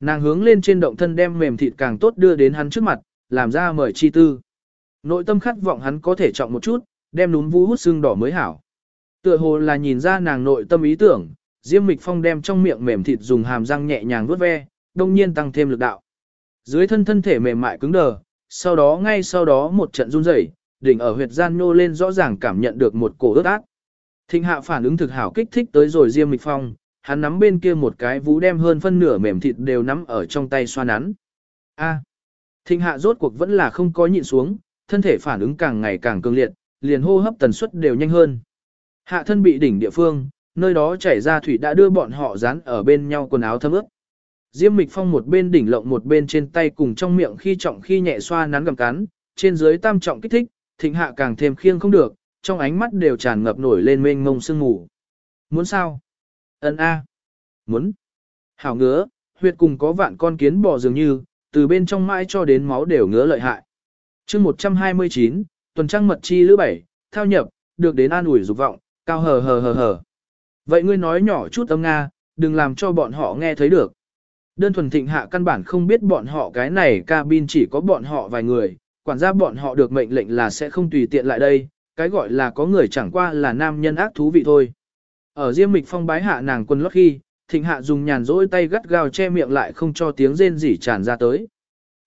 Speaker 1: Nàng hướng lên trên động thân đem mềm thịt càng tốt đưa đến hắn trước mặt, làm ra mời chi tư. Nội tâm khát vọng hắn có thể trọng một chút, đem núm vũ hút xương đỏ mới hảo. Tựa hồ là nhìn ra nàng nội tâm ý tưởng, Diêm Mịch Phong đem trong miệng mềm thịt dùng hàm răng nhẹ nhàng vuốt ve, đông nhiên tăng thêm lực đạo. Dưới thân thân thể mềm mại cứng đờ, sau đó ngay sau đó một trận run rẩy, đỉnh ở huyệt gian nô lên rõ ràng cảm nhận được một cổ ướt át. Thịnh hạ phản ứng thực hảo kích thích tới rồi Diêm Mịch Phong, hắn nắm bên kia một cái vú đem hơn phân nửa mềm thịt đều nắm ở trong tay xoa nắn. A. Thịnh hạ rốt cuộc vẫn là không có nhịn xuống, thân thể phản ứng càng ngày càng cường liệt, liền hô hấp tần suất đều nhanh hơn. Hạ thân bị đỉnh địa phương, nơi đó chảy ra thủy đã đưa bọn họ dán ở bên nhau quần áo thấm ướt. Diêm Mịch Phong một bên đỉnh lộng một bên trên tay cùng trong miệng khi trọng khi nhẹ xoa nắn gầm cắn, trên dưới tam trọng kích thích, thịnh hạ càng thêm khiêng không được, trong ánh mắt đều tràn ngập nổi lên mênh mông sương mù. Muốn sao? Ấn A. Muốn. Hảo ngứa, huyệt cùng có vạn con kiến bò dường như, từ bên trong mãi cho đến máu đều ngứa lợi hại. chương 129, tuần trăng mật chi lữ bảy, thao nhập, được đến an ủi dục vọng, cao hờ hờ hờ hờ. Vậy ngươi nói nhỏ chút âm Nga, đừng làm cho bọn họ nghe thấy được. Đơn thuần thịnh hạ căn bản không biết bọn họ cái này cabin chỉ có bọn họ vài người, quản gia bọn họ được mệnh lệnh là sẽ không tùy tiện lại đây, cái gọi là có người chẳng qua là nam nhân ác thú vị thôi. Ở riêng Mịch Phong bái hạ nàng quân lót khi, Thịnh Hạ dùng nhàn rỗi tay gắt gao che miệng lại không cho tiếng rên rỉ tràn ra tới.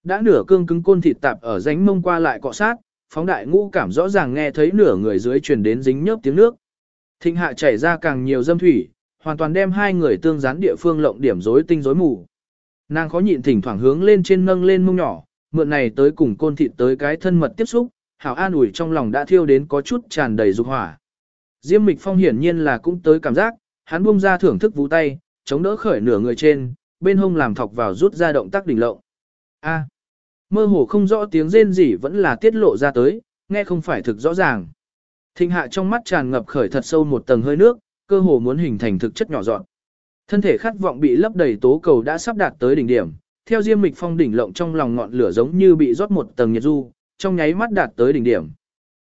Speaker 1: Đã nửa cương cứng côn thịt tạp ở ránh mông qua lại cọ sát, phóng đại ngũ cảm rõ ràng nghe thấy nửa người dưới truyền đến dính nhớp tiếng nước. Thịnh Hạ chảy ra càng nhiều dâm thủy, hoàn toàn đem hai người tương gián địa phương lộng điểm rối tinh rối mù. Nàng khó nhịn thỉnh thoảng hướng lên trên nâng lên mông nhỏ, mượn này tới cùng côn thịt tới cái thân mật tiếp xúc, hảo an ủi trong lòng đã thiêu đến có chút tràn đầy dục hỏa. Diêm Mịch Phong hiển nhiên là cũng tới cảm giác, hắn buông ra thưởng thức vũ tay, chống đỡ khởi nửa người trên, bên hông làm thọc vào rút ra động tác đỉnh lộng. A. mơ hồ không rõ tiếng rên rỉ vẫn là tiết lộ ra tới, nghe không phải thực rõ ràng. Thịnh hạ trong mắt tràn ngập khởi thật sâu một tầng hơi nước, cơ hồ muốn hình thành thực chất nhỏ dọn. Thân thể khát vọng bị lấp đầy tố cầu đã sắp đạt tới đỉnh điểm, theo Diêm Mịch Phong đỉnh lộng trong lòng ngọn lửa giống như bị rót một tầng nhiệt du, trong nháy mắt đạt tới đỉnh điểm.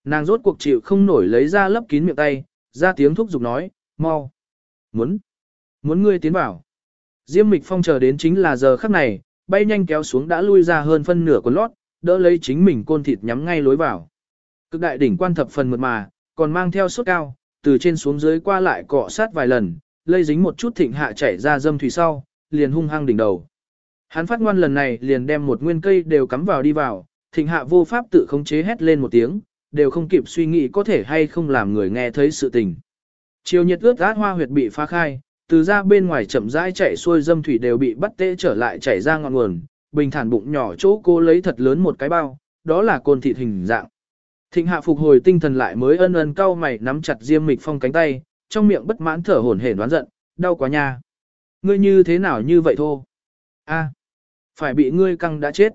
Speaker 1: Nàng rốt cuộc chịu không nổi lấy ra lấp kín miệng tay, ra tiếng thúc giục nói, mau, muốn, muốn ngươi tiến vào. Diêm Mịch Phong chờ đến chính là giờ khắc này, bay nhanh kéo xuống đã lui ra hơn phân nửa con lót, đỡ lấy chính mình côn thịt nhắm ngay lối vào. Cực đại đỉnh quan thập phần mượt mà, còn mang theo sốt cao, từ trên xuống dưới qua lại cọ sát vài lần, lây dính một chút thịnh hạ chảy ra dâm thủy sau, liền hung hăng đỉnh đầu. Hắn phát ngoan lần này liền đem một nguyên cây đều cắm vào đi vào, thịnh hạ vô pháp tự khống chế hét lên một tiếng, đều không kịp suy nghĩ có thể hay không làm người nghe thấy sự tình. Chiều nhiệt ướt át hoa huyệt bị phá khai, từ ra bên ngoài chậm rãi chảy xuôi dâm thủy đều bị bắt tê trở lại chảy ra ngọn nguồn, bình thản bụng nhỏ chỗ cô lấy thật lớn một cái bao, đó là côn thịt hình dạng. Thịnh hạ phục hồi tinh thần lại mới ân ân cau mày nắm chặt Diêm Mịch Phong cánh tay, trong miệng bất mãn thở hổn hển đoán giận, đau quá nha. Ngươi như thế nào như vậy thô? A, phải bị ngươi căng đã chết.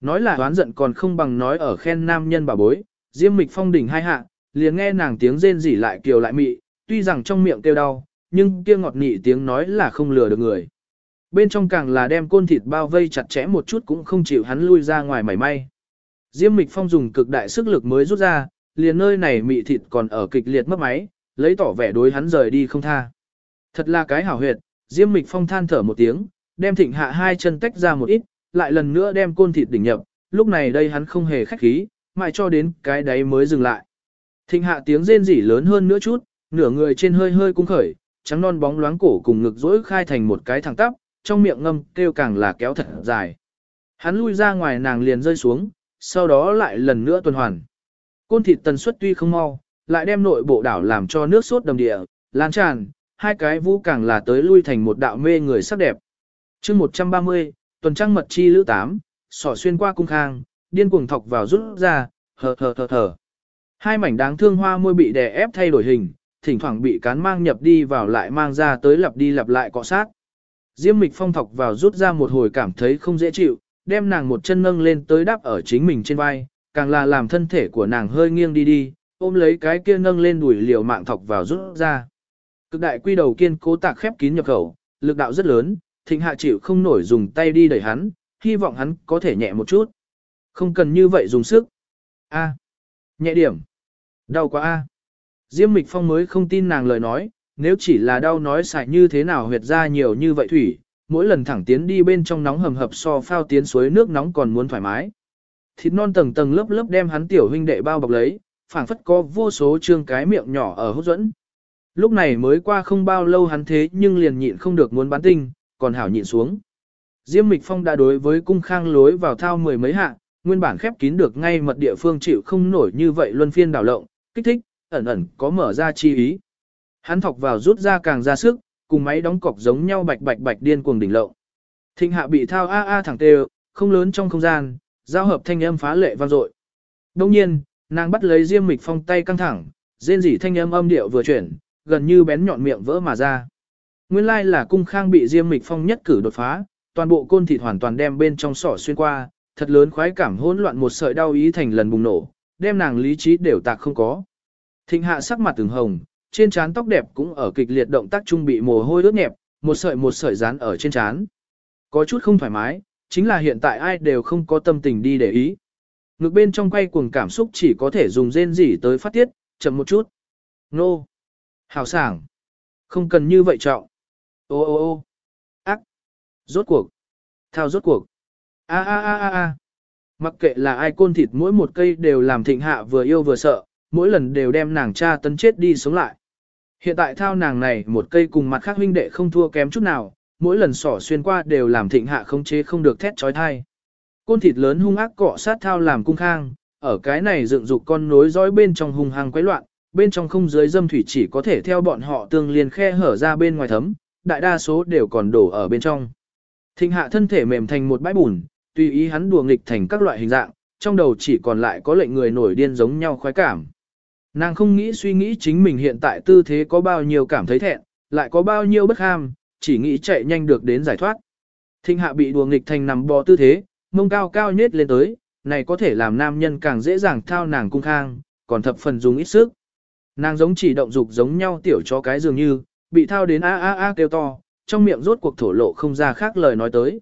Speaker 1: Nói là đoán giận còn không bằng nói ở khen nam nhân bà bối, Diêm Mịch Phong đỉnh hai hạ, liền nghe nàng tiếng rên rỉ lại kiều lại mị, tuy rằng trong miệng kêu đau, nhưng kia ngọt nị tiếng nói là không lừa được người. Bên trong càng là đem côn thịt bao vây chặt chẽ một chút cũng không chịu hắn lui ra ngoài mảy may. Diêm Mịch Phong dùng cực đại sức lực mới rút ra, liền nơi này mị thịt còn ở kịch liệt mất máy, lấy tỏ vẻ đối hắn rời đi không tha. Thật là cái hảo huyệt, Diêm Mịch Phong than thở một tiếng, đem thịnh hạ hai chân tách ra một ít, lại lần nữa đem côn thịt đỉnh nhập, lúc này đây hắn không hề khách khí, mãi cho đến cái đấy mới dừng lại. Thịnh hạ tiếng rên rỉ lớn hơn nữa chút, nửa người trên hơi hơi cung khởi, trắng non bóng loáng cổ cùng ngực rỗi khai thành một cái thẳng tắp, trong miệng ngâm kêu càng là kéo thật dài. Hắn lui ra ngoài nàng liền rơi xuống, sau đó lại lần nữa tuần hoàn. Côn thịt tần suất tuy không mau, lại đem nội bộ đảo làm cho nước sốt đầm địa, lan tràn, hai cái vũ càng là tới lui thành một đạo mê người sắc đẹp. chương 130, tuần trăng mật chi lữ 8, sỏ xuyên qua cung khang, điên cuồng thọc vào rút ra, hờ hờ hờ hờ. Hai mảnh đáng thương hoa môi bị đè ép thay đổi hình, thỉnh thoảng bị cán mang nhập đi vào lại mang ra tới lặp đi lặp lại cọ sát. Diêm mịch phong thọc vào rút ra một hồi cảm thấy không dễ chịu, đem nàng một chân nâng lên tới đáp ở chính mình trên vai, càng là làm thân thể của nàng hơi nghiêng đi đi, ôm lấy cái kia nâng lên đùi liều mạng thọc vào rút ra. Cực đại quy đầu kiên cố tạc khép kín nhập khẩu, lực đạo rất lớn, thịnh hạ chịu không nổi dùng tay đi đẩy hắn, hy vọng hắn có thể nhẹ một chút. Không cần như vậy dùng sức. A. Nhẹ điểm. Đau quá A. Diêm Mịch Phong mới không tin nàng lời nói, nếu chỉ là đau nói xài như thế nào huyệt ra nhiều như vậy thủy, mỗi lần thẳng tiến đi bên trong nóng hầm hập so phao tiến suối nước nóng còn muốn thoải mái. Thịt non tầng tầng lớp lớp đem hắn tiểu huynh đệ bao bọc lấy, phảng phất có vô số trương cái miệng nhỏ ở hút dẫn. Lúc này mới qua không bao lâu hắn thế nhưng liền nhịn không được muốn bán tinh, còn hảo nhịn xuống. Diêm Mịch Phong đã đối với cung khang lối vào thao mười mấy hạ, nguyên bản khép kín được ngay mật địa phương chịu không nổi như vậy luân phiên đảo lộng, kích thích, ẩn ẩn có mở ra chi ý. Hắn thọc vào rút ra càng ra sức, cùng máy đóng cọc giống nhau bạch bạch bạch điên cuồng đỉnh lộng. Thịnh hạ bị thao a a thẳng tê, không lớn trong không gian, giao hợp thanh âm phá lệ vang dội. Đông nhiên, nàng bắt lấy Diêm Mịch Phong tay căng thẳng, rên rỉ thanh âm âm điệu vừa chuyển, gần như bén nhọn miệng vỡ mà ra. Nguyên lai là cung khang bị Diêm Mịch Phong nhất cử đột phá, toàn bộ côn thịt hoàn toàn đem bên trong sọ xuyên qua, thật lớn khoái cảm hỗn loạn một sợi đau ý thành lần bùng nổ, đem nàng lý trí đều tạc không có. Thịnh hạ sắc mặt từng hồng, trên trán tóc đẹp cũng ở kịch liệt động tác trung bị mồ hôi ướt nhẹp, một sợi một sợi dán ở trên trán. Có chút không thoải mái, chính là hiện tại ai đều không có tâm tình đi để ý. Ngực bên trong quay cuồng cảm xúc chỉ có thể dùng rên rỉ tới phát tiết, chậm một chút. Nô! Hào sảng! Không cần như vậy trọng. Ô ô ô! Ác! Rốt cuộc! Thao rốt cuộc! A a a a a! Mặc kệ là ai côn thịt mỗi một cây đều làm thịnh hạ vừa yêu vừa sợ, mỗi lần đều đem nàng cha tấn chết đi sống lại. Hiện tại thao nàng này một cây cùng mặt khác huynh đệ không thua kém chút nào, mỗi lần sỏ xuyên qua đều làm thịnh hạ không chế không được thét trói thai. Côn thịt lớn hung ác cọ sát thao làm cung khang, ở cái này dựng dục con nối dõi bên trong hung hăng quấy loạn, bên trong không dưới dâm thủy chỉ có thể theo bọn họ tương liền khe hở ra bên ngoài thấm, đại đa số đều còn đổ ở bên trong. Thịnh hạ thân thể mềm thành một bãi bùn, tùy ý hắn đùa nghịch thành các loại hình dạng, trong đầu chỉ còn lại có lệnh người nổi điên giống nhau khoái cảm. Nàng không nghĩ suy nghĩ chính mình hiện tại tư thế có bao nhiêu cảm thấy thẹn, lại có bao nhiêu bất ham, chỉ nghĩ chạy nhanh được đến giải thoát. Thinh hạ bị đùa nghịch thành nằm bò tư thế, mông cao cao nhết lên tới, này có thể làm nam nhân càng dễ dàng thao nàng cung khang, còn thập phần dùng ít sức. Nàng giống chỉ động dục giống nhau tiểu cho cái dường như, bị thao đến a a a kêu to, trong miệng rốt cuộc thổ lộ không ra khác lời nói tới.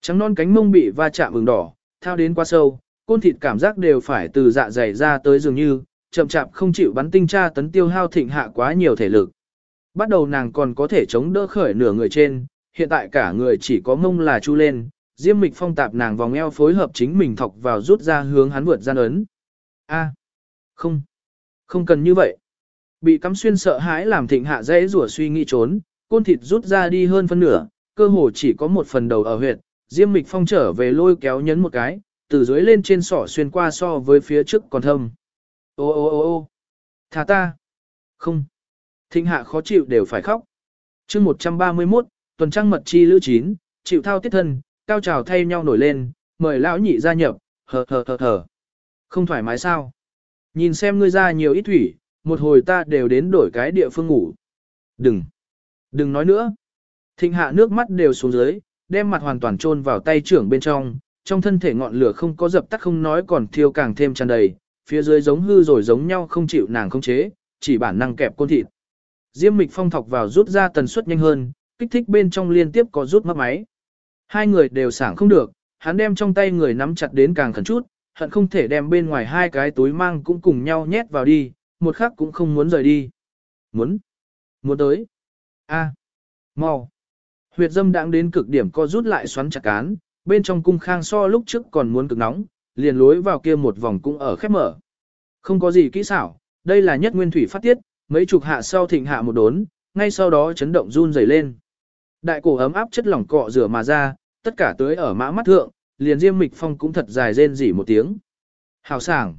Speaker 1: Trắng non cánh mông bị va chạm ửng đỏ, thao đến quá sâu, côn thịt cảm giác đều phải từ dạ dày ra tới dường như, chậm chạp không chịu bắn tinh tra tấn tiêu hao thịnh hạ quá nhiều thể lực. Bắt đầu nàng còn có thể chống đỡ khởi nửa người trên, hiện tại cả người chỉ có mông là chu lên, Diêm Mịch Phong tạp nàng vòng eo phối hợp chính mình thọc vào rút ra hướng hắn vượt gian ấn. A, không, không cần như vậy. Bị cắm xuyên sợ hãi làm thịnh hạ dễ rủa suy nghĩ trốn, côn thịt rút ra đi hơn phân nửa, cơ hồ chỉ có một phần đầu ở huyệt, Diêm Mịch Phong trở về lôi kéo nhấn một cái, từ dưới lên trên sỏ xuyên qua so với phía trước còn thâm. Ô ô ô ô thả ta. Không. Thịnh hạ khó chịu đều phải khóc. chương 131, tuần trăng mật chi lữ chín, chịu thao tiết thân, cao trào thay nhau nổi lên, mời lão nhị gia nhập, hờ hờ hờ hờ. Không thoải mái sao? Nhìn xem ngươi ra nhiều ít thủy, một hồi ta đều đến đổi cái địa phương ngủ. Đừng, đừng nói nữa. Thịnh hạ nước mắt đều xuống dưới, đem mặt hoàn toàn chôn vào tay trưởng bên trong, trong thân thể ngọn lửa không có dập tắt không nói còn thiêu càng thêm tràn đầy, phía dưới giống hư rồi giống nhau không chịu nàng không chế, chỉ bản năng kẹp côn thịt. Diêm mịch phong thọc vào rút ra tần suất nhanh hơn, kích thích bên trong liên tiếp có rút mất máy. Hai người đều sảng không được, hắn đem trong tay người nắm chặt đến càng khẩn chút, hận không thể đem bên ngoài hai cái túi mang cũng cùng nhau nhét vào đi, một khắc cũng không muốn rời đi. Muốn, muốn tới. a mau. Huyệt dâm đang đến cực điểm co rút lại xoắn chặt cán, bên trong cung khang so lúc trước còn muốn cực nóng, liền lối vào kia một vòng cũng ở khép mở. Không có gì kỹ xảo, đây là nhất nguyên thủy phát tiết, mấy chục hạ sau thịnh hạ một đốn, ngay sau đó chấn động run rẩy lên. Đại cổ ấm áp chất lỏng cọ rửa mà ra, tất cả tưới ở mã mắt thượng, liền Diêm Mịch Phong cũng thật dài rên rỉ một tiếng. Hào sảng.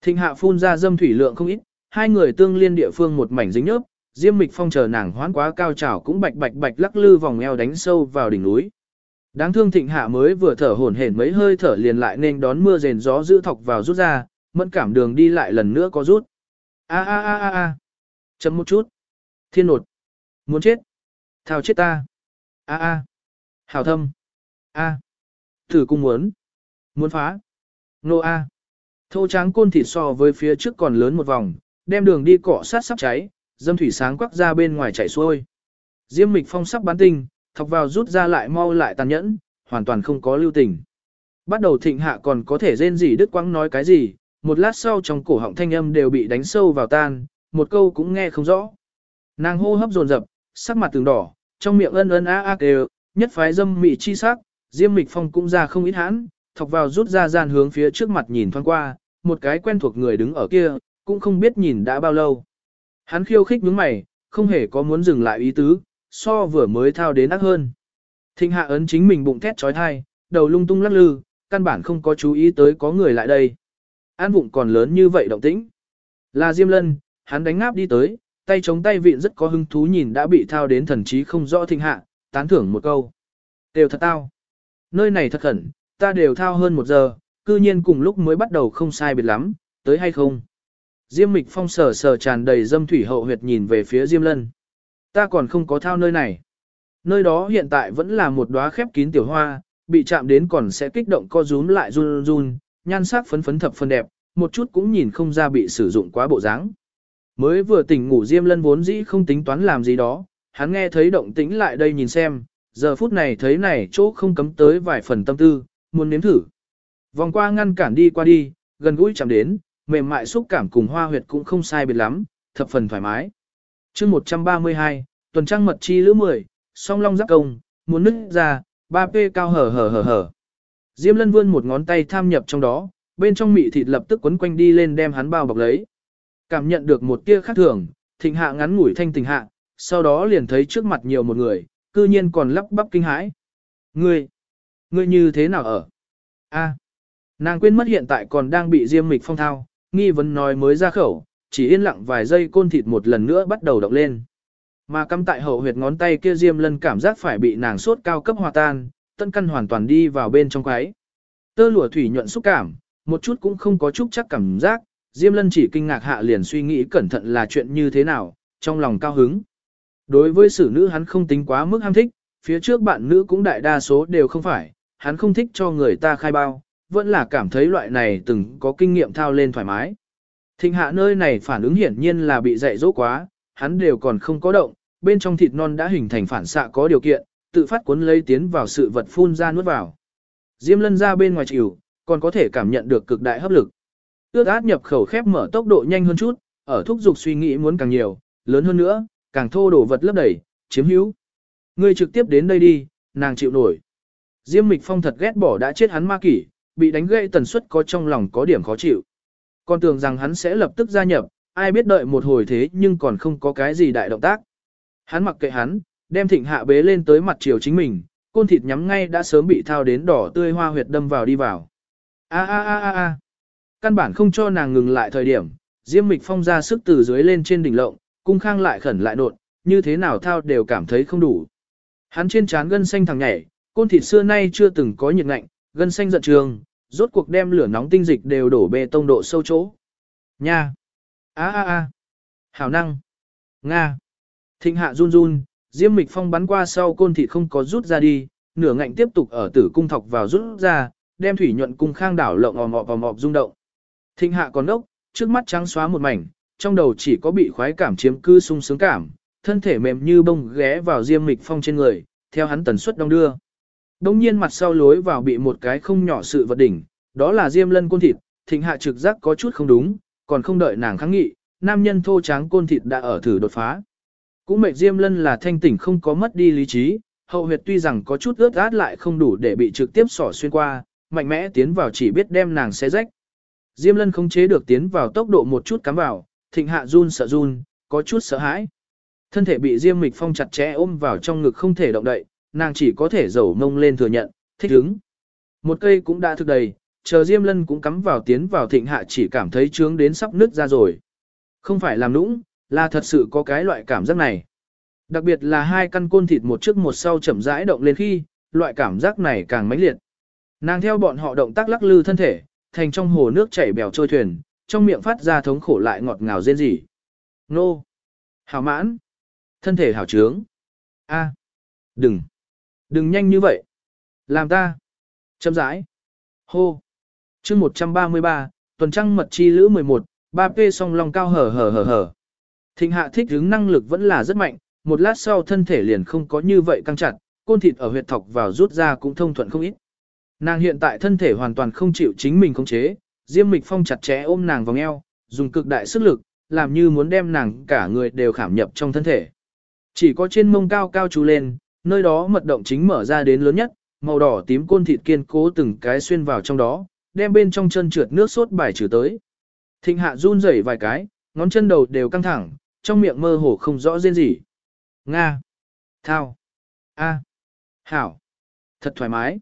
Speaker 1: Thịnh hạ phun ra dâm thủy lượng không ít, hai người tương liên địa phương một mảnh dính nhớp, Diêm Mịch Phong chờ nàng hoán quá cao trào cũng bạch bạch bạch lắc lư vòng eo đánh sâu vào đỉnh núi. Đáng thương Thịnh Hạ mới vừa thở hổn hển mấy hơi thở liền lại nên đón mưa rền gió giữ thọc vào rút ra, mẫn cảm đường đi lại lần nữa có rút. A a a a a. Chấm một chút. Thiên nột. Muốn chết. Thao chết ta. A a. Hảo thâm. A. Thử cung muốn. Muốn phá. Nô A. Thô tráng côn thịt so với phía trước còn lớn một vòng, đem đường đi cọ sát sắp cháy, dâm thủy sáng quắc ra bên ngoài chảy xuôi. Diêm mịch phong sắc bán tinh, thọc vào rút ra lại mau lại tàn nhẫn, hoàn toàn không có lưu tình. Bắt đầu thịnh hạ còn có thể rên gì đứt quãng nói cái gì, một lát sau trong cổ họng thanh âm đều bị đánh sâu vào tan, một câu cũng nghe không rõ. Nàng hô hấp dồn dập, sắc mặt từng đỏ, trong miệng ân ân á á kêu, nhất phái dâm mị chi sắc, Diêm Mịch Phong cũng ra không ít hãn, thọc vào rút ra gian hướng phía trước mặt nhìn thoáng qua, một cái quen thuộc người đứng ở kia, cũng không biết nhìn đã bao lâu. Hắn khiêu khích nhướng mày, không hề có muốn dừng lại ý tứ, so vừa mới thao đến ác hơn. Thịnh hạ ấn chính mình bụng thét trói thai, đầu lung tung lắc lư, căn bản không có chú ý tới có người lại đây. An bụng còn lớn như vậy động tĩnh. Là Diêm Lân, hắn đánh ngáp đi tới, tay chống tay vịn rất có hứng thú nhìn đã bị thao đến thần trí không rõ thịnh hạ, tán thưởng một câu. Đều thật tao. Nơi này thật khẩn, ta đều thao hơn một giờ, cư nhiên cùng lúc mới bắt đầu không sai biệt lắm, tới hay không. Diêm Mịch Phong sờ sờ tràn đầy dâm thủy hậu huyệt nhìn về phía Diêm Lân. Ta còn không có thao nơi này. Nơi đó hiện tại vẫn là một đóa khép kín tiểu hoa, bị chạm đến còn sẽ kích động co rúm lại run run, nhan sắc phấn phấn thập phân đẹp, một chút cũng nhìn không ra bị sử dụng quá bộ dáng. Mới vừa tỉnh ngủ Diêm Lân vốn dĩ không tính toán làm gì đó, hắn nghe thấy động tĩnh lại đây nhìn xem, giờ phút này thấy này chỗ không cấm tới vài phần tâm tư, muốn nếm thử. Vòng qua ngăn cản đi qua đi, gần gũi chạm đến, mềm mại xúc cảm cùng hoa huyệt cũng không sai biệt lắm, thập phần thoải mái. chương 132, tuần trăng mật chi lữ 10, song long giáp công, muốn nứt ra, 3P cao hở hở hở hở. Diêm lân vươn một ngón tay tham nhập trong đó, bên trong mị thịt lập tức quấn quanh đi lên đem hắn bao bọc lấy. Cảm nhận được một tia khác thường, thịnh hạ ngắn ngủi thanh tình hạ, sau đó liền thấy trước mặt nhiều một người, cư nhiên còn lắp bắp kinh hãi. Ngươi, ngươi như thế nào ở? A, nàng quên mất hiện tại còn đang bị diêm mịch phong thao, nghi vấn nói mới ra khẩu, chỉ yên lặng vài giây côn thịt một lần nữa bắt đầu động lên. Mà cắm tại hậu huyệt ngón tay kia diêm lân cảm giác phải bị nàng sốt cao cấp hòa tan, tân căn hoàn toàn đi vào bên trong quái. Tơ lụa thủy nhuận xúc cảm, một chút cũng không có chút chắc cảm giác, Diêm Lân chỉ kinh ngạc hạ liền suy nghĩ cẩn thận là chuyện như thế nào, trong lòng cao hứng. Đối với xử nữ hắn không tính quá mức ham thích, phía trước bạn nữ cũng đại đa số đều không phải, hắn không thích cho người ta khai bao, vẫn là cảm thấy loại này từng có kinh nghiệm thao lên thoải mái. Thịnh hạ nơi này phản ứng hiển nhiên là bị dạy dỗ quá, hắn đều còn không có động, bên trong thịt non đã hình thành phản xạ có điều kiện, tự phát cuốn lấy tiến vào sự vật phun ra nuốt vào. Diêm lân ra bên ngoài chịu, còn có thể cảm nhận được cực đại hấp lực. Ước át nhập khẩu khép mở tốc độ nhanh hơn chút, ở thúc dục suy nghĩ muốn càng nhiều, lớn hơn nữa, càng thô đổ vật lấp đầy, chiếm hữu. Ngươi trực tiếp đến đây đi, nàng chịu nổi. Diêm Mịch Phong thật ghét bỏ đã chết hắn ma kỷ, bị đánh gãy tần suất có trong lòng có điểm khó chịu. Còn tưởng rằng hắn sẽ lập tức gia nhập, ai biết đợi một hồi thế nhưng còn không có cái gì đại động tác. Hắn mặc kệ hắn, đem thịnh hạ bế lên tới mặt chiều chính mình, côn thịt nhắm ngay đã sớm bị thao đến đỏ tươi hoa huyệt đâm vào đi vào. A a a a a. Căn bản không cho nàng ngừng lại thời điểm, Diêm Mịch Phong ra sức từ dưới lên trên đỉnh lộng, cung khang lại khẩn lại nột, như thế nào thao đều cảm thấy không đủ. Hắn trên trán gân xanh thằng nhảy, côn thịt xưa nay chưa từng có nhiệt ngạnh, gân xanh giận trường, rốt cuộc đem lửa nóng tinh dịch đều đổ bê tông độ sâu chỗ. Nha! a a a Hảo năng! Nga! Thịnh hạ run run, Diêm Mịch Phong bắn qua sau côn thịt không có rút ra đi, nửa ngạnh tiếp tục ở tử cung thọc vào rút ra, đem thủy nhuận cung khang đảo lộng ò mọ vào mọ rung động. Thịnh hạ còn đốc, trước mắt trắng xóa một mảnh, trong đầu chỉ có bị khoái cảm chiếm cư sung sướng cảm, thân thể mềm như bông ghé vào Diêm Mịch Phong trên người, theo hắn tần suất đông đưa. Đông nhiên mặt sau lối vào bị một cái không nhỏ sự vật đỉnh, đó là Diêm Lân côn thịt, thịnh hạ trực giác có chút không đúng, còn không đợi nàng kháng nghị, nam nhân thô tráng côn thịt đã ở thử đột phá. Cũng mệt Diêm Lân là thanh tỉnh không có mất đi lý trí, hậu huyệt tuy rằng có chút ướt át lại không đủ để bị trực tiếp sỏ xuyên qua, mạnh mẽ tiến vào chỉ biết đem nàng xé rách. Diêm Lân không chế được tiến vào tốc độ một chút cắm vào, thịnh hạ run sợ run, có chút sợ hãi. Thân thể bị Diêm Mịch Phong chặt chẽ ôm vào trong ngực không thể động đậy, nàng chỉ có thể dầu mông lên thừa nhận, thích ứng. Một cây cũng đã thực đầy, chờ Diêm Lân cũng cắm vào tiến vào thịnh hạ chỉ cảm thấy trướng đến sắp nứt ra rồi. Không phải làm nũng, là thật sự có cái loại cảm giác này. Đặc biệt là hai căn côn thịt một trước một sau chậm rãi động lên khi, loại cảm giác này càng mãnh liệt. Nàng theo bọn họ động tác lắc lư thân thể, thành trong hồ nước chảy bèo trôi thuyền, trong miệng phát ra thống khổ lại ngọt ngào rên rỉ. Nô! Hảo mãn! Thân thể hảo trướng! A! Đừng! Đừng nhanh như vậy! Làm ta! Châm rãi! Hô! chương 133, tuần trăng mật chi lữ 11, 3P song long cao hở hở hở hở. Thịnh hạ thích hứng năng lực vẫn là rất mạnh, một lát sau thân thể liền không có như vậy căng chặt, côn thịt ở huyệt thọc vào rút ra cũng thông thuận không ít. Nàng hiện tại thân thể hoàn toàn không chịu chính mình khống chế, Diêm Mịch Phong chặt chẽ ôm nàng vòng eo, dùng cực đại sức lực, làm như muốn đem nàng cả người đều khảm nhập trong thân thể. Chỉ có trên mông cao cao chú lên, nơi đó mật động chính mở ra đến lớn nhất, màu đỏ tím côn thịt kiên cố từng cái xuyên vào trong đó, đem bên trong chân trượt nước sốt bài trừ tới. Thịnh hạ run rẩy vài cái, ngón chân đầu đều căng thẳng, trong miệng mơ hồ không rõ riêng gì. Nga. Thao. A. Hảo. Thật thoải mái.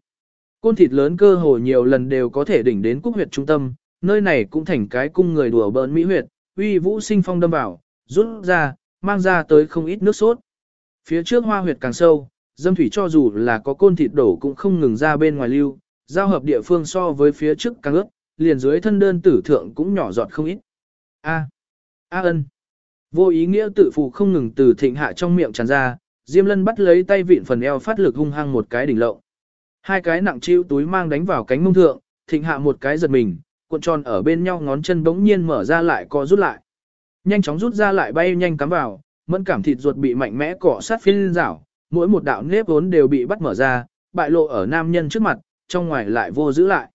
Speaker 1: Côn thịt lớn cơ hồ nhiều lần đều có thể đỉnh đến cúc huyệt trung tâm, nơi này cũng thành cái cung người đùa bỡn mỹ huyệt, uy vũ sinh phong đâm vào, rút ra, mang ra tới không ít nước sốt. Phía trước hoa huyệt càng sâu, dâm thủy cho dù là có côn thịt đổ cũng không ngừng ra bên ngoài lưu, giao hợp địa phương so với phía trước càng ướt, liền dưới thân đơn tử thượng cũng nhỏ giọt không ít. A. A ân. Vô ý nghĩa tự phụ không ngừng từ thịnh hạ trong miệng tràn ra, Diêm Lân bắt lấy tay vịn phần eo phát lực hung hăng một cái đỉnh lộng. Hai cái nặng chiêu túi mang đánh vào cánh mông thượng, thịnh hạ một cái giật mình, cuộn tròn ở bên nhau ngón chân bỗng nhiên mở ra lại co rút lại. Nhanh chóng rút ra lại bay nhanh cắm vào, mẫn cảm thịt ruột bị mạnh mẽ cọ sát phiên rảo, mỗi một đạo nếp vốn đều bị bắt mở ra, bại lộ ở nam nhân trước mặt, trong ngoài lại vô giữ lại.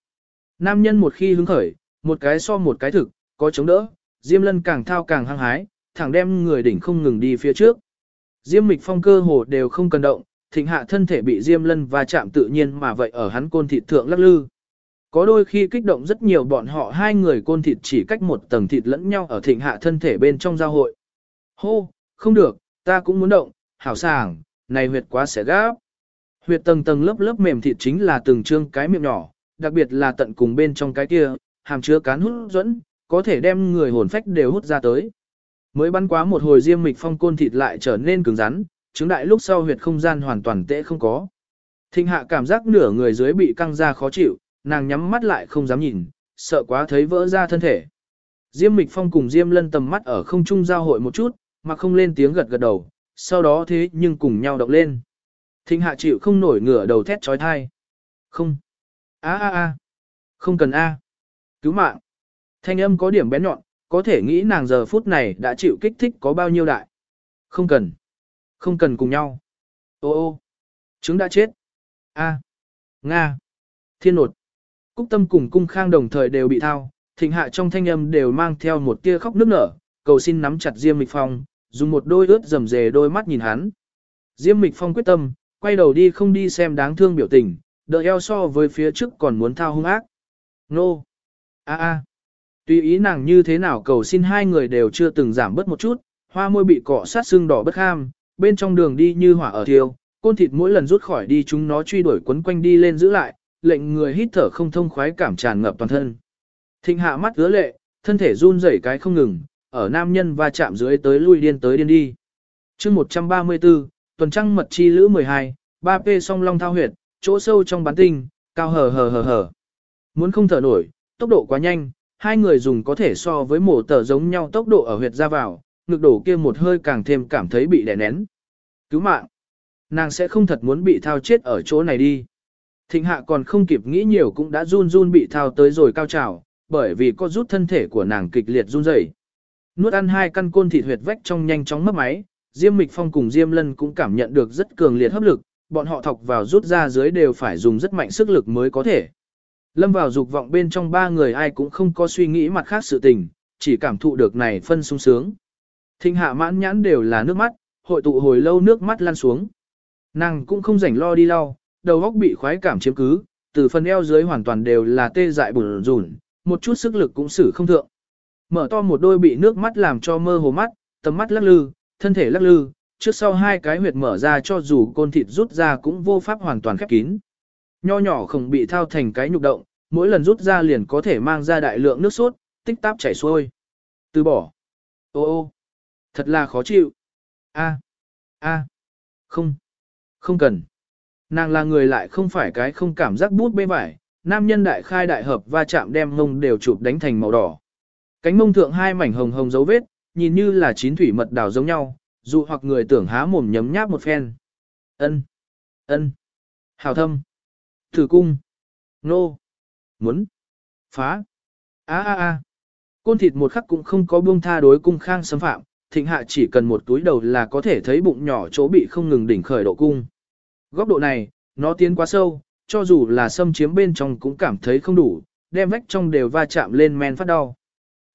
Speaker 1: Nam nhân một khi hứng khởi, một cái so một cái thực, có chống đỡ, Diêm Lân càng thao càng hăng hái, thẳng đem người đỉnh không ngừng đi phía trước. Diêm Mịch Phong cơ hồ đều không cần động, thịnh hạ thân thể bị Diêm Lân va chạm tự nhiên mà vậy ở hắn côn thịt thượng lắc lư. Có đôi khi kích động rất nhiều bọn họ hai người côn thịt chỉ cách một tầng thịt lẫn nhau ở thịnh hạ thân thể bên trong giao hội. Hô, không được, ta cũng muốn động, hảo sàng, này huyệt quá sẽ gáp. Huyệt tầng tầng lớp lớp mềm thịt chính là từng trương cái miệng nhỏ, đặc biệt là tận cùng bên trong cái kia, hàm chứa cán hút dẫn, có thể đem người hồn phách đều hút ra tới. Mới bắn quá một hồi diêm mịch phong côn thịt lại trở nên cứng rắn, chứng đại lúc sau huyệt không gian hoàn toàn tệ không có. Thịnh hạ cảm giác nửa người dưới bị căng ra khó chịu, nàng nhắm mắt lại không dám nhìn, sợ quá thấy vỡ ra thân thể. Diêm Mịch Phong cùng Diêm Lân tầm mắt ở không trung giao hội một chút, mà không lên tiếng gật gật đầu, sau đó thế nhưng cùng nhau động lên. Thịnh hạ chịu không nổi ngửa đầu thét trói thai. Không. a a a Không cần a Cứu mạng. Thanh âm có điểm bén nhọn, có thể nghĩ nàng giờ phút này đã chịu kích thích có bao nhiêu đại. Không cần. Không cần cùng nhau. Ô ô. Trứng đã chết. A. Nga. Thiên nột. Cúc tâm cùng cung khang đồng thời đều bị thao, thịnh hạ trong thanh âm đều mang theo một tia khóc nước nở, cầu xin nắm chặt Diêm Mịch Phong, dùng một đôi ướt rầm rề đôi mắt nhìn hắn. Diêm Mịch Phong quyết tâm, quay đầu đi không đi xem đáng thương biểu tình, đợi eo so với phía trước còn muốn thao hung ác. Nô! A a! Tùy ý nàng như thế nào cầu xin hai người đều chưa từng giảm bớt một chút, hoa môi bị cọ sát xương đỏ bất ham, bên trong đường đi như hỏa ở thiêu, côn thịt mỗi lần rút khỏi đi chúng nó truy đuổi quấn quanh đi lên giữ lại, lệnh người hít thở không thông khoái cảm tràn ngập toàn thân. Thịnh hạ mắt ứa lệ, thân thể run rẩy cái không ngừng, ở nam nhân va chạm dưới tới lui điên tới điên đi. chương 134, tuần trăng mật chi lữ 12, 3P song long thao huyệt, chỗ sâu trong bán tinh, cao hờ hờ hờ hờ. Muốn không thở nổi, tốc độ quá nhanh, hai người dùng có thể so với mổ tờ giống nhau tốc độ ở huyệt ra vào, ngực đổ kia một hơi càng thêm cảm thấy bị đè nén. Cứu mạng! Nàng sẽ không thật muốn bị thao chết ở chỗ này đi. Thịnh hạ còn không kịp nghĩ nhiều cũng đã run run bị thao tới rồi cao trào, bởi vì có rút thân thể của nàng kịch liệt run rẩy. Nuốt ăn hai căn côn thịt huyệt vách trong nhanh chóng mất máy, Diêm Mịch Phong cùng Diêm Lân cũng cảm nhận được rất cường liệt hấp lực, bọn họ thọc vào rút ra dưới đều phải dùng rất mạnh sức lực mới có thể. Lâm vào dục vọng bên trong ba người ai cũng không có suy nghĩ mặt khác sự tình, chỉ cảm thụ được này phân sung sướng. Thinh hạ mãn nhãn đều là nước mắt, hội tụ hồi lâu nước mắt lăn xuống. Nàng cũng không rảnh lo đi lau, đầu góc bị khoái cảm chiếm cứ, từ phần eo dưới hoàn toàn đều là tê dại bùn rùn, một chút sức lực cũng xử không thượng. Mở to một đôi bị nước mắt làm cho mơ hồ mắt, tầm mắt lắc lư, thân thể lắc lư, trước sau hai cái huyệt mở ra cho dù côn thịt rút ra cũng vô pháp hoàn toàn khép kín. Nho nhỏ không bị thao thành cái nhục động, mỗi lần rút ra liền có thể mang ra đại lượng nước sốt, tích táp chảy xuôi. Từ bỏ. Ô ô. Thật là khó chịu. A. A. Không. Không cần. Nàng là người lại không phải cái không cảm giác bút bê vải, nam nhân đại khai đại hợp va chạm đem mông đều chụp đánh thành màu đỏ. Cánh mông thượng hai mảnh hồng hồng dấu vết, nhìn như là chín thủy mật đào giống nhau, dụ hoặc người tưởng há mồm nhấm nháp một phen. Ân, ân, hào thâm, thử cung, nô, muốn, phá, a a a. Côn thịt một khắc cũng không có buông tha đối cung khang xâm phạm, thịnh hạ chỉ cần một túi đầu là có thể thấy bụng nhỏ chỗ bị không ngừng đỉnh khởi độ cung. Góc độ này, nó tiến quá sâu, cho dù là xâm chiếm bên trong cũng cảm thấy không đủ, đem vách trong đều va chạm lên men phát đau.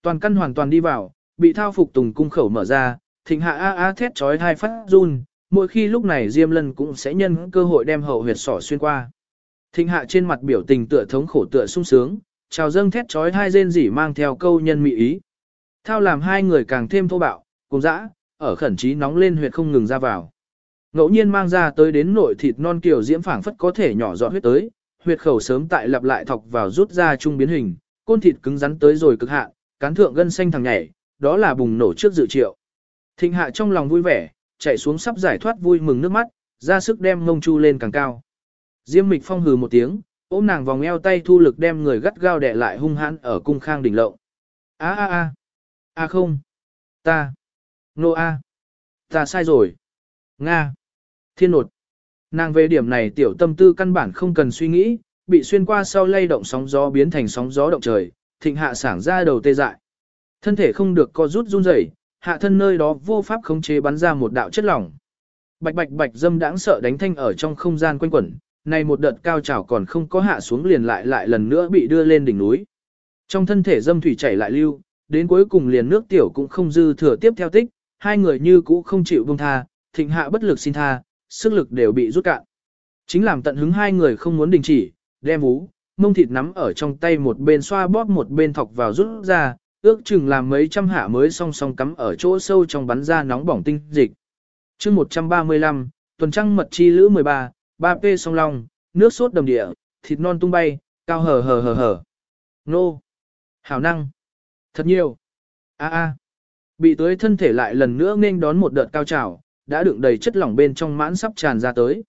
Speaker 1: Toàn căn hoàn toàn đi vào, bị thao phục tùng cung khẩu mở ra, thịnh hạ a a thét chói hai phát run, mỗi khi lúc này Diêm Lân cũng sẽ nhân cơ hội đem hậu huyệt sỏ xuyên qua. Thịnh hạ trên mặt biểu tình tựa thống khổ tựa sung sướng, chào dâng thét chói hai rên rỉ mang theo câu nhân mị ý. Thao làm hai người càng thêm thô bạo, cùng dã, ở khẩn trí nóng lên huyệt không ngừng ra vào. Ngẫu nhiên mang ra tới đến nội thịt non kiểu diễm phảng phất có thể nhỏ giọt huyết tới, huyệt khẩu sớm tại lặp lại thọc vào rút ra trung biến hình, côn thịt cứng rắn tới rồi cực hạn, cán thượng gân xanh thằng nhảy, đó là bùng nổ trước dự triệu. Thịnh hạ trong lòng vui vẻ, chạy xuống sắp giải thoát vui mừng nước mắt, ra sức đem ngông chu lên càng cao. Diêm mịch phong hừ một tiếng, ôm nàng vòng eo tay thu lực đem người gắt gao đè lại hung hãn ở cung khang đỉnh lộng. A a a, a không, ta, nô a, ta sai rồi, nga, thiên nột. Nàng về điểm này tiểu tâm tư căn bản không cần suy nghĩ, bị xuyên qua sau lay động sóng gió biến thành sóng gió động trời, thịnh hạ sảng ra đầu tê dại. Thân thể không được co rút run rẩy, hạ thân nơi đó vô pháp khống chế bắn ra một đạo chất lỏng. Bạch bạch bạch dâm đãng sợ đánh thanh ở trong không gian quanh quẩn, này một đợt cao trào còn không có hạ xuống liền lại lại lần nữa bị đưa lên đỉnh núi. Trong thân thể dâm thủy chảy lại lưu, đến cuối cùng liền nước tiểu cũng không dư thừa tiếp theo tích, hai người như cũ không chịu buông tha, thịnh hạ bất lực xin tha, sức lực đều bị rút cạn. Chính làm tận hứng hai người không muốn đình chỉ, đem vú, mông thịt nắm ở trong tay một bên xoa bóp một bên thọc vào rút ra, ước chừng làm mấy trăm hạ mới song song cắm ở chỗ sâu trong bắn ra nóng bỏng tinh dịch. chương 135, tuần trăng mật chi lữ 13, 3P song long, nước sốt đầm địa, thịt non tung bay, cao hờ hờ hờ hờ. Nô. Hảo năng. Thật nhiều. a a Bị tới thân thể lại lần nữa nên đón một đợt cao trào, đã đựng đầy chất lỏng bên trong mãn sắp tràn ra tới.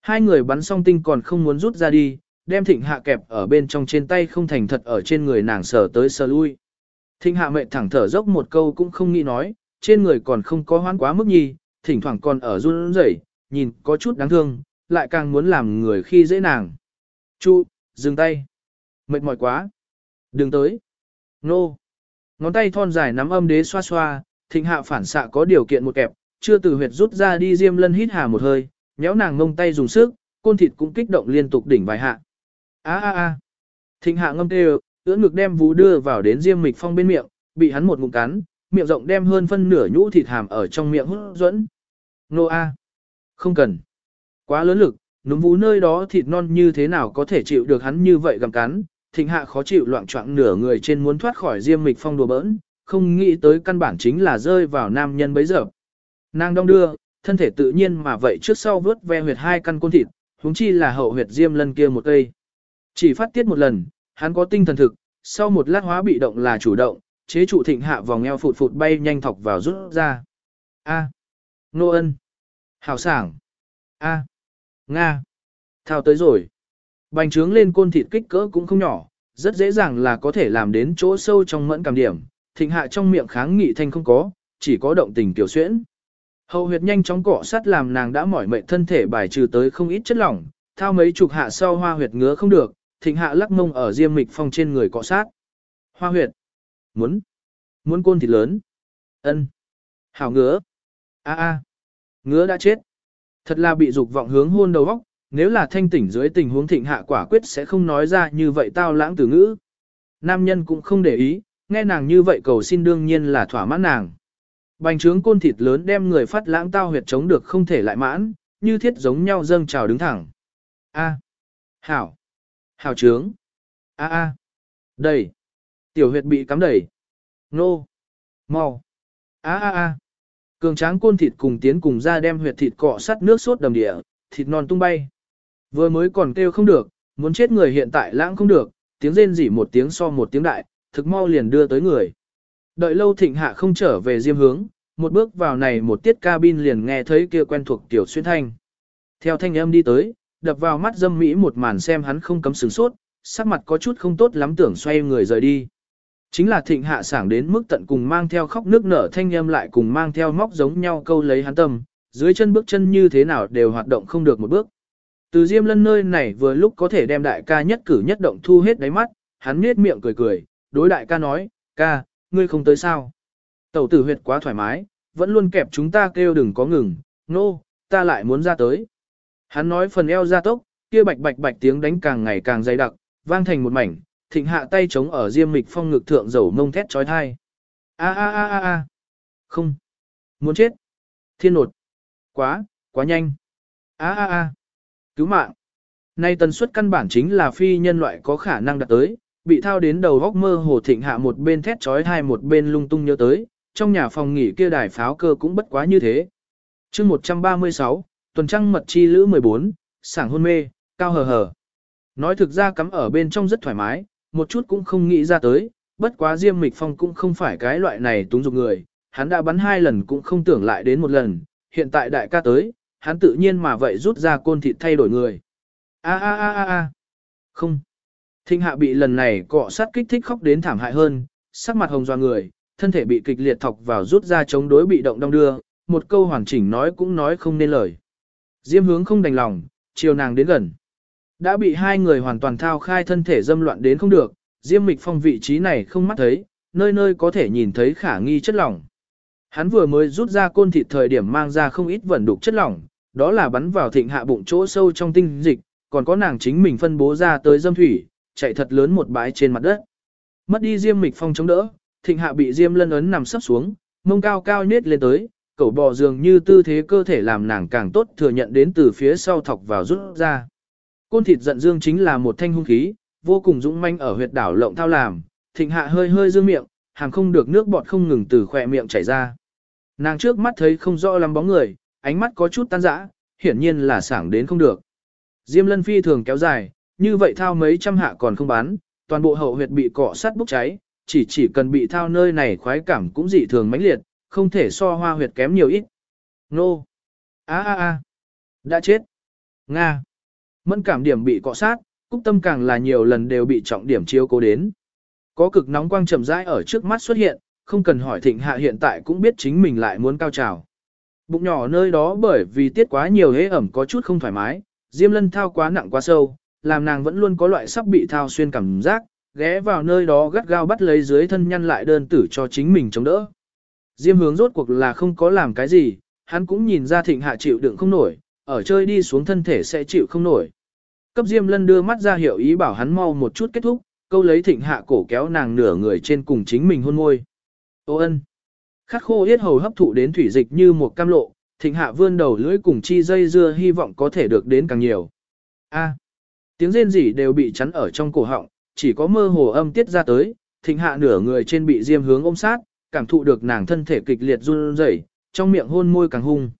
Speaker 1: Hai người bắn song tinh còn không muốn rút ra đi, đem thịnh hạ kẹp ở bên trong trên tay không thành thật ở trên người nàng sờ tới sờ lui. Thịnh hạ mệt thẳng thở dốc một câu cũng không nghĩ nói, trên người còn không có hoán quá mức nhi, thỉnh thoảng còn ở run rẩy, nhìn có chút đáng thương, lại càng muốn làm người khi dễ nàng. Chu, dừng tay. Mệt mỏi quá. Đừng tới. Nô. Ngón tay thon dài nắm âm đế xoa xoa, thịnh hạ phản xạ có điều kiện một kẹp, chưa từ huyệt rút ra đi diêm lân hít hà một hơi, nhéo nàng ngông tay dùng sức, côn thịt cũng kích động liên tục đỉnh vài hạ. A a a. Thịnh hạ ngâm tê ưỡn ngực đem vú đưa vào đến diêm mịch phong bên miệng, bị hắn một ngụm cắn, miệng rộng đem hơn phân nửa nhũ thịt hàm ở trong miệng hút dẫn. Nô a. Không cần. Quá lớn lực, núm vú nơi đó thịt non như thế nào có thể chịu được hắn như vậy gặm cắn. Thịnh hạ khó chịu loạn choạng nửa người trên muốn thoát khỏi diêm mịch phong đùa bỡn, không nghĩ tới căn bản chính là rơi vào nam nhân bấy giờ. Nàng đong đưa, thân thể tự nhiên mà vậy trước sau vớt ve huyệt hai căn côn thịt, huống chi là hậu huyệt diêm lân kia một cây. Chỉ phát tiết một lần, hắn có tinh thần thực, sau một lát hóa bị động là chủ động, chế trụ thịnh hạ vòng eo phụt phụt bay nhanh thọc vào rút ra. A. Nô ân. Hảo sảng. A. Nga. Thao tới rồi. Bành trướng lên côn thịt kích cỡ cũng không nhỏ, rất dễ dàng là có thể làm đến chỗ sâu trong mẫn cảm điểm. Thịnh hạ trong miệng kháng nghị thanh không có, chỉ có động tình tiểu xuyễn. Hậu huyệt nhanh chóng cọ sát làm nàng đã mỏi mệt thân thể bài trừ tới không ít chất lỏng, thao mấy chục hạ sau hoa huyệt ngứa không được, thịnh hạ lắc mông ở diêm mịch phong trên người cọ sát. Hoa huyệt. Muốn. Muốn côn thịt lớn. ân Hảo ngứa. a a Ngứa đã chết. Thật là bị dục vọng hướng hôn đầu óc, nếu là thanh tỉnh dưới tình huống thịnh hạ quả quyết sẽ không nói ra như vậy tao lãng từ ngữ. Nam nhân cũng không để ý, nghe nàng như vậy cầu xin đương nhiên là thỏa mãn nàng. Bành trướng côn thịt lớn đem người phát lãng tao huyệt chống được không thể lại mãn, như thiết giống nhau dâng trào đứng thẳng. A. Hảo. Hảo trướng. A a. Đầy. Tiểu huyệt bị cắm đầy. Nô. Mau. A a a. Cường tráng côn thịt cùng tiến cùng ra đem huyệt thịt cọ sắt nước sốt đầm địa, thịt non tung bay. Vừa mới còn kêu không được, muốn chết người hiện tại lãng không được, tiếng rên rỉ một tiếng so một tiếng đại, thực mau liền đưa tới người. Đợi lâu thịnh hạ không trở về diêm hướng, một bước vào này một tiết cabin liền nghe thấy kia quen thuộc tiểu xuyên thanh. Theo thanh âm đi tới, đập vào mắt dâm mỹ một màn xem hắn không cấm sửng sốt, sắc mặt có chút không tốt lắm tưởng xoay người rời đi. Chính là thịnh hạ sảng đến mức tận cùng mang theo khóc nước nở thanh âm lại cùng mang theo móc giống nhau câu lấy hắn tâm, dưới chân bước chân như thế nào đều hoạt động không được một bước. Từ diêm lân nơi này vừa lúc có thể đem đại ca nhất cử nhất động thu hết đáy mắt, hắn nhếch miệng cười cười, đối đại ca nói, ca, ngươi không tới sao. Tẩu tử huyệt quá thoải mái, vẫn luôn kẹp chúng ta kêu đừng có ngừng, nô, no, ta lại muốn ra tới. Hắn nói phần eo ra tốc, kia bạch bạch bạch tiếng đánh càng ngày càng dày đặc, vang thành một mảnh, thịnh hạ tay chống ở diêm mịch phong ngực thượng dầu mông thét trói thai. A a a a a. Không. Muốn chết. Thiên nột. Quá, quá nhanh. A a a. Cứu mạng. Nay tần suất căn bản chính là phi nhân loại có khả năng đạt tới, bị thao đến đầu góc mơ hồ thịnh hạ một bên thét trói hai một bên lung tung nhớ tới, trong nhà phòng nghỉ kia đài pháo cơ cũng bất quá như thế. chương 136, tuần trăng mật chi lữ 14, sảng hôn mê, cao hờ hờ. Nói thực ra cắm ở bên trong rất thoải mái, một chút cũng không nghĩ ra tới, bất quá Diêm Mịch Phong cũng không phải cái loại này túng dục người, hắn đã bắn hai lần cũng không tưởng lại đến một lần, hiện tại đại ca tới, hắn tự nhiên mà vậy rút ra côn thịt thay đổi người. A a a a a. Không. Thinh hạ bị lần này cọ sát kích thích khóc đến thảm hại hơn, sắc mặt hồng doa người, thân thể bị kịch liệt thọc vào rút ra chống đối bị động đong đưa, một câu hoàn chỉnh nói cũng nói không nên lời. Diêm hướng không đành lòng, chiều nàng đến gần. Đã bị hai người hoàn toàn thao khai thân thể dâm loạn đến không được, Diêm Mịch Phong vị trí này không mắt thấy, nơi nơi có thể nhìn thấy khả nghi chất lỏng. Hắn vừa mới rút ra côn thịt thời điểm mang ra không ít vẩn đục chất lỏng, đó là bắn vào thịnh hạ bụng chỗ sâu trong tinh dịch, còn có nàng chính mình phân bố ra tới dâm thủy, chạy thật lớn một bãi trên mặt đất. Mất đi Diêm Mịch Phong chống đỡ, thịnh hạ bị Diêm lân ấn nằm sấp xuống, mông cao cao nết lên tới, cẩu bò dường như tư thế cơ thể làm nàng càng tốt thừa nhận đến từ phía sau thọc vào rút ra. Côn thịt giận dương chính là một thanh hung khí, vô cùng dũng manh ở huyệt đảo lộng thao làm, thịnh hạ hơi hơi dương miệng, hàng không được nước bọt không ngừng từ khỏe miệng chảy ra. Nàng trước mắt thấy không rõ lắm bóng người, ánh mắt có chút tan rã, hiển nhiên là sảng đến không được. Diêm lân phi thường kéo dài, như vậy thao mấy trăm hạ còn không bán, toàn bộ hậu huyệt bị cọ sắt bốc cháy, chỉ chỉ cần bị thao nơi này khoái cảm cũng dị thường mãnh liệt, không thể so hoa huyệt kém nhiều ít. Nô! A a a! Đã chết! Nga! Mẫn cảm điểm bị cọ sát, Cúc tâm càng là nhiều lần đều bị trọng điểm chiếu cố đến. Có cực nóng quang chậm rãi ở trước mắt xuất hiện, không cần hỏi thịnh hạ hiện tại cũng biết chính mình lại muốn cao trào. Bụng nhỏ nơi đó bởi vì tiết quá nhiều hế ẩm có chút không thoải mái, diêm lân thao quá nặng quá sâu, làm nàng vẫn luôn có loại sắp bị thao xuyên cảm giác, ghé vào nơi đó gắt gao bắt lấy dưới thân nhăn lại đơn tử cho chính mình chống đỡ. Diêm hướng rốt cuộc là không có làm cái gì, hắn cũng nhìn ra thịnh hạ chịu đựng không nổi, ở chơi đi xuống thân thể sẽ chịu không nổi. Cấp Diêm Lân đưa mắt ra hiệu ý bảo hắn mau một chút kết thúc, câu lấy thịnh hạ cổ kéo nàng nửa người trên cùng chính mình hôn môi. Ô ân. Khát khô yết hầu hấp thụ đến thủy dịch như một cam lộ, thịnh hạ vươn đầu lưỡi cùng chi dây dưa hy vọng có thể được đến càng nhiều. A. Tiếng rên rỉ đều bị chắn ở trong cổ họng, chỉ có mơ hồ âm tiết ra tới, thịnh hạ nửa người trên bị diêm hướng ôm sát, cảm thụ được nàng thân thể kịch liệt run rẩy, trong miệng hôn môi càng hung.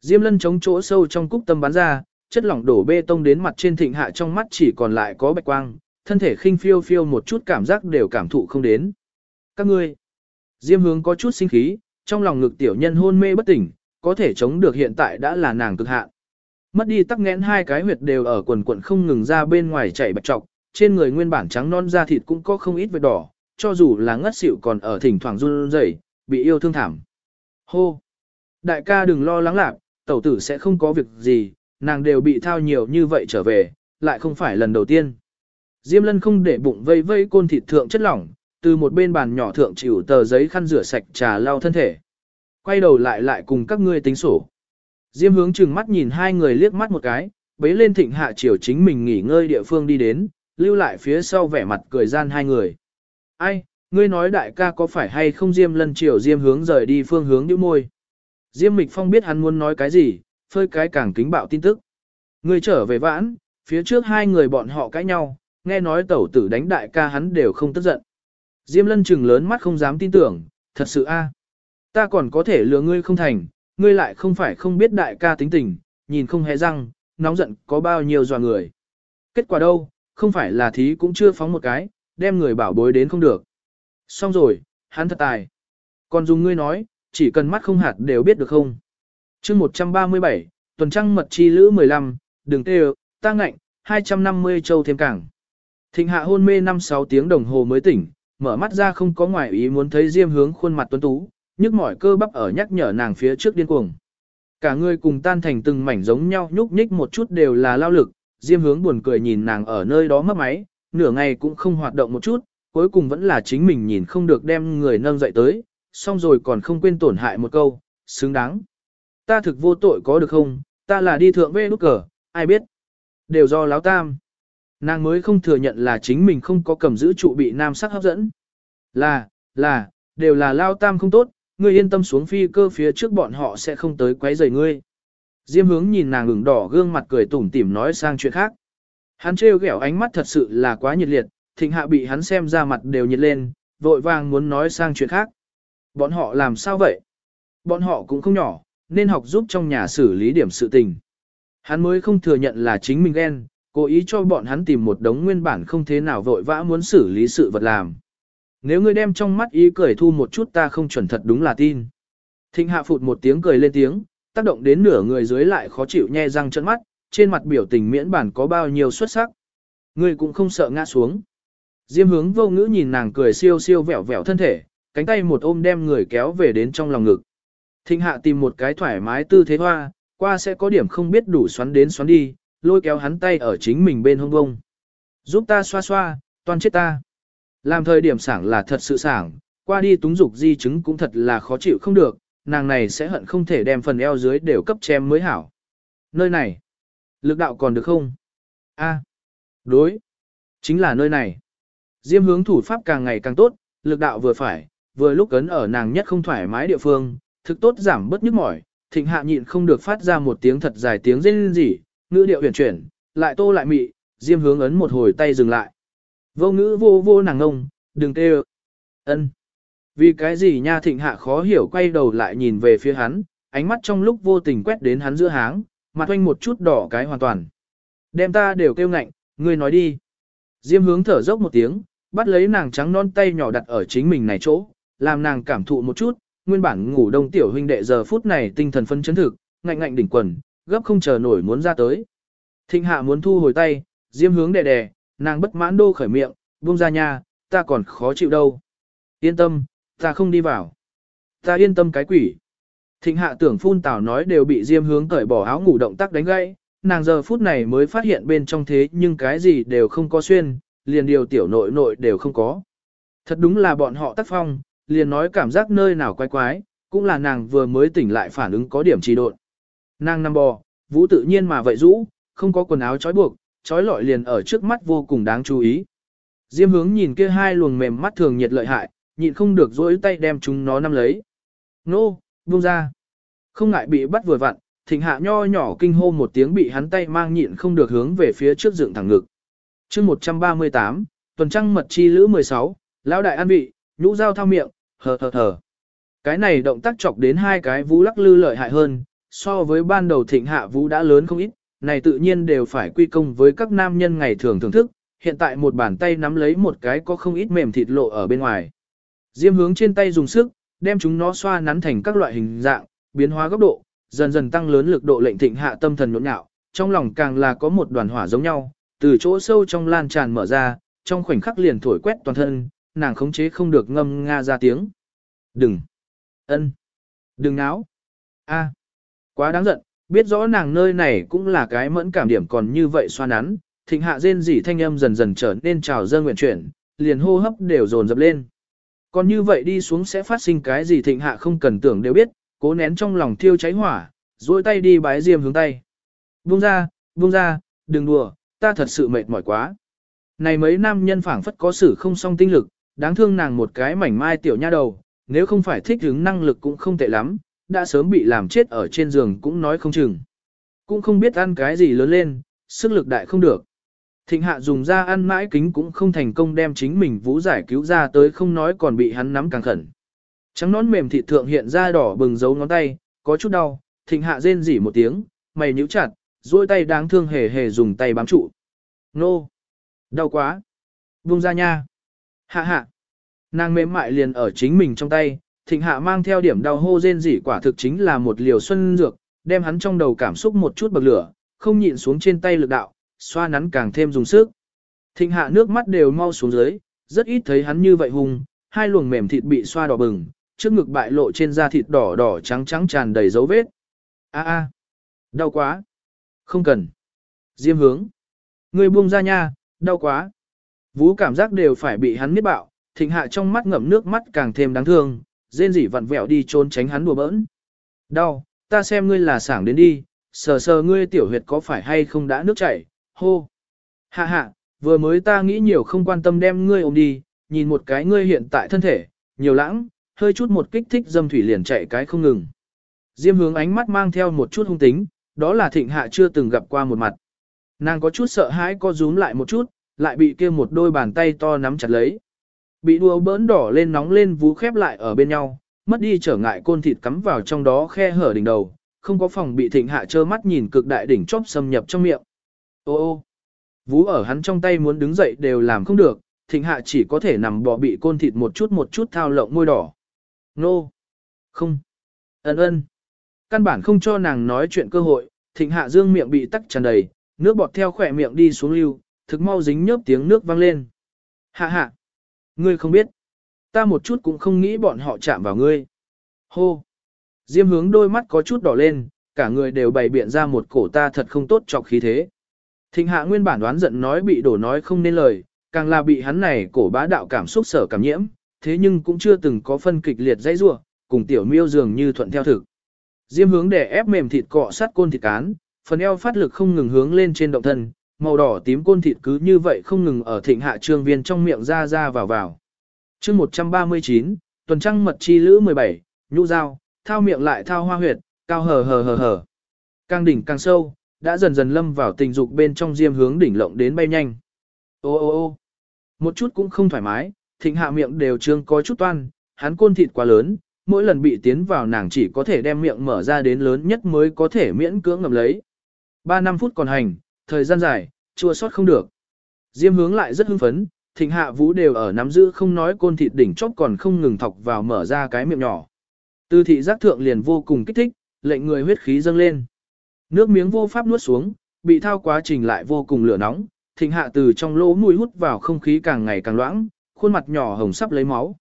Speaker 1: Diêm lân chống chỗ sâu trong cúc tâm bắn ra, chất lỏng đổ bê tông đến mặt trên thịnh hạ trong mắt chỉ còn lại có bạch quang, thân thể khinh phiêu phiêu một chút cảm giác đều cảm thụ không đến. Các ngươi, Diêm hướng có chút sinh khí, trong lòng ngực tiểu nhân hôn mê bất tỉnh, có thể chống được hiện tại đã là nàng cực hạn. Mất đi tắc nghẽn hai cái huyệt đều ở quần quận không ngừng ra bên ngoài chảy bạch trọc, trên người nguyên bản trắng non da thịt cũng có không ít vết đỏ, cho dù là ngất xỉu còn ở thỉnh thoảng run rẩy, bị yêu thương thảm. Hô! Đại ca đừng lo lắng lạc, tẩu tử sẽ không có việc gì, nàng đều bị thao nhiều như vậy trở về, lại không phải lần đầu tiên. Diêm lân không để bụng vây vây côn thịt thượng chất lỏng, từ một bên bàn nhỏ thượng chịu tờ giấy khăn rửa sạch trà lau thân thể. Quay đầu lại lại cùng các ngươi tính sổ. Diêm hướng chừng mắt nhìn hai người liếc mắt một cái, bấy lên thịnh hạ chiều chính mình nghỉ ngơi địa phương đi đến, lưu lại phía sau vẻ mặt cười gian hai người. Ai, ngươi nói đại ca có phải hay không Diêm lân chiều Diêm hướng rời đi phương hướng nhíu môi. Diêm Mịch Phong biết hắn muốn nói cái gì, phơi cái càng kính bạo tin tức. Ngươi trở về vãn, phía trước hai người bọn họ cãi nhau, nghe nói tẩu tử đánh đại ca hắn đều không tức giận. Diêm lân trừng lớn mắt không dám tin tưởng, thật sự a, Ta còn có thể lừa ngươi không thành, ngươi lại không phải không biết đại ca tính tình, nhìn không hề răng, nóng giận có bao nhiêu dò người. Kết quả đâu, không phải là thí cũng chưa phóng một cái, đem người bảo bối đến không được. Xong rồi, hắn thật tài. Còn dùng ngươi nói, chỉ cần mắt không hạt đều biết được không. chương 137, tuần trăng mật chi lữ 15, đừng tê ta ngạnh, 250 châu thêm cảng. Thịnh hạ hôn mê 5-6 tiếng đồng hồ mới tỉnh, mở mắt ra không có ngoại ý muốn thấy Diêm hướng khuôn mặt tuấn tú, nhức mỏi cơ bắp ở nhắc nhở nàng phía trước điên cuồng. Cả người cùng tan thành từng mảnh giống nhau nhúc nhích một chút đều là lao lực, Diêm hướng buồn cười nhìn nàng ở nơi đó mất máy, nửa ngày cũng không hoạt động một chút, cuối cùng vẫn là chính mình nhìn không được đem người nâng dậy tới, xong rồi còn không quên tổn hại một câu, xứng đáng. Ta thực vô tội có được không, ta là đi thượng vệ nút cờ, ai biết. Đều do láo tam. Nàng mới không thừa nhận là chính mình không có cầm giữ trụ bị nam sắc hấp dẫn. Là, là, đều là lao tam không tốt, ngươi yên tâm xuống phi cơ phía trước bọn họ sẽ không tới quấy rầy ngươi. Diêm hướng nhìn nàng ửng đỏ gương mặt cười tủm tỉm nói sang chuyện khác. Hắn trêu ghẹo ánh mắt thật sự là quá nhiệt liệt, thịnh hạ bị hắn xem ra mặt đều nhiệt lên, vội vàng muốn nói sang chuyện khác. Bọn họ làm sao vậy? Bọn họ cũng không nhỏ, nên học giúp trong nhà xử lý điểm sự tình. Hắn mới không thừa nhận là chính mình ghen, cố ý cho bọn hắn tìm một đống nguyên bản không thế nào vội vã muốn xử lý sự vật làm. Nếu ngươi đem trong mắt ý cười thu một chút ta không chuẩn thật đúng là tin. Thịnh hạ phụt một tiếng cười lên tiếng, tác động đến nửa người dưới lại khó chịu nhe răng trận mắt, trên mặt biểu tình miễn bản có bao nhiêu xuất sắc. Ngươi cũng không sợ ngã xuống. Diêm hướng vô ngữ nhìn nàng cười siêu siêu vẹo vẹo thân thể, cánh tay một ôm đem người kéo về đến trong lòng ngực. Thịnh hạ tìm một cái thoải mái tư thế hoa, qua sẽ có điểm không biết đủ xoắn đến xoắn đi, lôi kéo hắn tay ở chính mình bên hông bông. Giúp ta xoa xoa, toàn chết ta. Làm thời điểm sảng là thật sự sảng, qua đi túng dục di chứng cũng thật là khó chịu không được, nàng này sẽ hận không thể đem phần eo dưới đều cấp chém mới hảo. Nơi này, lực đạo còn được không? A, đối, chính là nơi này. Diêm hướng thủ pháp càng ngày càng tốt, lực đạo vừa phải, vừa lúc ấn ở nàng nhất không thoải mái địa phương, thực tốt giảm bớt nhức mỏi, thịnh hạ nhịn không được phát ra một tiếng thật dài tiếng rên rỉ, ngữ điệu huyền chuyển, lại tô lại mị, diêm hướng ấn một hồi tay dừng lại. Vô ngữ vô vô nàng ngông, đừng tê ân Vì cái gì nha thịnh hạ khó hiểu quay đầu lại nhìn về phía hắn, ánh mắt trong lúc vô tình quét đến hắn giữa háng, mặt oanh một chút đỏ cái hoàn toàn. Đem ta đều kêu ngạnh, ngươi nói đi. Diêm hướng thở dốc một tiếng, bắt lấy nàng trắng non tay nhỏ đặt ở chính mình này chỗ, làm nàng cảm thụ một chút, nguyên bản ngủ đông tiểu huynh đệ giờ phút này tinh thần phân chấn thực, ngạnh ngạnh đỉnh quần, gấp không chờ nổi muốn ra tới. Thịnh hạ muốn thu hồi tay, Diêm hướng đè đè, nàng bất mãn đô khởi miệng, buông ra nha, ta còn khó chịu đâu. Yên tâm, ta không đi vào. Ta yên tâm cái quỷ. Thịnh hạ tưởng phun tảo nói đều bị diêm hướng cởi bỏ áo ngủ động tác đánh gãy, nàng giờ phút này mới phát hiện bên trong thế nhưng cái gì đều không có xuyên, liền điều tiểu nội nội đều không có. Thật đúng là bọn họ tác phong, liền nói cảm giác nơi nào quái quái, cũng là nàng vừa mới tỉnh lại phản ứng có điểm trì độn. Nàng nằm bò, vũ tự nhiên mà vậy rũ, không có quần áo trói buộc, trói lọi liền ở trước mắt vô cùng đáng chú ý. Diêm hướng nhìn kia hai luồng mềm mắt thường nhiệt lợi hại, nhịn không được dỗi tay đem chúng nó nắm lấy. Nô, buông ra. Không ngại bị bắt vừa vặn, thịnh hạ nho nhỏ kinh hô một tiếng bị hắn tay mang nhịn không được hướng về phía trước dựng thẳng ngực. chương 138, tuần trăng mật chi lữ 16, lão đại an vị, nhũ dao thao miệng, hờ hờ hờ. Cái này động tác chọc đến hai cái vũ lắc lư lợi hại hơn, so với ban đầu thịnh hạ vũ đã lớn không ít, này tự nhiên đều phải quy công với các nam nhân ngày thường thưởng thức, hiện tại một bàn tay nắm lấy một cái có không ít mềm thịt lộ ở bên ngoài. Diêm hướng trên tay dùng sức, đem chúng nó xoa nắn thành các loại hình dạng, biến hóa góc độ, dần dần tăng lớn lực độ lệnh thịnh hạ tâm thần nhộn nhạo, trong lòng càng là có một đoàn hỏa giống nhau, từ chỗ sâu trong lan tràn mở ra, trong khoảnh khắc liền thổi quét toàn thân, nàng khống chế không được ngâm nga ra tiếng. Đừng! ân, Đừng náo! a, Quá đáng giận, biết rõ nàng nơi này cũng là cái mẫn cảm điểm còn như vậy xoa nắn, thịnh hạ rên rỉ thanh âm dần dần trở nên trào dơ nguyện chuyển, liền hô hấp đều dồn dập lên. Còn như vậy đi xuống sẽ phát sinh cái gì thịnh hạ không cần tưởng đều biết, cố nén trong lòng thiêu cháy hỏa, duỗi tay đi bái diêm hướng tay. Buông ra, buông ra, đừng đùa, ta thật sự mệt mỏi quá. Này mấy nam nhân phảng phất có sự không song tinh lực, đáng thương nàng một cái mảnh mai tiểu nha đầu, nếu không phải thích hứng năng lực cũng không tệ lắm, đã sớm bị làm chết ở trên giường cũng nói không chừng. Cũng không biết ăn cái gì lớn lên, sức lực đại không được. Thịnh hạ dùng ra ăn mãi kính cũng không thành công đem chính mình vũ giải cứu ra tới không nói còn bị hắn nắm càng khẩn. Trắng nón mềm thịt thượng hiện ra đỏ bừng dấu ngón tay, có chút đau, thịnh hạ rên rỉ một tiếng, mày nhíu chặt, duỗi tay đáng thương hề hề dùng tay bám trụ. Nô! Đau quá! Buông ra nha! Hạ hạ! Nàng mềm mại liền ở chính mình trong tay, thịnh hạ mang theo điểm đau hô rên rỉ quả thực chính là một liều xuân dược, đem hắn trong đầu cảm xúc một chút bậc lửa, không nhịn xuống trên tay lực đạo, xoa nắn càng thêm dùng sức. Thịnh hạ nước mắt đều mau xuống dưới, rất ít thấy hắn như vậy hùng, hai luồng mềm thịt bị xoa đỏ bừng, trước ngực bại lộ trên da thịt đỏ đỏ trắng trắng tràn đầy dấu vết. A a, đau quá. Không cần. Diêm hướng. Người buông ra nha, đau quá. Vú cảm giác đều phải bị hắn miết bạo, thịnh hạ trong mắt ngậm nước mắt càng thêm đáng thương, rên rỉ vặn vẹo đi trốn tránh hắn đùa bỡn. Đau, ta xem ngươi là sảng đến đi, sờ sờ ngươi tiểu huyệt có phải hay không đã nước chảy, hô. Hạ hạ, vừa mới ta nghĩ nhiều không quan tâm đem ngươi ôm đi, nhìn một cái ngươi hiện tại thân thể, nhiều lãng, hơi chút một kích thích dâm thủy liền chạy cái không ngừng. Diêm hướng ánh mắt mang theo một chút hung tính, đó là thịnh hạ chưa từng gặp qua một mặt. Nàng có chút sợ hãi co rúm lại một chút, lại bị kia một đôi bàn tay to nắm chặt lấy. Bị đua bỡn đỏ lên nóng lên vú khép lại ở bên nhau, mất đi trở ngại côn thịt cắm vào trong đó khe hở đỉnh đầu, không có phòng bị thịnh hạ trơ mắt nhìn cực đại đỉnh chóp xâm nhập trong miệng. Ô ô, vú ở hắn trong tay muốn đứng dậy đều làm không được, thịnh hạ chỉ có thể nằm bò bị côn thịt một chút một chút thao lộng môi đỏ. Nô, không, ân ân. Căn bản không cho nàng nói chuyện cơ hội, thịnh hạ dương miệng bị tắc tràn đầy, nước bọt theo khỏe miệng đi xuống lưu, thực mau dính nhớp tiếng nước vang lên. Hạ hạ, ngươi không biết, ta một chút cũng không nghĩ bọn họ chạm vào ngươi. Hô, diêm hướng đôi mắt có chút đỏ lên, cả người đều bày biện ra một cổ ta thật không tốt chọc khí thế. Thịnh hạ nguyên bản đoán giận nói bị đổ nói không nên lời, càng là bị hắn này cổ bá đạo cảm xúc sở cảm nhiễm, thế nhưng cũng chưa từng có phân kịch liệt dãy rua, cùng tiểu miêu dường như thuận theo thực. Diêm hướng để ép mềm thịt cọ sát côn thịt cán, phần eo phát lực không ngừng hướng lên trên động thân, màu đỏ tím côn thịt cứ như vậy không ngừng ở thịnh hạ trương viên trong miệng ra ra vào vào. chương 139, tuần trăng mật chi lữ 17, nhũ dao, thao miệng lại thao hoa huyệt, cao hờ hờ hờ hờ. Càng đỉnh càng sâu, đã dần dần lâm vào tình dục bên trong diêm hướng đỉnh lộng đến bay nhanh. Ô ô ô một chút cũng không thoải mái, thịnh hạ miệng đều trương có chút toan, hắn côn thịt quá lớn, mỗi lần bị tiến vào nàng chỉ có thể đem miệng mở ra đến lớn nhất mới có thể miễn cưỡng ngậm lấy. 3 năm phút còn hành, thời gian dài, chua sót không được. Diêm hướng lại rất hưng phấn, thịnh hạ vũ đều ở nắm giữ không nói côn thịt đỉnh chóp còn không ngừng thọc vào mở ra cái miệng nhỏ. Tư thị giác thượng liền vô cùng kích thích, lệnh người huyết khí dâng lên. Nước miếng vô pháp nuốt xuống, bị thao quá trình lại vô cùng lửa nóng, thịnh hạ từ trong lỗ mũi hút vào không khí càng ngày càng loãng, khuôn mặt nhỏ hồng sắp lấy máu.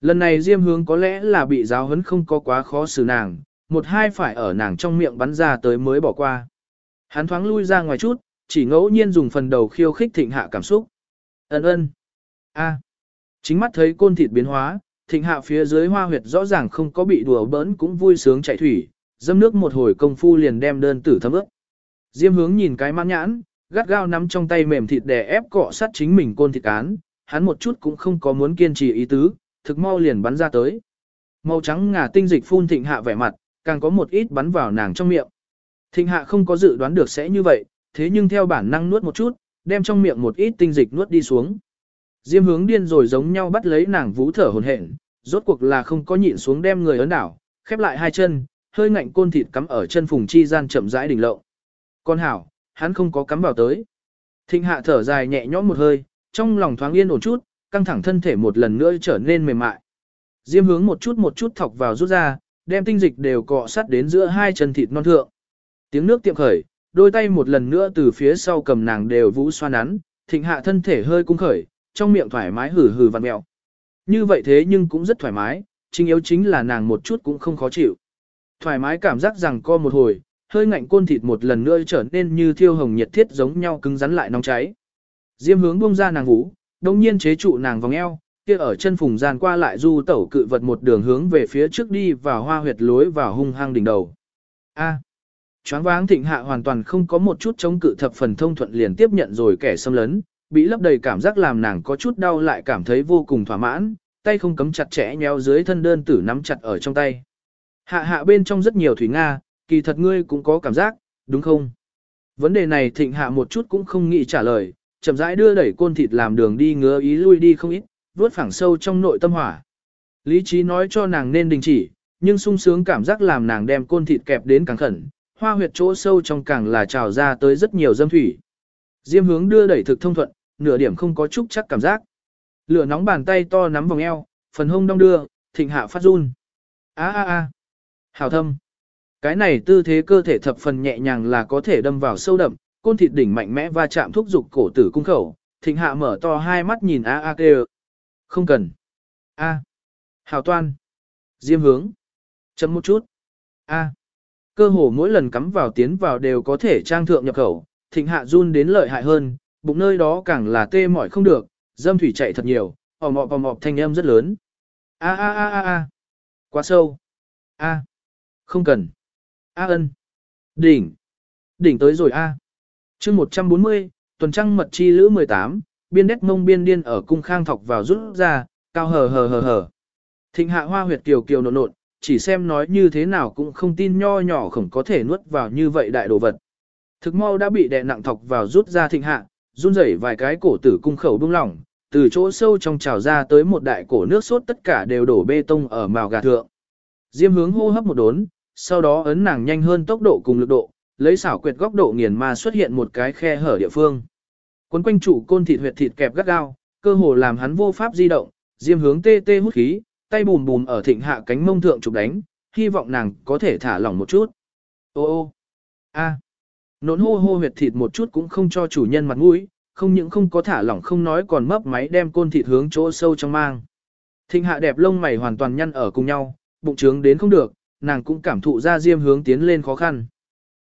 Speaker 1: Lần này Diêm hướng có lẽ là bị giáo huấn không có quá khó xử nàng, một hai phải ở nàng trong miệng bắn ra tới mới bỏ qua. Hắn thoáng lui ra ngoài chút, chỉ ngẫu nhiên dùng phần đầu khiêu khích thịnh hạ cảm xúc. Ân ân. A. Chính mắt thấy côn thịt biến hóa, thịnh hạ phía dưới hoa huyệt rõ ràng không có bị đùa bỡn cũng vui sướng chạy thủy, dâm nước một hồi công phu liền đem đơn tử thấm ướt. Diêm hướng nhìn cái mãn nhãn, gắt gao nắm trong tay mềm thịt đè ép cọ sát chính mình côn thịt cán, hắn một chút cũng không có muốn kiên trì ý tứ, thực mau liền bắn ra tới. Màu trắng ngà tinh dịch phun thịnh hạ vẻ mặt, càng có một ít bắn vào nàng trong miệng. Thịnh hạ không có dự đoán được sẽ như vậy, thế nhưng theo bản năng nuốt một chút, đem trong miệng một ít tinh dịch nuốt đi xuống. Diêm hướng điên rồi giống nhau bắt lấy nàng vú thở hồn hển, rốt cuộc là không có nhịn xuống đem người ấn đảo, khép lại hai chân, hơi ngạnh côn thịt cắm ở chân phùng chi gian chậm rãi đỉnh lộ. Con hảo, hắn không có cắm vào tới. Thịnh hạ thở dài nhẹ nhõm một hơi, trong lòng thoáng yên ổn chút, căng thẳng thân thể một lần nữa trở nên mềm mại. Diêm hướng một chút một chút thọc vào rút ra, đem tinh dịch đều cọ sát đến giữa hai chân thịt non thượng. Tiếng nước tiệm khởi, đôi tay một lần nữa từ phía sau cầm nàng đều vũ xoa nắn, thịnh hạ thân thể hơi cung khởi, trong miệng thoải mái hử hử vặn mẹo. Như vậy thế nhưng cũng rất thoải mái, chính yếu chính là nàng một chút cũng không khó chịu. Thoải mái cảm giác rằng co một hồi, hơi ngạnh côn thịt một lần nữa trở nên như thiêu hồng nhiệt thiết giống nhau cứng rắn lại nóng cháy. Diêm hướng buông ra nàng vũ, đồng nhiên chế trụ nàng vòng eo, kia ở chân phùng gian qua lại du tẩu cự vật một đường hướng về phía trước đi vào hoa huyệt lối vào hung hăng đỉnh đầu. A. Choáng váng thịnh hạ hoàn toàn không có một chút chống cự thập phần thông thuận liền tiếp nhận rồi kẻ xâm lấn, bị lấp đầy cảm giác làm nàng có chút đau lại cảm thấy vô cùng thỏa mãn, tay không cấm chặt chẽ nhéo dưới thân đơn tử nắm chặt ở trong tay. Hạ hạ bên trong rất nhiều thủy Nga, kỳ thật ngươi cũng có cảm giác, đúng không? Vấn đề này thịnh hạ một chút cũng không nghĩ trả lời, chậm rãi đưa đẩy côn thịt làm đường đi ngứa ý lui đi không ít, vuốt phẳng sâu trong nội tâm hỏa. Lý trí nói cho nàng nên đình chỉ, nhưng sung sướng cảm giác làm nàng đem côn thịt kẹp đến càng khẩn, hoa huyệt chỗ sâu trong càng là trào ra tới rất nhiều dâm thủy. Diêm hướng đưa đẩy thực thông thuận, nửa điểm không có chút chắc cảm giác. Lửa nóng bàn tay to nắm vòng eo, phần hông đong đưa, thịnh hạ phát run. a a a hào thâm. Cái này tư thế cơ thể thập phần nhẹ nhàng là có thể đâm vào sâu đậm, côn thịt đỉnh mạnh mẽ va chạm thúc dục cổ tử cung khẩu, thịnh hạ mở to hai mắt nhìn a a kêu. Không cần. A. Hào toan. Diêm hướng. Chấm một chút. A. Cơ hồ mỗi lần cắm vào tiến vào đều có thể trang thượng nhập khẩu, thịnh hạ run đến lợi hại hơn, bụng nơi đó càng là tê mỏi không được, dâm thủy chạy thật nhiều, ò mọ ò mọ thanh âm rất lớn. A a a a a. Quá sâu. A. Không cần. A ân. Đỉnh. Đỉnh tới rồi A. chương 140, tuần trăng mật chi lữ 18, biên đét mông biên điên ở cung khang thọc vào rút ra, cao hờ hờ hờ hờ. Thịnh hạ hoa huyệt kiều kiều nộn nộn, chỉ xem nói như thế nào cũng không tin nho nhỏ khổng có thể nuốt vào như vậy đại đồ vật. Thực mau đã bị đè nặng thọc vào rút ra thịnh hạ, run rẩy vài cái cổ tử cung khẩu buông lỏng, từ chỗ sâu trong trào ra tới một đại cổ nước sốt tất cả đều đổ bê tông ở màu gà thượng. Diêm hướng hô hấp một đốn, sau đó ấn nàng nhanh hơn tốc độ cùng lực độ, lấy xảo quyệt góc độ nghiền ma xuất hiện một cái khe hở địa phương. Quấn quanh trụ côn thịt huyệt thịt kẹp gắt gao, cơ hồ làm hắn vô pháp di động, diêm hướng tê tê hút khí, tay bùm bùm ở thịnh hạ cánh mông thượng chụp đánh, hy vọng nàng có thể thả lỏng một chút. Ô ô, a, nốn hô hô huyệt thịt một chút cũng không cho chủ nhân mặt mũi, không những không có thả lỏng không nói còn mấp máy đem côn thịt hướng chỗ sâu trong mang. Thịnh hạ đẹp lông mày hoàn toàn nhăn ở cùng nhau, bụng trướng đến không được, nàng cũng cảm thụ ra diêm hướng tiến lên khó khăn.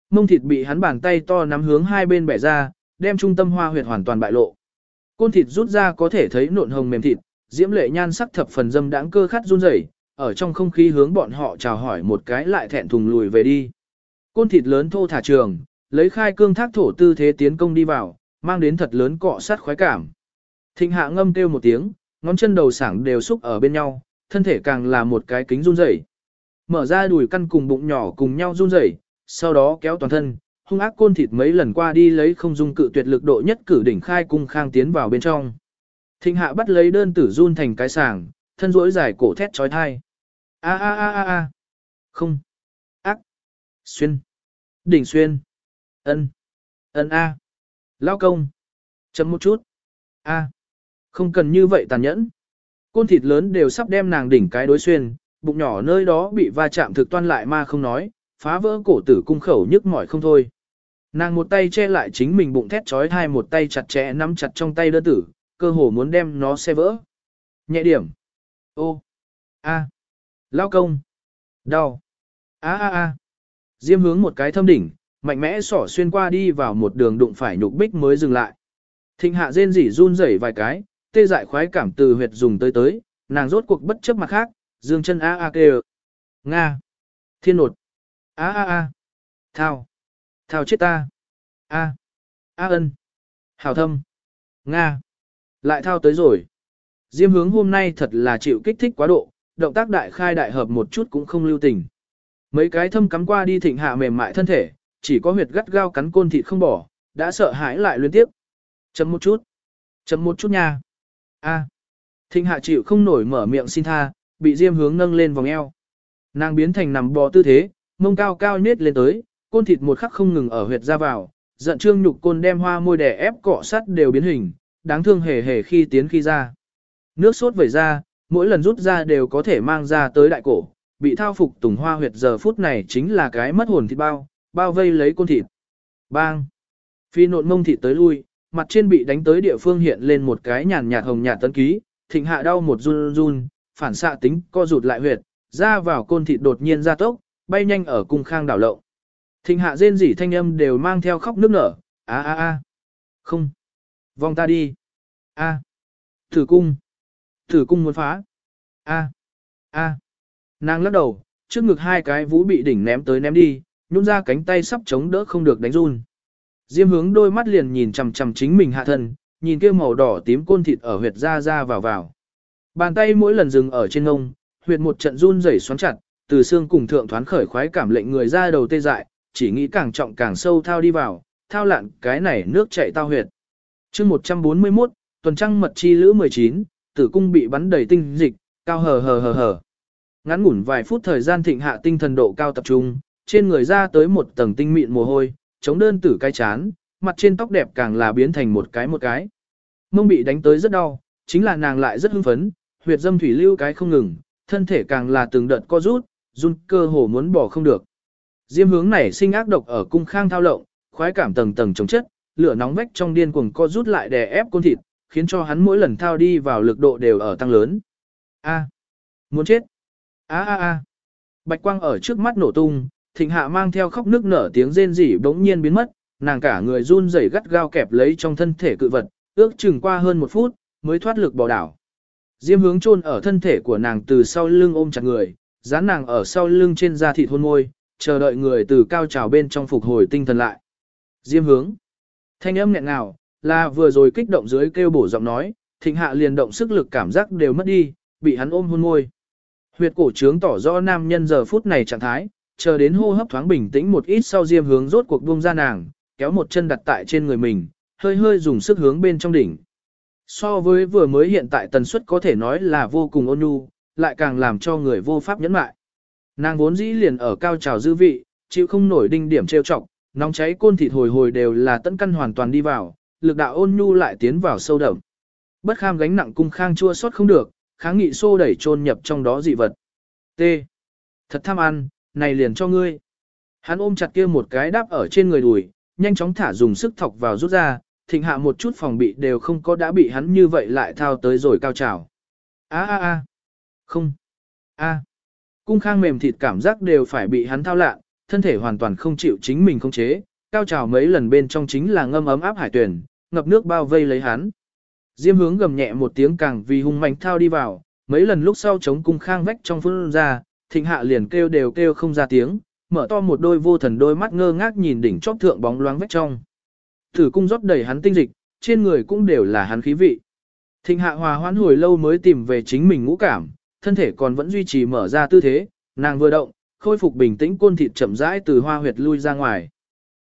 Speaker 1: Mông thịt bị hắn bàn tay to nắm hướng hai bên bẻ ra, đem trung tâm hoa huyệt hoàn toàn bại lộ. Côn thịt rút ra có thể thấy nộn hồng mềm thịt, diễm lệ nhan sắc thập phần dâm đãng cơ khát run rẩy, ở trong không khí hướng bọn họ chào hỏi một cái lại thẹn thùng lùi về đi. Côn thịt lớn thô thả trường, lấy khai cương thác thổ tư thế tiến công đi vào, mang đến thật lớn cọ sát khoái cảm. Thịnh hạ ngâm kêu một tiếng, ngón chân đầu sảng đều xúc ở bên nhau, thân thể càng là một cái kính run rẩy. Mở ra đùi căn cùng bụng nhỏ cùng nhau run rẩy, sau đó kéo toàn thân, hung ác côn thịt mấy lần qua đi lấy không dung cự tuyệt lực độ nhất cử đỉnh khai cung khang tiến vào bên trong. Thịnh hạ bắt lấy đơn tử run thành cái sàng, thân rỗi dài cổ thét trói thai. A a a a a. Không. Ác. Xuyên. Đỉnh xuyên. Ân. Ân a. Lao công. Chấm một chút. A. Không cần như vậy tàn nhẫn. Côn thịt lớn đều sắp đem nàng đỉnh cái đối xuyên, bụng nhỏ nơi đó bị va chạm thực toan lại mà không nói, phá vỡ cổ tử cung khẩu nhức mỏi không thôi. Nàng một tay che lại chính mình bụng thét trói thai một tay chặt chẽ nắm chặt trong tay đơn tử, cơ hồ muốn đem nó xe vỡ. Nhẹ điểm. Ô. A. Lao công. Đau. A a a. Diêm hướng một cái thâm đỉnh, mạnh mẽ sỏ xuyên qua đi vào một đường đụng phải nhục bích mới dừng lại. Thịnh hạ rên rỉ run rẩy vài cái, tê dại khoái cảm từ huyệt dùng tới tới, nàng rốt cuộc bất chấp mặt khác, dương chân a a kêu. Nga. Thiên nột. A a a. Thao. Thao chết ta. A. A ân. Hào thâm. Nga. Lại thao tới rồi. Diêm hướng hôm nay thật là chịu kích thích quá độ, động tác đại khai đại hợp một chút cũng không lưu tình. Mấy cái thâm cắm qua đi thịnh hạ mềm mại thân thể, chỉ có huyệt gắt gao cắn côn thịt không bỏ, đã sợ hãi lại liên tiếp. Chấm một chút. Chấm một chút nha. A. À. Thịnh hạ chịu không nổi mở miệng xin tha, bị diêm hướng nâng lên vòng eo. Nàng biến thành nằm bò tư thế, mông cao cao nết lên tới, côn thịt một khắc không ngừng ở huyệt ra vào, giận trương nhục côn đem hoa môi đè ép cọ sắt đều biến hình, đáng thương hề hề khi tiến khi ra. Nước sốt vẩy ra, mỗi lần rút ra đều có thể mang ra tới đại cổ, bị thao phục tùng hoa huyệt giờ phút này chính là cái mất hồn thịt bao, bao vây lấy côn thịt. Bang! Phi nộn mông thịt tới lui, mặt trên bị đánh tới địa phương hiện lên một cái nhàn nhạt hồng nhạt tấn ký, thịnh hạ đau một run run, phản xạ tính co rụt lại huyệt, ra vào côn thịt đột nhiên ra tốc, bay nhanh ở cung khang đảo lộn Thịnh hạ rên rỉ thanh âm đều mang theo khóc nước nở, a a a. Không. Vòng ta đi. A. À. Thử cung. Thử cung muốn phá. A. A. Nàng lắc đầu, trước ngực hai cái vũ bị đỉnh ném tới ném đi, nhún ra cánh tay sắp chống đỡ không được đánh run. Diêm hướng đôi mắt liền nhìn chằm chằm chính mình hạ thân, nhìn kia màu đỏ tím côn thịt ở huyệt ra ra vào vào. Bàn tay mỗi lần dừng ở trên ngông, huyệt một trận run rẩy xoắn chặt, từ xương cùng thượng thoán khởi khoái cảm lệnh người ra đầu tê dại, chỉ nghĩ càng trọng càng sâu thao đi vào, thao lạn cái này nước chạy tao huyệt chương 141, tuần trăng mật chi lữ 19, tử cung bị bắn đầy tinh dịch, cao hờ hờ hờ hờ. Ngắn ngủn vài phút thời gian thịnh hạ tinh thần độ cao tập trung, trên người ra tới một tầng tinh mịn mồ hôi, chống đơn tử cái chán, mặt trên tóc đẹp càng là biến thành một cái một cái. Mông bị đánh tới rất đau, chính là nàng lại rất hưng phấn, huyệt dâm thủy lưu cái không ngừng, thân thể càng là từng đợt co rút, run cơ hồ muốn bỏ không được. Diêm hướng này sinh ác độc ở cung khang thao lộng, khoái cảm tầng tầng chống chất, lửa nóng vách trong điên cuồng co rút lại đè ép côn thịt, khiến cho hắn mỗi lần thao đi vào lực độ đều ở tăng lớn. A, muốn chết. A a a. Bạch quang ở trước mắt nổ tung, Thịnh Hạ mang theo khóc nước nở tiếng rên rỉ bỗng nhiên biến mất, nàng cả người run rẩy gắt gao kẹp lấy trong thân thể cự vật, ước chừng qua hơn một phút mới thoát lực bỏ đảo. Diêm hướng chôn ở thân thể của nàng từ sau lưng ôm chặt người, dán nàng ở sau lưng trên da thịt hôn môi, chờ đợi người từ cao trào bên trong phục hồi tinh thần lại. Diêm hướng. Thanh âm nghẹn ngào, là vừa rồi kích động dưới kêu bổ giọng nói, thịnh hạ liền động sức lực cảm giác đều mất đi, bị hắn ôm hôn môi. Huyệt cổ trướng tỏ rõ nam nhân giờ phút này trạng thái, chờ đến hô hấp thoáng bình tĩnh một ít sau diêm hướng rốt cuộc buông ra nàng, kéo một chân đặt tại trên người mình, hơi hơi dùng sức hướng bên trong đỉnh. So với vừa mới hiện tại tần suất có thể nói là vô cùng ôn nhu, lại càng làm cho người vô pháp nhẫn mại. Nàng vốn dĩ liền ở cao trào dư vị, chịu không nổi đinh điểm trêu chọc, nóng cháy côn thịt hồi hồi đều là tận căn hoàn toàn đi vào, lực đạo ôn nhu lại tiến vào sâu đậm. Bất kham gánh nặng cung khang chua xót không được, kháng nghị xô đẩy chôn nhập trong đó dị vật. T. Thật tham ăn, này liền cho ngươi. Hắn ôm chặt kia một cái đáp ở trên người đùi, nhanh chóng thả dùng sức thọc vào rút ra, thịnh hạ một chút phòng bị đều không có đã bị hắn như vậy lại thao tới rồi cao trào. A a a. Không. A. Cung khang mềm thịt cảm giác đều phải bị hắn thao lạ, thân thể hoàn toàn không chịu chính mình không chế, cao trào mấy lần bên trong chính là ngâm ấm áp hải tuyển, ngập nước bao vây lấy hắn. Diêm hướng gầm nhẹ một tiếng càng vì hung mạnh thao đi vào, mấy lần lúc sau chống cung khang vách trong phương ra, thịnh hạ liền kêu đều kêu không ra tiếng, mở to một đôi vô thần đôi mắt ngơ ngác nhìn đỉnh chóp thượng bóng loáng vách trong. Thử cung rót đầy hắn tinh dịch, trên người cũng đều là hắn khí vị. Thịnh hạ hòa hoãn hồi lâu mới tìm về chính mình ngũ cảm, thân thể còn vẫn duy trì mở ra tư thế, nàng vừa động, khôi phục bình tĩnh côn thịt chậm rãi từ hoa huyệt lui ra ngoài.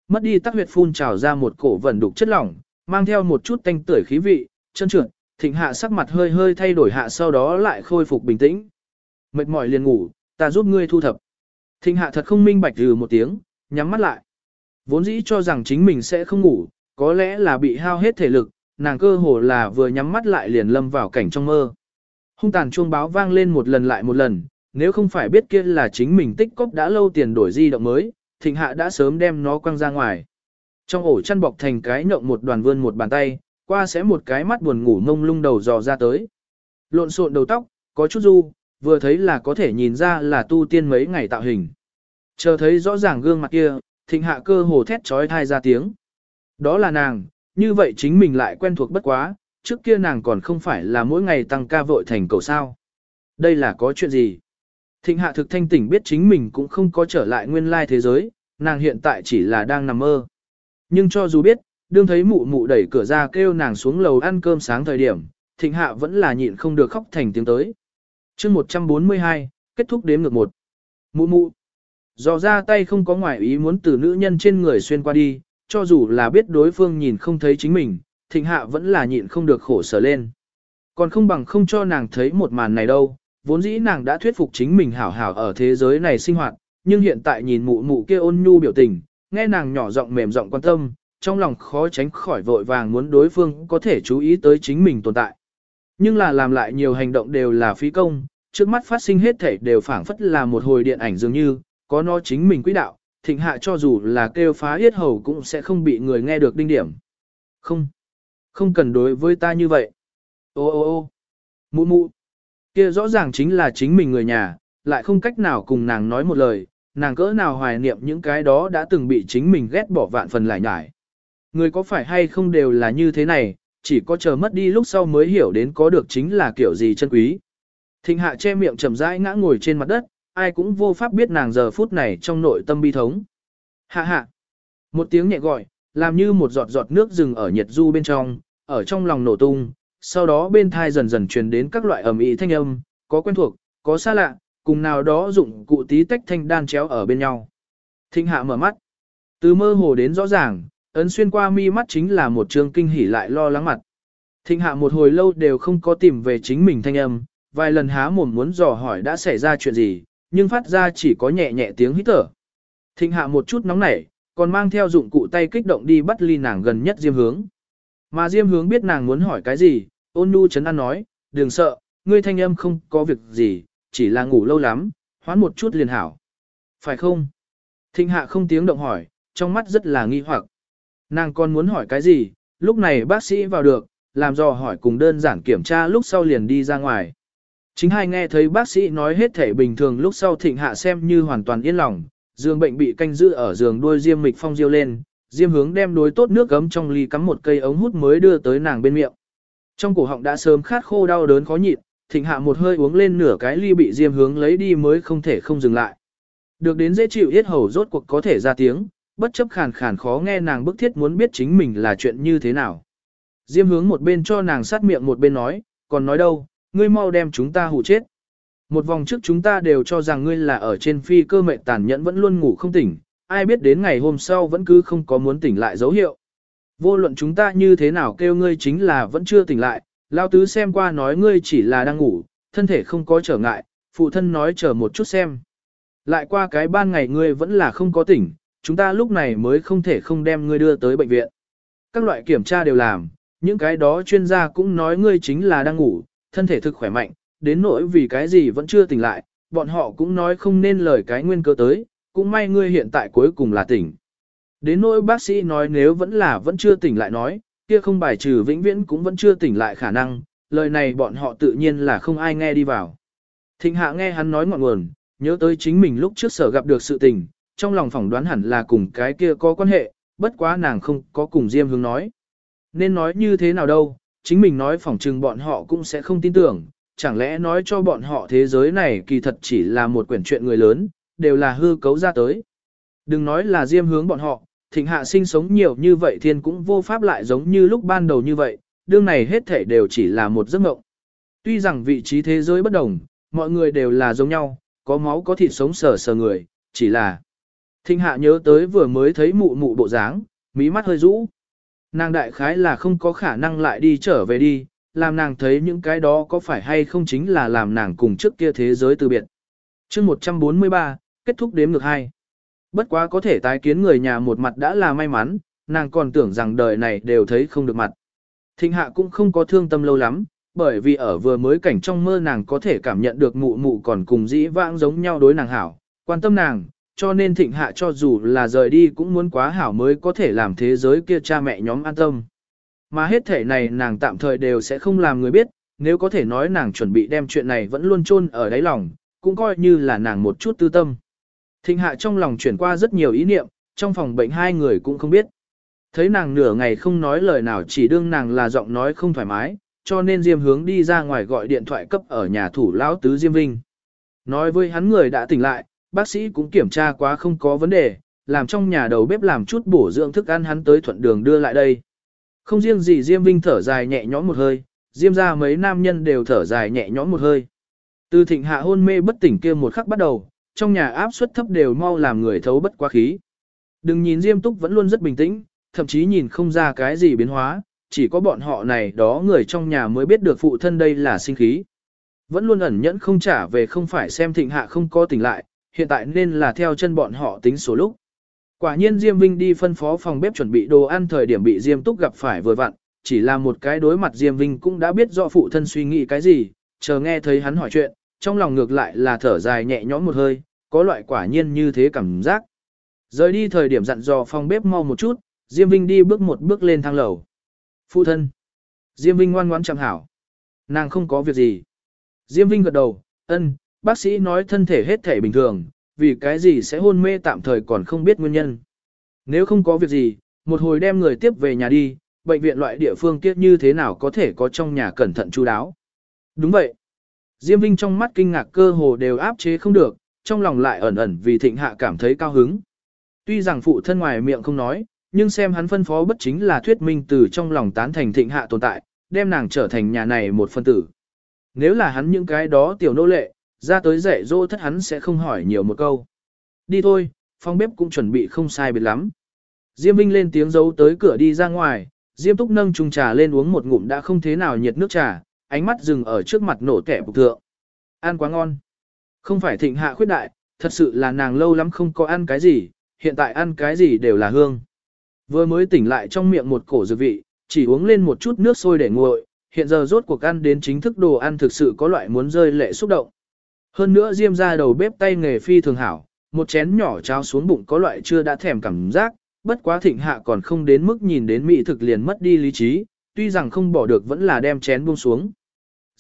Speaker 1: Mất đi tắc huyệt phun trào ra một cổ vẩn đục chất lỏng, mang theo một chút tanh tưởi khí vị, chân trượt, thịnh hạ sắc mặt hơi hơi thay đổi hạ sau đó lại khôi phục bình tĩnh. Mệt mỏi liền ngủ, ta giúp ngươi thu thập. Thịnh hạ thật không minh bạch từ một tiếng, nhắm mắt lại. Vốn dĩ cho rằng chính mình sẽ không ngủ, có lẽ là bị hao hết thể lực, nàng cơ hồ là vừa nhắm mắt lại liền lâm vào cảnh trong mơ. Hung tàn chuông báo vang lên một lần lại một lần, nếu không phải biết kia là chính mình tích cóp đã lâu tiền đổi di động mới, thịnh hạ đã sớm đem nó quăng ra ngoài. Trong ổ chăn bọc thành cái nhộng một đoàn vươn một bàn tay, qua sẽ một cái mắt buồn ngủ ngông lung đầu dò ra tới. Lộn xộn đầu tóc, có chút du, vừa thấy là có thể nhìn ra là tu tiên mấy ngày tạo hình. Chờ thấy rõ ràng gương mặt kia, thịnh hạ cơ hồ thét trói thai ra tiếng. Đó là nàng, như vậy chính mình lại quen thuộc bất quá, trước kia nàng còn không phải là mỗi ngày tăng ca vội thành cầu sao. Đây là có chuyện gì? Thịnh hạ thực thanh tỉnh biết chính mình cũng không có trở lại nguyên lai thế giới, nàng hiện tại chỉ là đang nằm mơ. Nhưng cho dù biết, đương thấy mụ mụ đẩy cửa ra kêu nàng xuống lầu ăn cơm sáng thời điểm, thịnh hạ vẫn là nhịn không được khóc thành tiếng tới. chương 142, kết thúc đếm ngược một. Mụ mụ. Dò ra tay không có ngoại ý muốn từ nữ nhân trên người xuyên qua đi, cho dù là biết đối phương nhìn không thấy chính mình, thịnh hạ vẫn là nhịn không được khổ sở lên. Còn không bằng không cho nàng thấy một màn này đâu, vốn dĩ nàng đã thuyết phục chính mình hảo hảo ở thế giới này sinh hoạt, nhưng hiện tại nhìn mụ mụ kia ôn nhu biểu tình, nghe nàng nhỏ giọng mềm giọng quan tâm, trong lòng khó tránh khỏi vội vàng muốn đối phương có thể chú ý tới chính mình tồn tại. Nhưng là làm lại nhiều hành động đều là phí công, trước mắt phát sinh hết thể đều phảng phất là một hồi điện ảnh dường như, có nó chính mình quỹ đạo, thịnh hạ cho dù là kêu phá yết hầu cũng sẽ không bị người nghe được đinh điểm. Không, không cần đối với ta như vậy. Ô ô ô mụ mụ, kia rõ ràng chính là chính mình người nhà, lại không cách nào cùng nàng nói một lời, nàng cỡ nào hoài niệm những cái đó đã từng bị chính mình ghét bỏ vạn phần lại nhải. Người có phải hay không đều là như thế này, chỉ có chờ mất đi lúc sau mới hiểu đến có được chính là kiểu gì chân quý. Thịnh hạ che miệng chậm rãi ngã ngồi trên mặt đất, ai cũng vô pháp biết nàng giờ phút này trong nội tâm bi thống. Hạ hạ. Một tiếng nhẹ gọi, làm như một giọt giọt nước rừng ở nhiệt du bên trong, ở trong lòng nổ tung, sau đó bên thai dần dần truyền đến các loại ẩm ý thanh âm, có quen thuộc, có xa lạ, cùng nào đó dụng cụ tí tách thanh đan chéo ở bên nhau. Thịnh hạ mở mắt. Từ mơ hồ đến rõ ràng, ấn xuyên qua mi mắt chính là một trường kinh hỉ lại lo lắng mặt. Thịnh hạ một hồi lâu đều không có tìm về chính mình thanh âm, vài lần há mồm muốn dò hỏi đã xảy ra chuyện gì, nhưng phát ra chỉ có nhẹ nhẹ tiếng hít thở. Thịnh hạ một chút nóng nảy, còn mang theo dụng cụ tay kích động đi bắt ly nàng gần nhất Diêm Hướng. Mà Diêm Hướng biết nàng muốn hỏi cái gì, ôn nu chấn an nói, đừng sợ, ngươi thanh âm không có việc gì, chỉ là ngủ lâu lắm, hoán một chút liền hảo. Phải không? Thịnh hạ không tiếng động hỏi, trong mắt rất là nghi hoặc. Nàng còn muốn hỏi cái gì, lúc này bác sĩ vào được, làm dò hỏi cùng đơn giản kiểm tra lúc sau liền đi ra ngoài. Chính hai nghe thấy bác sĩ nói hết thể bình thường lúc sau thịnh hạ xem như hoàn toàn yên lòng, giường bệnh bị canh giữ ở giường đuôi diêm mịch phong diêu lên, diêm hướng đem đối tốt nước gấm trong ly cắm một cây ống hút mới đưa tới nàng bên miệng. Trong cổ họng đã sớm khát khô đau đớn khó nhịn, thịnh hạ một hơi uống lên nửa cái ly bị diêm hướng lấy đi mới không thể không dừng lại. Được đến dễ chịu yết hầu rốt cuộc có thể ra tiếng, bất chấp khàn khàn khó nghe nàng bức thiết muốn biết chính mình là chuyện như thế nào. Diêm hướng một bên cho nàng sát miệng một bên nói, còn nói đâu, ngươi mau đem chúng ta hù chết. Một vòng trước chúng ta đều cho rằng ngươi là ở trên phi cơ mệnh tàn nhẫn vẫn luôn ngủ không tỉnh, ai biết đến ngày hôm sau vẫn cứ không có muốn tỉnh lại dấu hiệu. Vô luận chúng ta như thế nào kêu ngươi chính là vẫn chưa tỉnh lại, lao tứ xem qua nói ngươi chỉ là đang ngủ, thân thể không có trở ngại, phụ thân nói chờ một chút xem. Lại qua cái ban ngày ngươi vẫn là không có tỉnh, chúng ta lúc này mới không thể không đem ngươi đưa tới bệnh viện. Các loại kiểm tra đều làm, những cái đó chuyên gia cũng nói ngươi chính là đang ngủ, thân thể thực khỏe mạnh, đến nỗi vì cái gì vẫn chưa tỉnh lại, bọn họ cũng nói không nên lời cái nguyên cơ tới, cũng may ngươi hiện tại cuối cùng là tỉnh. Đến nỗi bác sĩ nói nếu vẫn là vẫn chưa tỉnh lại nói, kia không bài trừ vĩnh viễn cũng vẫn chưa tỉnh lại khả năng, lời này bọn họ tự nhiên là không ai nghe đi vào. Thịnh hạ nghe hắn nói ngọn nguồn, nhớ tới chính mình lúc trước sở gặp được sự tình, trong lòng phỏng đoán hẳn là cùng cái kia có quan hệ, bất quá nàng không có cùng Diêm Hướng nói. Nên nói như thế nào đâu, chính mình nói phỏng trừng bọn họ cũng sẽ không tin tưởng, chẳng lẽ nói cho bọn họ thế giới này kỳ thật chỉ là một quyển chuyện người lớn, đều là hư cấu ra tới. Đừng nói là Diêm Hướng bọn họ, thịnh hạ sinh sống nhiều như vậy thiên cũng vô pháp lại giống như lúc ban đầu như vậy, đương này hết thể đều chỉ là một giấc mộng. Tuy rằng vị trí thế giới bất đồng, mọi người đều là giống nhau, có máu có thịt sống sờ sờ người, chỉ là Thịnh hạ nhớ tới vừa mới thấy mụ mụ bộ dáng, mí mắt hơi rũ. Nàng đại khái là không có khả năng lại đi trở về đi, làm nàng thấy những cái đó có phải hay không chính là làm nàng cùng trước kia thế giới từ biệt. chương 143, kết thúc đếm ngược hai. Bất quá có thể tái kiến người nhà một mặt đã là may mắn, nàng còn tưởng rằng đời này đều thấy không được mặt. Thịnh hạ cũng không có thương tâm lâu lắm, bởi vì ở vừa mới cảnh trong mơ nàng có thể cảm nhận được mụ mụ còn cùng dĩ vãng giống nhau đối nàng hảo, quan tâm nàng, cho nên thịnh hạ cho dù là rời đi cũng muốn quá hảo mới có thể làm thế giới kia cha mẹ nhóm an tâm. Mà hết thể này nàng tạm thời đều sẽ không làm người biết, nếu có thể nói nàng chuẩn bị đem chuyện này vẫn luôn chôn ở đáy lòng, cũng coi như là nàng một chút tư tâm. Thịnh hạ trong lòng chuyển qua rất nhiều ý niệm, trong phòng bệnh hai người cũng không biết. Thấy nàng nửa ngày không nói lời nào chỉ đương nàng là giọng nói không thoải mái, cho nên Diêm hướng đi ra ngoài gọi điện thoại cấp ở nhà thủ lão tứ Diêm Vinh. Nói với hắn người đã tỉnh lại, bác sĩ cũng kiểm tra quá không có vấn đề, làm trong nhà đầu bếp làm chút bổ dưỡng thức ăn hắn tới thuận đường đưa lại đây. Không riêng gì Diêm Vinh thở dài nhẹ nhõm một hơi, Diêm ra mấy nam nhân đều thở dài nhẹ nhõm một hơi. Từ thịnh hạ hôn mê bất tỉnh kia một khắc bắt đầu, trong nhà áp suất thấp đều mau làm người thấu bất quá khí. Đừng nhìn Diêm Túc vẫn luôn rất bình tĩnh, thậm chí nhìn không ra cái gì biến hóa, chỉ có bọn họ này đó người trong nhà mới biết được phụ thân đây là sinh khí. Vẫn luôn ẩn nhẫn không trả về không phải xem thịnh hạ không có tỉnh lại, hiện tại nên là theo chân bọn họ tính số lúc. Quả nhiên Diêm Vinh đi phân phó phòng bếp chuẩn bị đồ ăn thời điểm bị Diêm Túc gặp phải vừa vặn, chỉ là một cái đối mặt Diêm Vinh cũng đã biết rõ phụ thân suy nghĩ cái gì, chờ nghe thấy hắn hỏi chuyện, trong lòng ngược lại là thở dài nhẹ nhõm một hơi, có loại quả nhiên như thế cảm giác. Rời đi thời điểm dặn dò phòng bếp mau một chút, Diêm Vinh đi bước một bước lên thang lầu. Phụ thân. Diêm Vinh ngoan ngoãn chẳng hảo. Nàng không có việc gì. Diêm Vinh gật đầu, ân, bác sĩ nói thân thể hết thể bình thường, vì cái gì sẽ hôn mê tạm thời còn không biết nguyên nhân. Nếu không có việc gì, một hồi đem người tiếp về nhà đi, bệnh viện loại địa phương kiếp như thế nào có thể có trong nhà cẩn thận chú đáo. Đúng vậy. Diêm Vinh trong mắt kinh ngạc cơ hồ đều áp chế không được, trong lòng lại ẩn ẩn vì thịnh hạ cảm thấy cao hứng. Tuy rằng phụ thân ngoài miệng không nói, nhưng xem hắn phân phó bất chính là thuyết minh từ trong lòng tán thành thịnh hạ tồn tại, đem nàng trở thành nhà này một phân tử. Nếu là hắn những cái đó tiểu nô lệ, ra tới dạy dỗ thất hắn sẽ không hỏi nhiều một câu. Đi thôi, phòng bếp cũng chuẩn bị không sai biệt lắm. Diêm Vinh lên tiếng giấu tới cửa đi ra ngoài, Diêm Túc nâng chung trà lên uống một ngụm đã không thế nào nhiệt nước trà, ánh mắt dừng ở trước mặt nổ kẻ bục thượng. Ăn quá ngon. Không phải thịnh hạ khuyết đại, thật sự là nàng lâu lắm không có ăn cái gì, hiện tại ăn cái gì đều là hương. Vừa mới tỉnh lại trong miệng một cổ dược vị, chỉ uống lên một chút nước sôi để nguội, hiện giờ rốt cuộc ăn đến chính thức đồ ăn thực sự có loại muốn rơi lệ xúc động. Hơn nữa diêm ra đầu bếp tay nghề phi thường hảo, một chén nhỏ trao xuống bụng có loại chưa đã thèm cảm giác, bất quá thịnh hạ còn không đến mức nhìn đến mỹ thực liền mất đi lý trí, tuy rằng không bỏ được vẫn là đem chén buông xuống.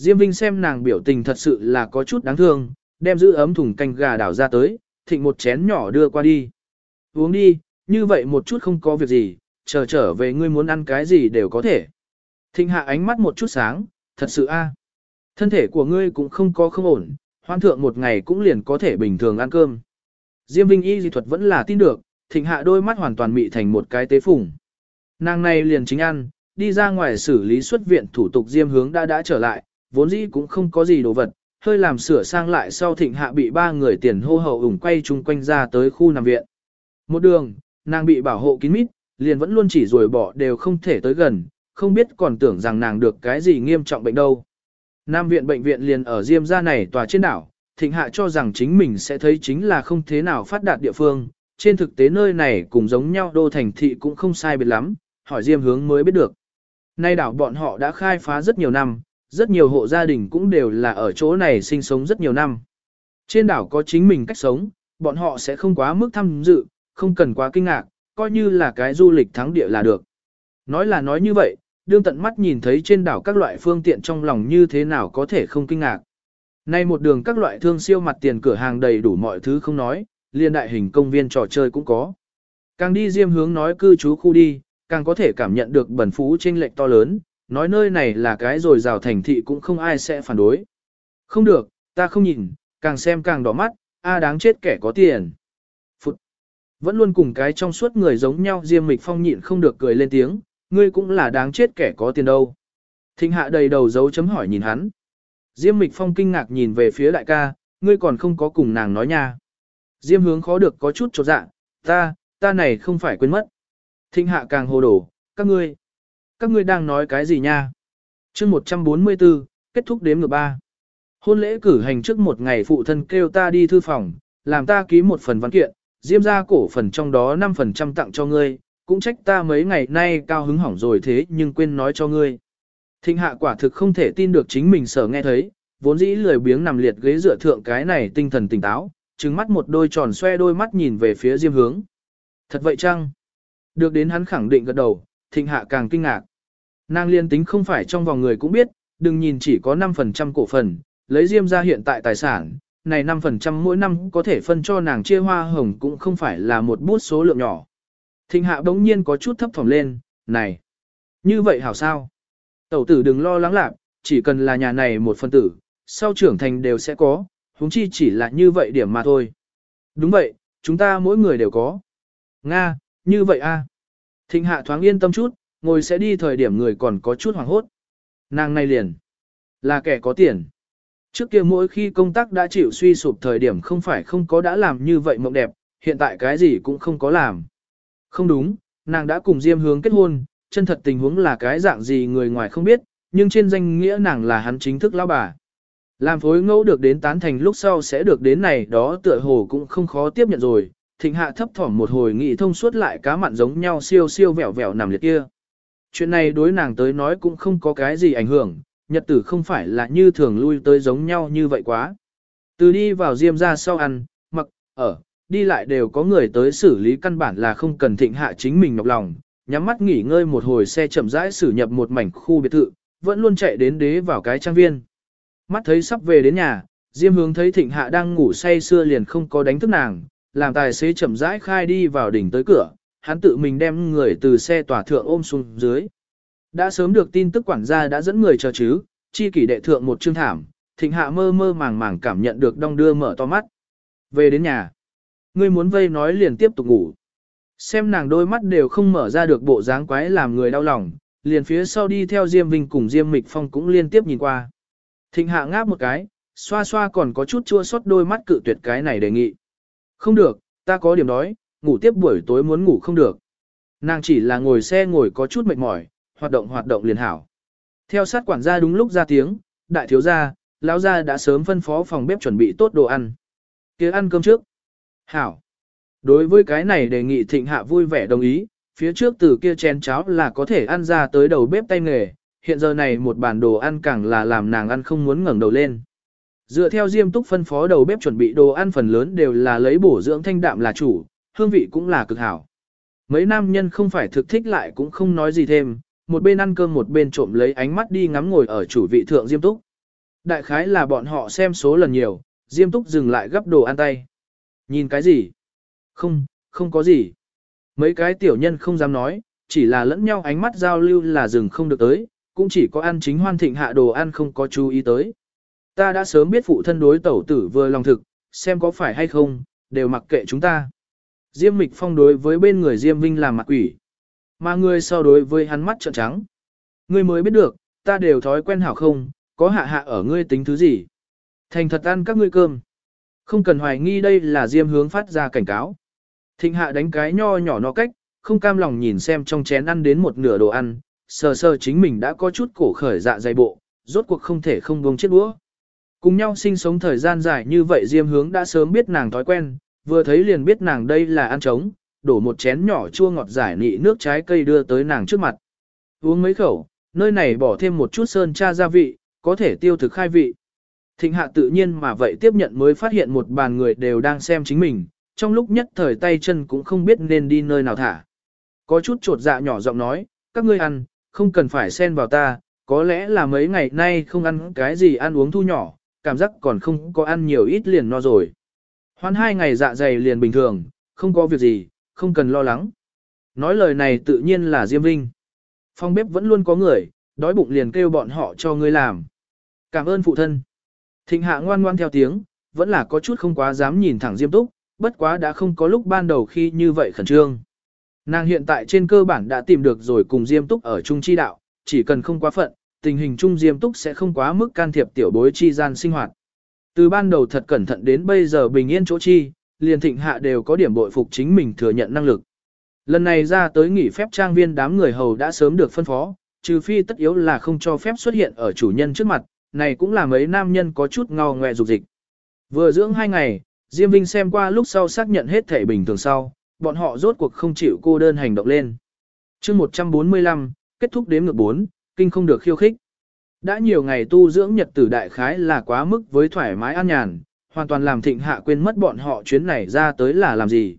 Speaker 1: Diêm Vinh xem nàng biểu tình thật sự là có chút đáng thương, đem giữ ấm thùng canh gà đảo ra tới, thịnh một chén nhỏ đưa qua đi. Uống đi, như vậy một chút không có việc gì, chờ trở về ngươi muốn ăn cái gì đều có thể. Thịnh hạ ánh mắt một chút sáng, thật sự a, Thân thể của ngươi cũng không có không ổn, hoan thượng một ngày cũng liền có thể bình thường ăn cơm. Diêm Vinh y dị thuật vẫn là tin được, thịnh hạ đôi mắt hoàn toàn mị thành một cái tế phủng. Nàng này liền chính ăn, đi ra ngoài xử lý xuất viện thủ tục Diêm hướng đã đã trở lại, vốn dĩ cũng không có gì đồ vật, hơi làm sửa sang lại sau thịnh hạ bị ba người tiền hô hậu ủng quay chung quanh ra tới khu nằm viện. Một đường, nàng bị bảo hộ kín mít, liền vẫn luôn chỉ rồi bỏ đều không thể tới gần, không biết còn tưởng rằng nàng được cái gì nghiêm trọng bệnh đâu. Nam viện bệnh viện liền ở Diêm gia này tòa trên đảo, thịnh hạ cho rằng chính mình sẽ thấy chính là không thế nào phát đạt địa phương, trên thực tế nơi này cũng giống nhau đô thành thị cũng không sai biệt lắm, hỏi Diêm hướng mới biết được. Nay đảo bọn họ đã khai phá rất nhiều năm, rất nhiều hộ gia đình cũng đều là ở chỗ này sinh sống rất nhiều năm. Trên đảo có chính mình cách sống, bọn họ sẽ không quá mức tham dự, không cần quá kinh ngạc, coi như là cái du lịch thắng địa là được. Nói là nói như vậy, đương tận mắt nhìn thấy trên đảo các loại phương tiện trong lòng như thế nào có thể không kinh ngạc. Nay một đường các loại thương siêu mặt tiền cửa hàng đầy đủ mọi thứ không nói, liên đại hình công viên trò chơi cũng có. Càng đi diêm hướng nói cư trú khu đi, càng có thể cảm nhận được bẩn phú chênh lệch to lớn, nói nơi này là cái rồi rào thành thị cũng không ai sẽ phản đối. Không được, ta không nhìn, càng xem càng đỏ mắt, a đáng chết kẻ có tiền. Phụt. Vẫn luôn cùng cái trong suốt người giống nhau Diêm Mịch Phong nhịn không được cười lên tiếng, ngươi cũng là đáng chết kẻ có tiền đâu. Thịnh hạ đầy đầu dấu chấm hỏi nhìn hắn. Diêm Mịch Phong kinh ngạc nhìn về phía đại ca, ngươi còn không có cùng nàng nói nha. Diêm hướng khó được có chút trột dạ, ta, ta này không phải quên mất. Thịnh hạ càng hồ đồ, các ngươi, các ngươi đang nói cái gì nha? chương 144, kết thúc đếm ngược ba. Hôn lễ cử hành trước một ngày phụ thân kêu ta đi thư phòng, làm ta ký một phần văn kiện, diêm ra cổ phần trong đó 5% tặng cho ngươi, cũng trách ta mấy ngày nay cao hứng hỏng rồi thế nhưng quên nói cho ngươi. Thịnh hạ quả thực không thể tin được chính mình sở nghe thấy, vốn dĩ lười biếng nằm liệt ghế dựa thượng cái này tinh thần tỉnh táo, trừng mắt một đôi tròn xoe đôi mắt nhìn về phía Diêm hướng. Thật vậy chăng? Được đến hắn khẳng định gật đầu, thịnh hạ càng kinh ngạc. Nàng liên tính không phải trong vòng người cũng biết, đừng nhìn chỉ có 5% cổ phần, lấy Diêm ra hiện tại tài sản, này 5% mỗi năm có thể phân cho nàng chia hoa hồng cũng không phải là một bút số lượng nhỏ. Thịnh hạ đống nhiên có chút thấp thỏm lên, này, như vậy hảo sao? Tẩu tử đừng lo lắng lạc, chỉ cần là nhà này một phân tử, sau trưởng thành đều sẽ có, huống chi chỉ là như vậy điểm mà thôi. Đúng vậy, chúng ta mỗi người đều có. Nga, như vậy a. Thịnh hạ thoáng yên tâm chút, ngồi sẽ đi thời điểm người còn có chút hoảng hốt. Nàng này liền, là kẻ có tiền. Trước kia mỗi khi công tác đã chịu suy sụp thời điểm không phải không có đã làm như vậy mộng đẹp, hiện tại cái gì cũng không có làm. Không đúng, nàng đã cùng Diêm hướng kết hôn, chân thật tình huống là cái dạng gì người ngoài không biết, nhưng trên danh nghĩa nàng là hắn chính thức lão bà. Làm phối ngẫu được đến tán thành lúc sau sẽ được đến này đó tựa hồ cũng không khó tiếp nhận rồi, thịnh hạ thấp thỏm một hồi nghị thông suốt lại cá mặn giống nhau siêu siêu vẻo vẻo nằm liệt kia. Chuyện này đối nàng tới nói cũng không có cái gì ảnh hưởng, nhật tử không phải là như thường lui tới giống nhau như vậy quá. Từ đi vào diêm ra sau ăn, mặc, ở, đi lại đều có người tới xử lý căn bản là không cần thịnh hạ chính mình nhọc lòng, nhắm mắt nghỉ ngơi một hồi xe chậm rãi xử nhập một mảnh khu biệt thự, vẫn luôn chạy đến đế vào cái trang viên. Mắt thấy sắp về đến nhà, Diêm hướng thấy thịnh hạ đang ngủ say xưa liền không có đánh thức nàng, làm tài xế chậm rãi khai đi vào đỉnh tới cửa, hắn tự mình đem người từ xe tỏa thượng ôm xuống dưới. Đã sớm được tin tức quản gia đã dẫn người chờ chứ, chi kỷ đệ thượng một chương thảm, thịnh hạ mơ mơ màng màng cảm nhận được đong đưa mở to mắt. Về đến nhà, ngươi muốn vây nói liền tiếp tục ngủ. Xem nàng đôi mắt đều không mở ra được bộ dáng quái làm người đau lòng, liền phía sau đi theo Diêm Vinh cùng Diêm Mịch Phong cũng liên tiếp nhìn qua. Thịnh hạ ngáp một cái, xoa xoa còn có chút chua xót đôi mắt cự tuyệt cái này đề nghị. Không được, ta có điểm đói, ngủ tiếp buổi tối muốn ngủ không được. Nàng chỉ là ngồi xe ngồi có chút mệt mỏi, hoạt động hoạt động liền hảo. Theo sát quản gia đúng lúc ra tiếng, đại thiếu gia, lão gia đã sớm phân phó phòng bếp chuẩn bị tốt đồ ăn. kia ăn cơm trước. Hảo. Đối với cái này đề nghị thịnh hạ vui vẻ đồng ý, phía trước từ kia chén cháo là có thể ăn ra tới đầu bếp tay nghề, hiện giờ này một bản đồ ăn càng là làm nàng ăn không muốn ngẩng đầu lên. Dựa theo Diêm Túc phân phó đầu bếp chuẩn bị đồ ăn phần lớn đều là lấy bổ dưỡng thanh đạm là chủ, hương vị cũng là cực hảo. Mấy nam nhân không phải thực thích lại cũng không nói gì thêm, một bên ăn cơm một bên trộm lấy ánh mắt đi ngắm ngồi ở chủ vị thượng Diêm Túc. Đại khái là bọn họ xem số lần nhiều, Diêm Túc dừng lại gấp đồ ăn tay. Nhìn cái gì? Không, không có gì. Mấy cái tiểu nhân không dám nói, chỉ là lẫn nhau ánh mắt giao lưu là dừng không được tới, cũng chỉ có ăn chính hoan thịnh hạ đồ ăn không có chú ý tới. Ta đã sớm biết phụ thân đối tẩu tử vừa lòng thực, xem có phải hay không, đều mặc kệ chúng ta. Diêm Mịch Phong đối với bên người Diêm Vinh làm mặt quỷ. Mà ngươi so đối với hắn mắt trợn trắng. Ngươi mới biết được, ta đều thói quen hảo không, có hạ hạ ở ngươi tính thứ gì. Thành thật ăn các ngươi cơm. Không cần hoài nghi đây là Diêm hướng phát ra cảnh cáo. Thịnh hạ đánh cái nho nhỏ nó cách, không cam lòng nhìn xem trong chén ăn đến một nửa đồ ăn, sờ sờ chính mình đã có chút cổ khởi dạ dày bộ, rốt cuộc không thể không buông chiếc đũa. Cùng nhau sinh sống thời gian dài như vậy Diêm hướng đã sớm biết nàng thói quen, vừa thấy liền biết nàng đây là ăn trống, đổ một chén nhỏ chua ngọt giải nị nước trái cây đưa tới nàng trước mặt. Uống mấy khẩu, nơi này bỏ thêm một chút sơn cha gia vị, có thể tiêu thực khai vị. Thịnh hạ tự nhiên mà vậy tiếp nhận mới phát hiện một bàn người đều đang xem chính mình, trong lúc nhất thời tay chân cũng không biết nên đi nơi nào thả. Có chút trột dạ nhỏ giọng nói, các ngươi ăn, không cần phải xen vào ta, có lẽ là mấy ngày nay không ăn cái gì ăn uống thu nhỏ, cảm giác còn không có ăn nhiều ít liền no rồi. Hoan hai ngày dạ dày liền bình thường, không có việc gì, không cần lo lắng. Nói lời này tự nhiên là Diêm Vinh. Phong bếp vẫn luôn có người, đói bụng liền kêu bọn họ cho ngươi làm. Cảm ơn phụ thân. Thịnh hạ ngoan ngoan theo tiếng, vẫn là có chút không quá dám nhìn thẳng Diêm Túc, bất quá đã không có lúc ban đầu khi như vậy khẩn trương. Nàng hiện tại trên cơ bản đã tìm được rồi cùng Diêm Túc ở chung chi đạo, chỉ cần không quá phận, tình hình chung Diêm Túc sẽ không quá mức can thiệp tiểu bối chi gian sinh hoạt. Từ ban đầu thật cẩn thận đến bây giờ bình yên chỗ chi, liền thịnh hạ đều có điểm bội phục chính mình thừa nhận năng lực. Lần này ra tới nghỉ phép trang viên đám người hầu đã sớm được phân phó, trừ phi tất yếu là không cho phép xuất hiện ở chủ nhân trước mặt, này cũng là mấy nam nhân có chút ngao ngoẹ dục dịch. Vừa dưỡng hai ngày, Diêm Vinh xem qua lúc sau xác nhận hết thể bình thường sau, bọn họ rốt cuộc không chịu cô đơn hành động lên. chương 145, kết thúc đếm ngược 4, kinh không được khiêu khích. Đã nhiều ngày tu dưỡng nhật tử đại khái là quá mức với thoải mái an nhàn, hoàn toàn làm thịnh hạ quên mất bọn họ chuyến này ra tới là làm gì.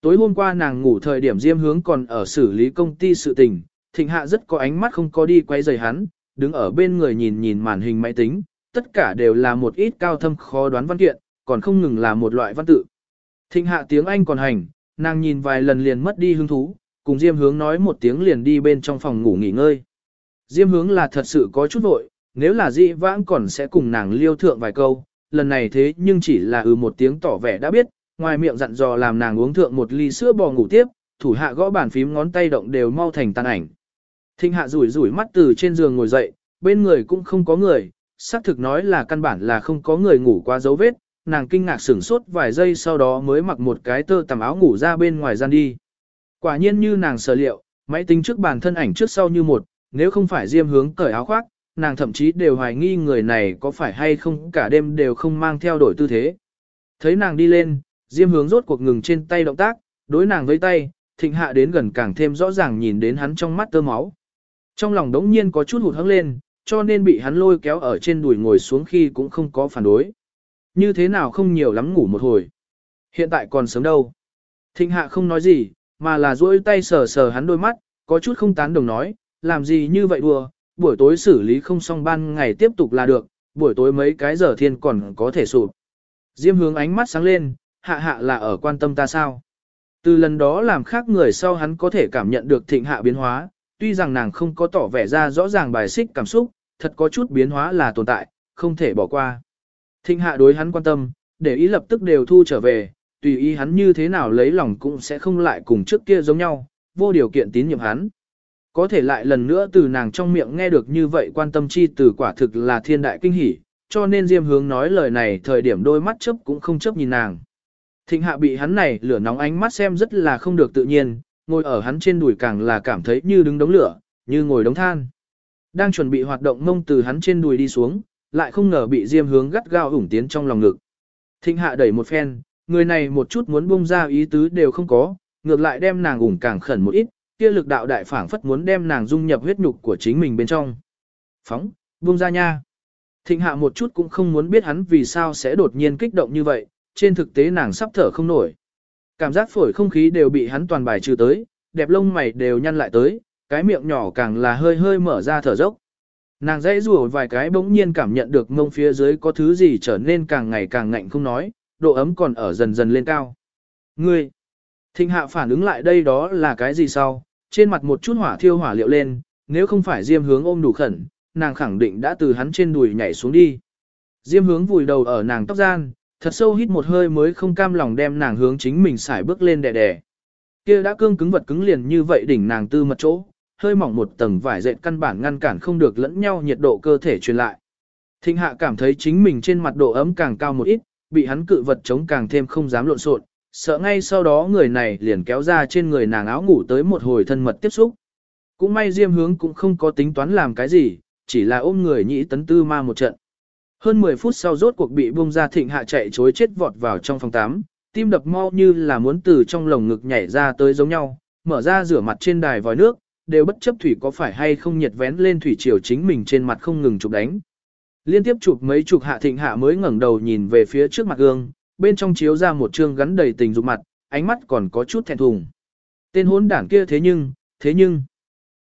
Speaker 1: Tối hôm qua nàng ngủ thời điểm diêm hướng còn ở xử lý công ty sự tình, thịnh hạ rất có ánh mắt không có đi quay rời hắn, đứng ở bên người nhìn nhìn màn hình máy tính, tất cả đều là một ít cao thâm khó đoán văn kiện, còn không ngừng là một loại văn tự. Thịnh hạ tiếng Anh còn hành, nàng nhìn vài lần liền mất đi hứng thú, cùng Diêm hướng nói một tiếng liền đi bên trong phòng ngủ nghỉ ngơi. Diêm hướng là thật sự có chút vội, nếu là dị vãng còn sẽ cùng nàng liêu thượng vài câu, lần này thế nhưng chỉ là ừ một tiếng tỏ vẻ đã biết, ngoài miệng dặn dò làm nàng uống thượng một ly sữa bò ngủ tiếp, thủ hạ gõ bàn phím ngón tay động đều mau thành tan ảnh. Thinh hạ rủi rủi mắt từ trên giường ngồi dậy, bên người cũng không có người, xác thực nói là căn bản là không có người ngủ qua dấu vết, nàng kinh ngạc sửng sốt vài giây sau đó mới mặc một cái tơ tằm áo ngủ ra bên ngoài gian đi. Quả nhiên như nàng sở liệu, máy tính trước bàn thân ảnh trước sau như một, nếu không phải diêm hướng cởi áo khoác, nàng thậm chí đều hoài nghi người này có phải hay không cả đêm đều không mang theo đổi tư thế. Thấy nàng đi lên, diêm hướng rốt cuộc ngừng trên tay động tác, đối nàng với tay, thịnh hạ đến gần càng thêm rõ ràng nhìn đến hắn trong mắt tơ máu. Trong lòng đống nhiên có chút hụt hẫng lên, cho nên bị hắn lôi kéo ở trên đùi ngồi xuống khi cũng không có phản đối. Như thế nào không nhiều lắm ngủ một hồi. Hiện tại còn sớm đâu. Thịnh hạ không nói gì, mà là duỗi tay sờ sờ hắn đôi mắt, có chút không tán đồng nói, làm gì như vậy đùa, buổi tối xử lý không xong ban ngày tiếp tục là được, buổi tối mấy cái giờ thiên còn có thể sụp. Diêm hướng ánh mắt sáng lên, hạ hạ là ở quan tâm ta sao. Từ lần đó làm khác người sau hắn có thể cảm nhận được thịnh hạ biến hóa, tuy rằng nàng không có tỏ vẻ ra rõ ràng bài xích cảm xúc, thật có chút biến hóa là tồn tại, không thể bỏ qua. Thịnh hạ đối hắn quan tâm, để ý lập tức đều thu trở về, tùy ý hắn như thế nào lấy lòng cũng sẽ không lại cùng trước kia giống nhau, vô điều kiện tín nhiệm hắn. Có thể lại lần nữa từ nàng trong miệng nghe được như vậy quan tâm chi từ quả thực là thiên đại kinh hỷ, cho nên Diêm Hướng nói lời này thời điểm đôi mắt chấp cũng không chấp nhìn nàng. Thịnh hạ bị hắn này lửa nóng ánh mắt xem rất là không được tự nhiên, ngồi ở hắn trên đùi càng là cảm thấy như đứng đống lửa, như ngồi đống than. Đang chuẩn bị hoạt động mông từ hắn trên đùi đi xuống, lại không ngờ bị Diêm Hướng gắt gao ủng tiến trong lòng ngực. Thịnh hạ đẩy một phen, người này một chút muốn bung ra ý tứ đều không có, ngược lại đem nàng ủng càng khẩn một ít, kia lực đạo đại phảng phất muốn đem nàng dung nhập huyết nhục của chính mình bên trong. Phóng, buông ra nha. Thịnh hạ một chút cũng không muốn biết hắn vì sao sẽ đột nhiên kích động như vậy, trên thực tế nàng sắp thở không nổi. Cảm giác phổi không khí đều bị hắn toàn bài trừ tới, đẹp lông mày đều nhăn lại tới, cái miệng nhỏ càng là hơi hơi mở ra thở dốc. Nàng dãy rùa vài cái bỗng nhiên cảm nhận được mông phía dưới có thứ gì trở nên càng ngày càng ngạnh không nói, độ ấm còn ở dần dần lên cao. Ngươi! Thịnh hạ phản ứng lại đây đó là cái gì sau, trên mặt một chút hỏa thiêu hỏa liệu lên, nếu không phải Diêm hướng ôm đủ khẩn, nàng khẳng định đã từ hắn trên đùi nhảy xuống đi. Diêm hướng vùi đầu ở nàng tóc gian, thật sâu hít một hơi mới không cam lòng đem nàng hướng chính mình xài bước lên đè đè. Kia đã cương cứng vật cứng liền như vậy đỉnh nàng tư mật chỗ, hơi mỏng một tầng vải dệt căn bản ngăn cản không được lẫn nhau nhiệt độ cơ thể truyền lại. Thịnh hạ cảm thấy chính mình trên mặt độ ấm càng cao một ít, bị hắn cự vật chống càng thêm không dám lộn xộn, sợ ngay sau đó người này liền kéo ra trên người nàng áo ngủ tới một hồi thân mật tiếp xúc. Cũng may Diêm hướng cũng không có tính toán làm cái gì, chỉ là ôm người nhĩ tấn tư ma một trận. Hơn 10 phút sau rốt cuộc bị bung ra thịnh hạ chạy chối chết vọt vào trong phòng 8, tim đập mau như là muốn từ trong lồng ngực nhảy ra tới giống nhau, mở ra rửa mặt trên đài vòi nước, đều bất chấp thủy có phải hay không nhiệt vén lên thủy chiều chính mình trên mặt không ngừng chụp đánh. Liên tiếp chụp mấy chục hạ thịnh hạ mới ngẩng đầu nhìn về phía trước mặt gương, bên trong chiếu ra một trương gắn đầy tình dục mặt, ánh mắt còn có chút thẹn thùng. Tên hôn đảng kia thế nhưng, thế nhưng,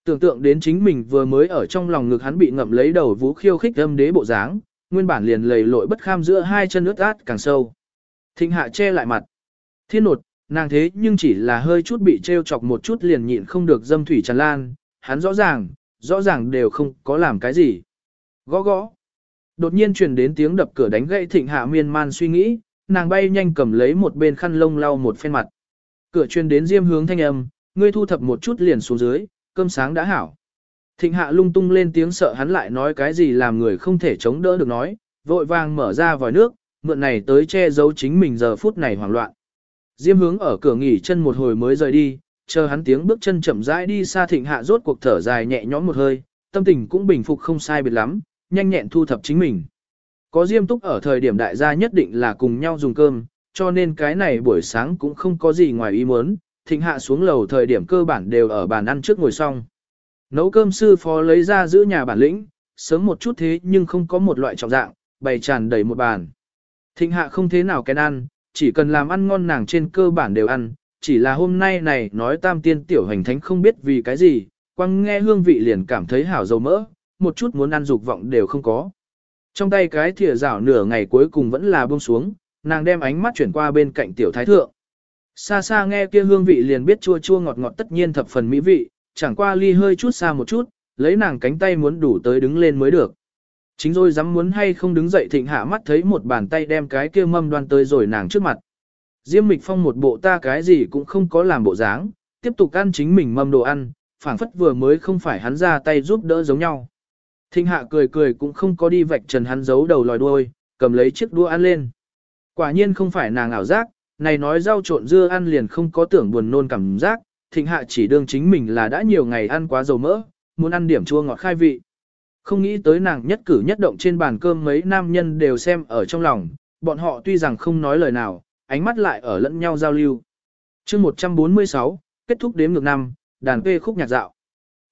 Speaker 1: tưởng tượng đến chính mình vừa mới ở trong lòng ngực hắn bị ngậm lấy đầu vũ khiêu khích âm đế bộ dáng, nguyên bản liền lầy lội bất kham giữa hai chân ướt át càng sâu. Thịnh hạ che lại mặt. Thiên nột, nàng thế nhưng chỉ là hơi chút bị treo chọc một chút liền nhịn không được dâm thủy tràn lan, hắn rõ ràng, rõ ràng đều không có làm cái gì. Gõ gõ. Đột nhiên truyền đến tiếng đập cửa đánh gãy thịnh hạ miên man suy nghĩ, nàng bay nhanh cầm lấy một bên khăn lông lau một phen mặt. Cửa truyền đến diêm hướng thanh âm, ngươi thu thập một chút liền xuống dưới, cơm sáng đã hảo. Thịnh hạ lung tung lên tiếng sợ hắn lại nói cái gì làm người không thể chống đỡ được nói, vội vàng mở ra vòi nước, mượn này tới che giấu chính mình giờ phút này hoảng loạn. Diêm hướng ở cửa nghỉ chân một hồi mới rời đi, chờ hắn tiếng bước chân chậm rãi đi xa thịnh hạ rốt cuộc thở dài nhẹ nhõm một hơi, tâm tình cũng bình phục không sai biệt lắm, nhanh nhẹn thu thập chính mình. Có Diêm Túc ở thời điểm đại gia nhất định là cùng nhau dùng cơm, cho nên cái này buổi sáng cũng không có gì ngoài ý muốn, thịnh hạ xuống lầu thời điểm cơ bản đều ở bàn ăn trước ngồi xong. Nấu cơm sư phó lấy ra giữ nhà bản lĩnh, sớm một chút thế nhưng không có một loại trọng dạng, bày tràn đầy một bàn. Thịnh hạ không thế nào kén ăn, chỉ cần làm ăn ngon nàng trên cơ bản đều ăn, chỉ là hôm nay này nói tam tiên tiểu hành thánh không biết vì cái gì, quăng nghe hương vị liền cảm thấy hảo dầu mỡ, một chút muốn ăn dục vọng đều không có. Trong tay cái thìa rảo nửa ngày cuối cùng vẫn là buông xuống, nàng đem ánh mắt chuyển qua bên cạnh tiểu thái thượng. Xa xa nghe kia hương vị liền biết chua chua ngọt ngọt tất nhiên thập phần mỹ vị, chẳng qua ly hơi chút xa một chút, lấy nàng cánh tay muốn đủ tới đứng lên mới được. Chính rồi dám muốn hay không đứng dậy thịnh hạ mắt thấy một bàn tay đem cái kia mâm đoan tới rồi nàng trước mặt. Diêm Mịch Phong một bộ ta cái gì cũng không có làm bộ dáng, tiếp tục ăn chính mình mâm đồ ăn, phảng phất vừa mới không phải hắn ra tay giúp đỡ giống nhau. Thịnh hạ cười cười cũng không có đi vạch trần hắn giấu đầu lòi đuôi, cầm lấy chiếc đũa ăn lên. Quả nhiên không phải nàng ảo giác, này nói rau trộn dưa ăn liền không có tưởng buồn nôn cảm giác, thịnh hạ chỉ đương chính mình là đã nhiều ngày ăn quá dầu mỡ, muốn ăn điểm chua ngọt khai vị. Không nghĩ tới nàng nhất cử nhất động trên bàn cơm mấy nam nhân đều xem ở trong lòng, bọn họ tuy rằng không nói lời nào, ánh mắt lại ở lẫn nhau giao lưu. chương 146, kết thúc đếm ngược năm, đàn quê khúc nhạc dạo.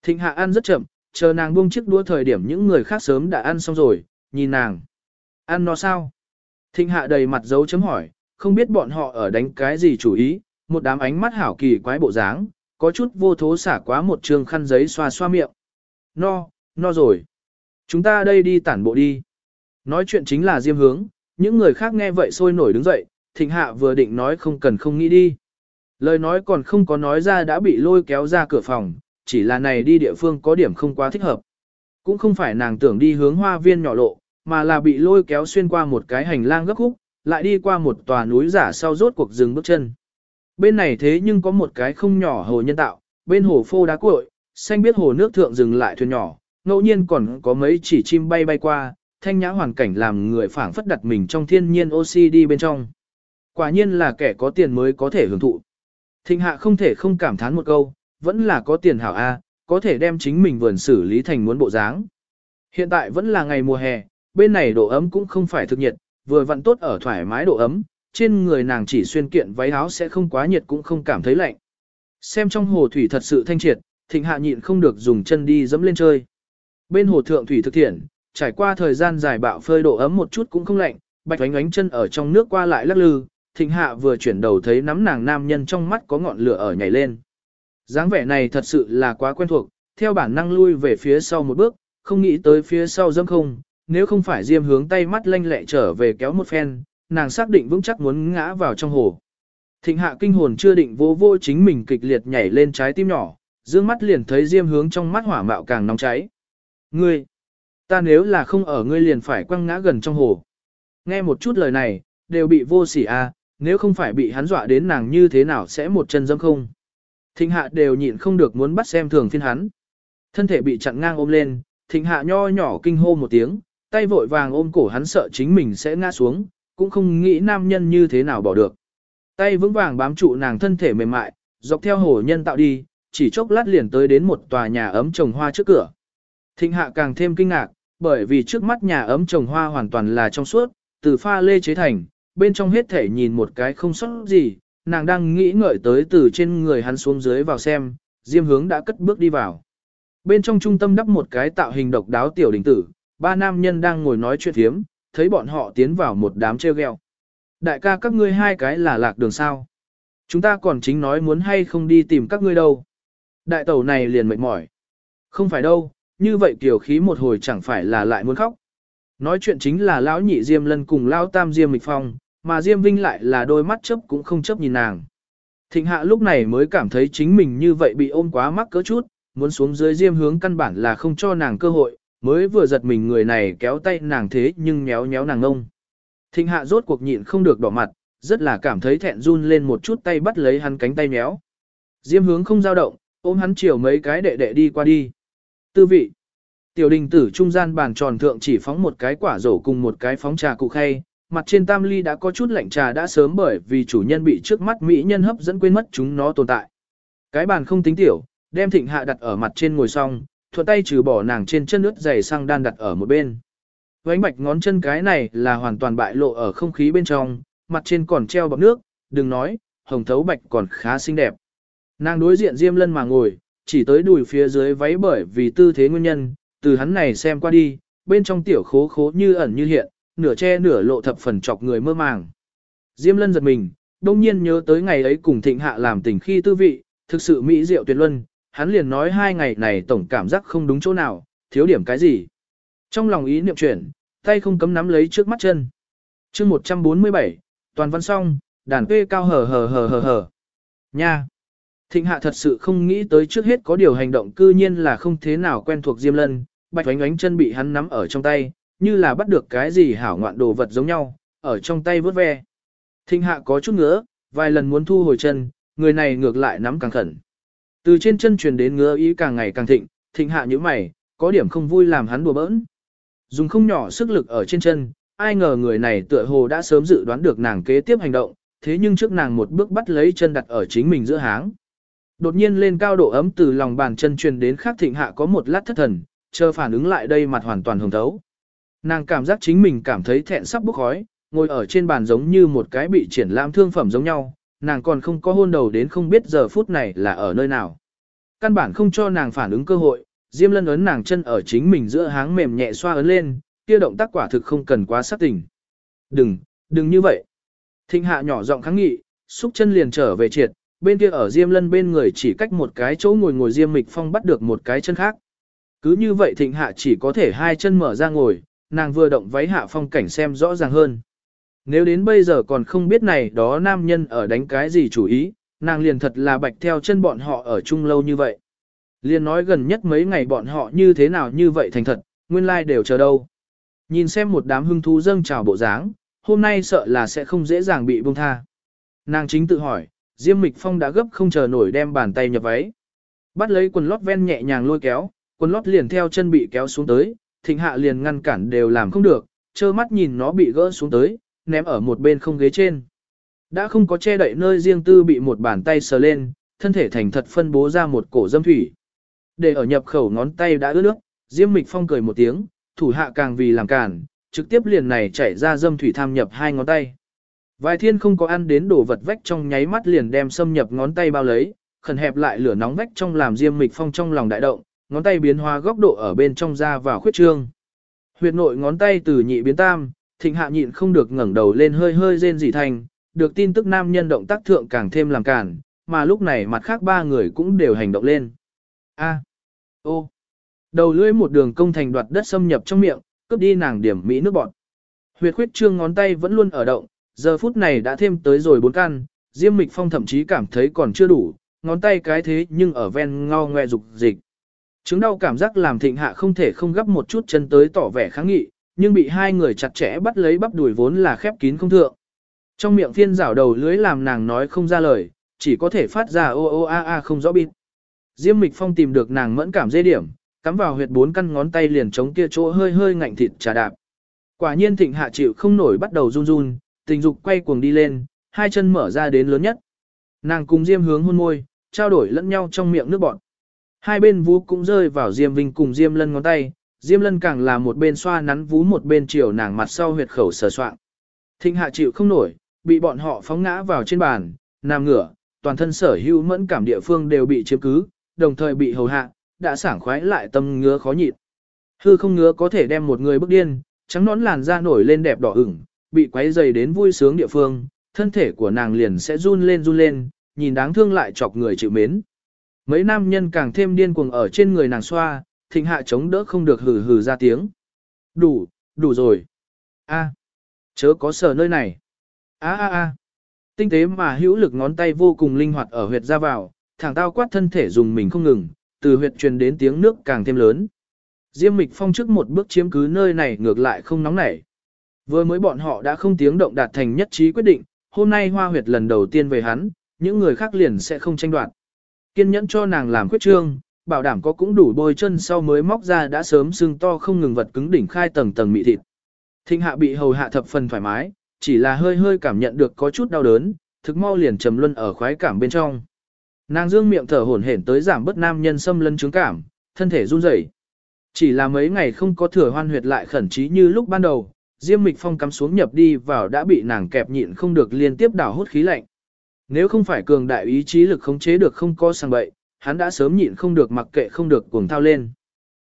Speaker 1: Thịnh hạ ăn rất chậm, chờ nàng buông chiếc đua thời điểm những người khác sớm đã ăn xong rồi, nhìn nàng. Ăn nó sao? Thịnh hạ đầy mặt dấu chấm hỏi, không biết bọn họ ở đánh cái gì chủ ý, một đám ánh mắt hảo kỳ quái bộ dáng, có chút vô thố xả quá một trường khăn giấy xoa xoa miệng. No, no rồi. Chúng ta đây đi tản bộ đi. Nói chuyện chính là diêm hướng, những người khác nghe vậy sôi nổi đứng dậy, thịnh hạ vừa định nói không cần không nghĩ đi. Lời nói còn không có nói ra đã bị lôi kéo ra cửa phòng, chỉ là này đi địa phương có điểm không quá thích hợp. Cũng không phải nàng tưởng đi hướng hoa viên nhỏ lộ, mà là bị lôi kéo xuyên qua một cái hành lang gấp khúc, lại đi qua một tòa núi giả sau rốt cuộc dừng bước chân. Bên này thế nhưng có một cái không nhỏ hồ nhân tạo, bên hồ phô đá cuội, xanh biết hồ nước thượng dừng lại thuyền nhỏ, ngẫu nhiên còn có mấy chỉ chim bay bay qua, thanh nhã hoàn cảnh làm người phảng phất đặt mình trong thiên nhiên oxy đi bên trong. Quả nhiên là kẻ có tiền mới có thể hưởng thụ. Thịnh hạ không thể không cảm thán một câu, vẫn là có tiền hảo A, có thể đem chính mình vườn xử lý thành muốn bộ dáng. Hiện tại vẫn là ngày mùa hè, bên này độ ấm cũng không phải thực nhiệt, vừa vặn tốt ở thoải mái độ ấm, trên người nàng chỉ xuyên kiện váy áo sẽ không quá nhiệt cũng không cảm thấy lạnh. Xem trong hồ thủy thật sự thanh triệt, thịnh hạ nhịn không được dùng chân đi dẫm lên chơi. Bên hồ thượng thủy thực thiện, trải qua thời gian dài bạo phơi độ ấm một chút cũng không lạnh, bạch ánh ánh chân ở trong nước qua lại lắc lư, thịnh hạ vừa chuyển đầu thấy nắm nàng nam nhân trong mắt có ngọn lửa ở nhảy lên dáng vẻ này thật sự là quá quen thuộc, theo bản năng lui về phía sau một bước, không nghĩ tới phía sau dâm không, nếu không phải diêm hướng tay mắt lanh lẹ trở về kéo một phen, nàng xác định vững chắc muốn ngã vào trong hồ. Thịnh hạ kinh hồn chưa định vô vô chính mình kịch liệt nhảy lên trái tim nhỏ, dương mắt liền thấy diêm hướng trong mắt hỏa mạo càng nóng cháy. Ngươi, ta nếu là không ở ngươi liền phải quăng ngã gần trong hồ. Nghe một chút lời này, đều bị vô sỉ a, à, nếu không phải bị hắn dọa đến nàng như thế nào sẽ một chân dâm không. Thịnh hạ đều nhịn không được muốn bắt xem thường phiên hắn. Thân thể bị chặn ngang ôm lên, thịnh hạ nho nhỏ kinh hô một tiếng, tay vội vàng ôm cổ hắn sợ chính mình sẽ ngã xuống, cũng không nghĩ nam nhân như thế nào bỏ được. Tay vững vàng bám trụ nàng thân thể mềm mại, dọc theo hồ nhân tạo đi, chỉ chốc lát liền tới đến một tòa nhà ấm trồng hoa trước cửa. Thịnh hạ càng thêm kinh ngạc, bởi vì trước mắt nhà ấm trồng hoa hoàn toàn là trong suốt, từ pha lê chế thành, bên trong hết thể nhìn một cái không sót gì, nàng đang nghĩ ngợi tới từ trên người hắn xuống dưới vào xem, diêm hướng đã cất bước đi vào. Bên trong trung tâm đắp một cái tạo hình độc đáo tiểu đình tử, ba nam nhân đang ngồi nói chuyện thiếm, thấy bọn họ tiến vào một đám treo gheo. Đại ca các ngươi hai cái là lạc đường sao. Chúng ta còn chính nói muốn hay không đi tìm các ngươi đâu. Đại tẩu này liền mệt mỏi. Không phải đâu, như vậy kiểu khí một hồi chẳng phải là lại muốn khóc. Nói chuyện chính là lão nhị Diêm Lân cùng lão tam Diêm Mịch Phong, mà Diêm Vinh lại là đôi mắt chấp cũng không chấp nhìn nàng. Thịnh hạ lúc này mới cảm thấy chính mình như vậy bị ôm quá mắc cỡ chút, muốn xuống dưới Diêm hướng căn bản là không cho nàng cơ hội, mới vừa giật mình người này kéo tay nàng thế nhưng méo méo nàng ngông. Thịnh hạ rốt cuộc nhịn không được đỏ mặt, rất là cảm thấy thẹn run lên một chút tay bắt lấy hắn cánh tay méo. Diêm hướng không dao động, ôm hắn chiều mấy cái đệ đệ đi qua đi. Tư vị. Tiểu đình tử trung gian bàn tròn thượng chỉ phóng một cái quả rổ cùng một cái phóng trà cụ khay, mặt trên tam ly đã có chút lạnh trà đã sớm bởi vì chủ nhân bị trước mắt mỹ nhân hấp dẫn quên mất chúng nó tồn tại. Cái bàn không tính tiểu, đem thịnh hạ đặt ở mặt trên ngồi xong, thuận tay trừ bỏ nàng trên chân nước dày sang đan đặt ở một bên. Vánh bạch ngón chân cái này là hoàn toàn bại lộ ở không khí bên trong, mặt trên còn treo bọc nước, đừng nói, hồng thấu bạch còn khá xinh đẹp. Nàng đối diện Diêm Lân mà ngồi, chỉ tới đùi phía dưới váy bởi vì tư thế nguyên nhân, từ hắn này xem qua đi, bên trong tiểu khố khố như ẩn như hiện, nửa che nửa lộ thập phần chọc người mơ màng. Diêm lân giật mình, đông nhiên nhớ tới ngày ấy cùng thịnh hạ làm tình khi tư vị, thực sự mỹ diệu tuyệt luân, hắn liền nói hai ngày này tổng cảm giác không đúng chỗ nào, thiếu điểm cái gì. Trong lòng ý niệm chuyển, tay không cấm nắm lấy trước mắt chân. chương 147, toàn văn xong, đàn quê cao hờ hờ hờ hờ hờ. Nha! Thịnh hạ thật sự không nghĩ tới trước hết có điều hành động cư nhiên là không thế nào quen thuộc Diêm Lân, bạch oánh oánh chân bị hắn nắm ở trong tay, như là bắt được cái gì hảo ngoạn đồ vật giống nhau, ở trong tay vớt ve. Thịnh hạ có chút ngứa, vài lần muốn thu hồi chân, người này ngược lại nắm càng khẩn. Từ trên chân truyền đến ngứa ý càng ngày càng thịnh, thịnh hạ như mày, có điểm không vui làm hắn đùa bỡn. Dùng không nhỏ sức lực ở trên chân, ai ngờ người này tựa hồ đã sớm dự đoán được nàng kế tiếp hành động, thế nhưng trước nàng một bước bắt lấy chân đặt ở chính mình giữa háng. Đột nhiên lên cao độ ấm từ lòng bàn chân truyền đến khác thịnh hạ có một lát thất thần, chờ phản ứng lại đây mặt hoàn toàn hồng thấu. Nàng cảm giác chính mình cảm thấy thẹn sắp bốc khói, ngồi ở trên bàn giống như một cái bị triển lãm thương phẩm giống nhau, nàng còn không có hôn đầu đến không biết giờ phút này là ở nơi nào. Căn bản không cho nàng phản ứng cơ hội, Diêm Lân ấn nàng chân ở chính mình giữa háng mềm nhẹ xoa ấn lên, kia động tác quả thực không cần quá sát tình. Đừng, đừng như vậy. Thịnh hạ nhỏ giọng kháng nghị, xúc chân liền trở về triệt, bên kia ở Diêm Lân bên người chỉ cách một cái chỗ ngồi ngồi Diêm Mịch Phong bắt được một cái chân khác. Cứ như vậy thịnh hạ chỉ có thể hai chân mở ra ngồi, nàng vừa động váy hạ phong cảnh xem rõ ràng hơn. Nếu đến bây giờ còn không biết này đó nam nhân ở đánh cái gì chủ ý, nàng liền thật là bạch theo chân bọn họ ở chung lâu như vậy. Liền nói gần nhất mấy ngày bọn họ như thế nào như vậy thành thật, nguyên lai like đều chờ đâu. Nhìn xem một đám hưng thú dâng trào bộ dáng, hôm nay sợ là sẽ không dễ dàng bị buông tha. Nàng chính tự hỏi, Diêm Mịch Phong đã gấp không chờ nổi đem bàn tay nhập váy. Bắt lấy quần lót ven nhẹ nhàng lôi kéo, quần lót liền theo chân bị kéo xuống tới, thịnh hạ liền ngăn cản đều làm không được, trơ mắt nhìn nó bị gỡ xuống tới, ném ở một bên không ghế trên. Đã không có che đậy nơi riêng tư bị một bàn tay sờ lên, thân thể thành thật phân bố ra một cổ dâm thủy. Để ở nhập khẩu ngón tay đã ướt nước, Diêm Mịch Phong cười một tiếng, thủ hạ càng vì làm cản, trực tiếp liền này chảy ra dâm thủy tham nhập hai ngón tay. Vài thiên không có ăn đến đồ vật vách trong nháy mắt liền đem xâm nhập ngón tay bao lấy, khẩn hẹp lại lửa nóng vách trong làm Diêm Mịch Phong trong lòng đại động, ngón tay biến hóa góc độ ở bên trong ra vào khuyết trương. Huyệt nội ngón tay từ nhị biến tam, thịnh hạ nhịn không được ngẩng đầu lên hơi hơi rên dị thành, được tin tức nam nhân động tác thượng càng thêm làm cản, mà lúc này mặt khác ba người cũng đều hành động lên. A. Ô. Đầu lưỡi một đường công thành đoạt đất xâm nhập trong miệng, cướp đi nàng điểm mỹ nước bọt. Huyệt khuyết trương ngón tay vẫn luôn ở động, giờ phút này đã thêm tới rồi bốn căn, Diêm Mịch Phong thậm chí cảm thấy còn chưa đủ, ngón tay cái thế nhưng ở ven ngao ngoe dục dịch. Chứng đau cảm giác làm thịnh hạ không thể không gấp một chút chân tới tỏ vẻ kháng nghị, nhưng bị hai người chặt chẽ bắt lấy bắp đùi vốn là khép kín không thượng. Trong miệng phiên rảo đầu lưới làm nàng nói không ra lời, chỉ có thể phát ra ô ô a a không rõ bịt. Diêm Mịch Phong tìm được nàng mẫn cảm dây điểm, cắm vào huyệt bốn căn ngón tay liền chống kia chỗ hơi hơi ngạnh thịt trà đạp. Quả nhiên thịnh hạ chịu không nổi bắt đầu run run, tình dục quay cuồng đi lên, hai chân mở ra đến lớn nhất. Nàng cùng Diêm hướng hôn môi, trao đổi lẫn nhau trong miệng nước bọt. Hai bên vú cũng rơi vào Diêm Vinh cùng Diêm Lân ngón tay, Diêm Lân càng là một bên xoa nắn vú một bên chiều nàng mặt sau huyệt khẩu sờ soạn. Thịnh hạ chịu không nổi, bị bọn họ phóng ngã vào trên bàn, nằm ngửa, toàn thân sở hữu mẫn cảm địa phương đều bị chiếm cứ, đồng thời bị hầu hạ, đã sảng khoái lại tâm ngứa khó nhịn. Hư không ngứa có thể đem một người bức điên, trắng nón làn da nổi lên đẹp đỏ ửng, bị quấy dày đến vui sướng địa phương, thân thể của nàng liền sẽ run lên run lên, nhìn đáng thương lại chọc người chịu mến. Mấy nam nhân càng thêm điên cuồng ở trên người nàng xoa, thịnh hạ chống đỡ không được hừ hừ ra tiếng. Đủ, đủ rồi. A, chớ có sở nơi này. A a a. Tinh tế mà hữu lực ngón tay vô cùng linh hoạt ở huyệt ra vào, thẳng tao quát thân thể dùng mình không ngừng, từ huyệt truyền đến tiếng nước càng thêm lớn. Diêm Mịch Phong trước một bước chiếm cứ nơi này ngược lại không nóng nảy. Vừa mới bọn họ đã không tiếng động đạt thành nhất trí quyết định, hôm nay hoa huyệt lần đầu tiên về hắn, những người khác liền sẽ không tranh đoạt. Kiên nhẫn cho nàng làm khuyết trương, bảo đảm có cũng đủ bôi chân sau mới móc ra đã sớm sưng to không ngừng vật cứng đỉnh khai tầng tầng mị thịt. Thịnh hạ bị hầu hạ thập phần thoải mái, chỉ là hơi hơi cảm nhận được có chút đau đớn, thực mau liền trầm luân ở khoái cảm bên trong. Nàng dương miệng thở hổn hển tới giảm bất nam nhân xâm lấn chứng cảm, thân thể run rẩy. Chỉ là mấy ngày không có thừa hoan huyệt lại khẩn trí như lúc ban đầu, Diêm Mịch Phong cắm xuống nhập đi vào đã bị nàng kẹp nhịn không được liên tiếp đảo hút khí lạnh. Nếu không phải cường đại ý chí lực khống chế được không có sang bậy, hắn đã sớm nhịn không được mặc kệ không được cuồng thao lên.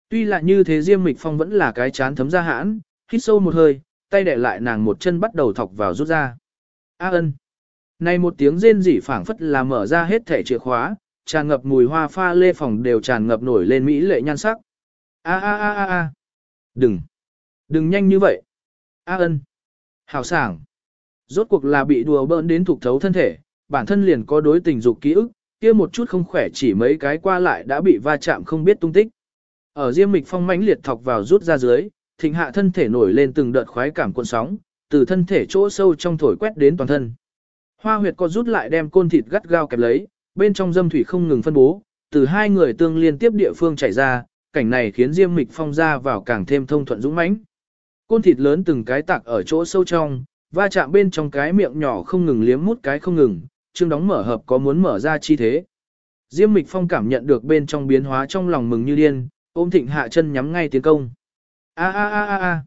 Speaker 1: Tuy là như thế Diêm Mịch Phong vẫn là cái chán thấm ra hãn, hít sâu một hơi, tay đè lại nàng một chân bắt đầu thọc vào rút ra. A ân. Này một tiếng rên rỉ phảng phất là mở ra hết thẻ chìa khóa, tràn ngập mùi hoa pha lê phòng đều tràn ngập nổi lên mỹ lệ nhan sắc. A a a a a. Đừng. Đừng nhanh như vậy. A ân. Hảo sảng. Rốt cuộc là bị đùa bỡn đến thuộc thấu thân thể, bản thân liền có đối tình dục ký ức, kia một chút không khỏe chỉ mấy cái qua lại đã bị va chạm không biết tung tích. Ở Diêm Mịch Phong mãnh liệt thọc vào rút ra dưới, thịnh hạ thân thể nổi lên từng đợt khoái cảm cuộn sóng, từ thân thể chỗ sâu trong thổi quét đến toàn thân. Hoa huyệt co rút lại đem côn thịt gắt gao kẹp lấy, bên trong dâm thủy không ngừng phân bố, từ hai người tương liên tiếp địa phương chảy ra, cảnh này khiến Diêm Mịch Phong ra vào càng thêm thông thuận dũng mãnh. Côn thịt lớn từng cái tạc ở chỗ sâu trong, va chạm bên trong cái miệng nhỏ không ngừng liếm mút cái không ngừng, chương đóng mở hợp có muốn mở ra chi thế. Diêm Mịch Phong cảm nhận được bên trong biến hóa trong lòng mừng như điên, ôm Thịnh Hạ chân nhắm ngay tiến công. A a a a a.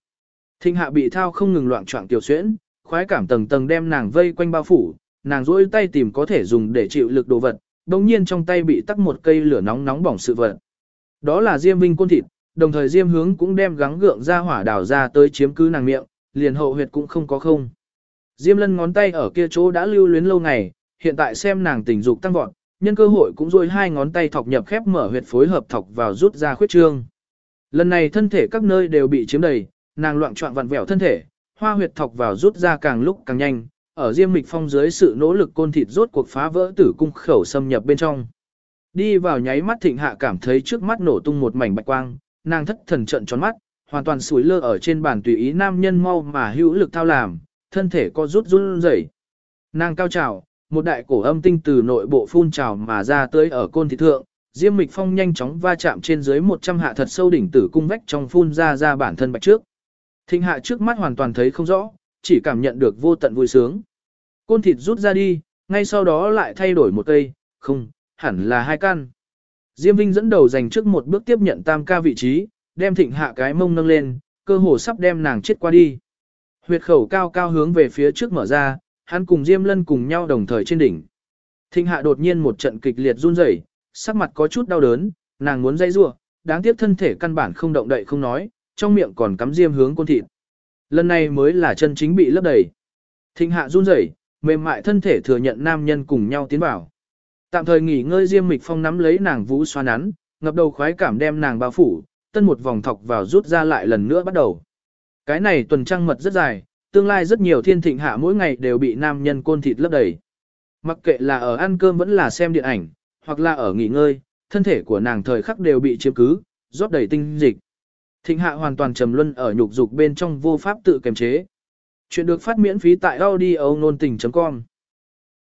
Speaker 1: Thịnh Hạ bị thao không ngừng loạn choạng tiểu xuyễn, khoái cảm tầng tầng đem nàng vây quanh bao phủ, nàng duỗi tay tìm có thể dùng để chịu lực đồ vật, đồng nhiên trong tay bị tắc một cây lửa nóng nóng bỏng sự vật. Đó là Diêm Vinh côn thịt, đồng thời Diêm hướng cũng đem gắng gượng ra hỏa đào ra tới chiếm cứ nàng miệng, liền hậu huyệt cũng không có không. Diêm lân ngón tay ở kia chỗ đã lưu luyến lâu ngày, hiện tại xem nàng tình dục tăng vọt, nhân cơ hội cũng rồi hai ngón tay thọc nhập khép mở huyệt phối hợp thọc vào rút ra khuyết trương. Lần này thân thể các nơi đều bị chiếm đầy, nàng loạn trọn vặn vẹo thân thể, hoa huyệt thọc vào rút ra càng lúc càng nhanh, ở Diêm Mịch Phong dưới sự nỗ lực côn thịt rốt cuộc phá vỡ tử cung khẩu xâm nhập bên trong. Đi vào nháy mắt Thịnh Hạ cảm thấy trước mắt nổ tung một mảnh bạch quang, nàng thất thần trận tròn mắt, hoàn toàn sủi lơ ở trên bàn tùy ý nam nhân mau mà hữu lực thao làm, thân thể co rút run rẩy. Nàng cao trào, một đại cổ âm tinh từ nội bộ phun trào mà ra tới ở côn thị thượng, Diêm Mịch Phong nhanh chóng va chạm trên dưới 100 hạ thật sâu đỉnh tử cung vách trong phun ra ra bản thân bạch trước. Thịnh hạ trước mắt hoàn toàn thấy không rõ, chỉ cảm nhận được vô tận vui sướng. Côn thịt rút ra đi, ngay sau đó lại thay đổi một cây, không, hẳn là hai căn. Diêm Vinh dẫn đầu dành trước một bước tiếp nhận tam ca vị trí, đem thịnh hạ cái mông nâng lên, cơ hồ sắp đem nàng chết qua đi. Huyệt khẩu cao cao hướng về phía trước mở ra, hắn cùng Diêm Lân cùng nhau đồng thời trên đỉnh. Thịnh hạ đột nhiên một trận kịch liệt run rẩy, sắc mặt có chút đau đớn, nàng muốn dây rủa, đáng tiếc thân thể căn bản không động đậy không nói, trong miệng còn cắm diêm hướng côn thịt. Lần này mới là chân chính bị lấp đầy. Thịnh hạ run rẩy, mềm mại thân thể thừa nhận nam nhân cùng nhau tiến vào. Tạm thời nghỉ ngơi diêm mịch phong nắm lấy nàng vũ xoa nắn, ngập đầu khoái cảm đem nàng bao phủ, tân một vòng thọc vào rút ra lại lần nữa bắt đầu. Cái này tuần trăng mật rất dài, tương lai rất nhiều thiên thịnh hạ mỗi ngày đều bị nam nhân côn thịt lấp đầy. Mặc kệ là ở ăn cơm vẫn là xem điện ảnh, hoặc là ở nghỉ ngơi, thân thể của nàng thời khắc đều bị chiếm cứ, rót đầy tinh dịch. Thịnh hạ hoàn toàn trầm luân ở nhục dục bên trong vô pháp tự kiềm chế. Chuyện được phát miễn phí tại audio nôn tình.com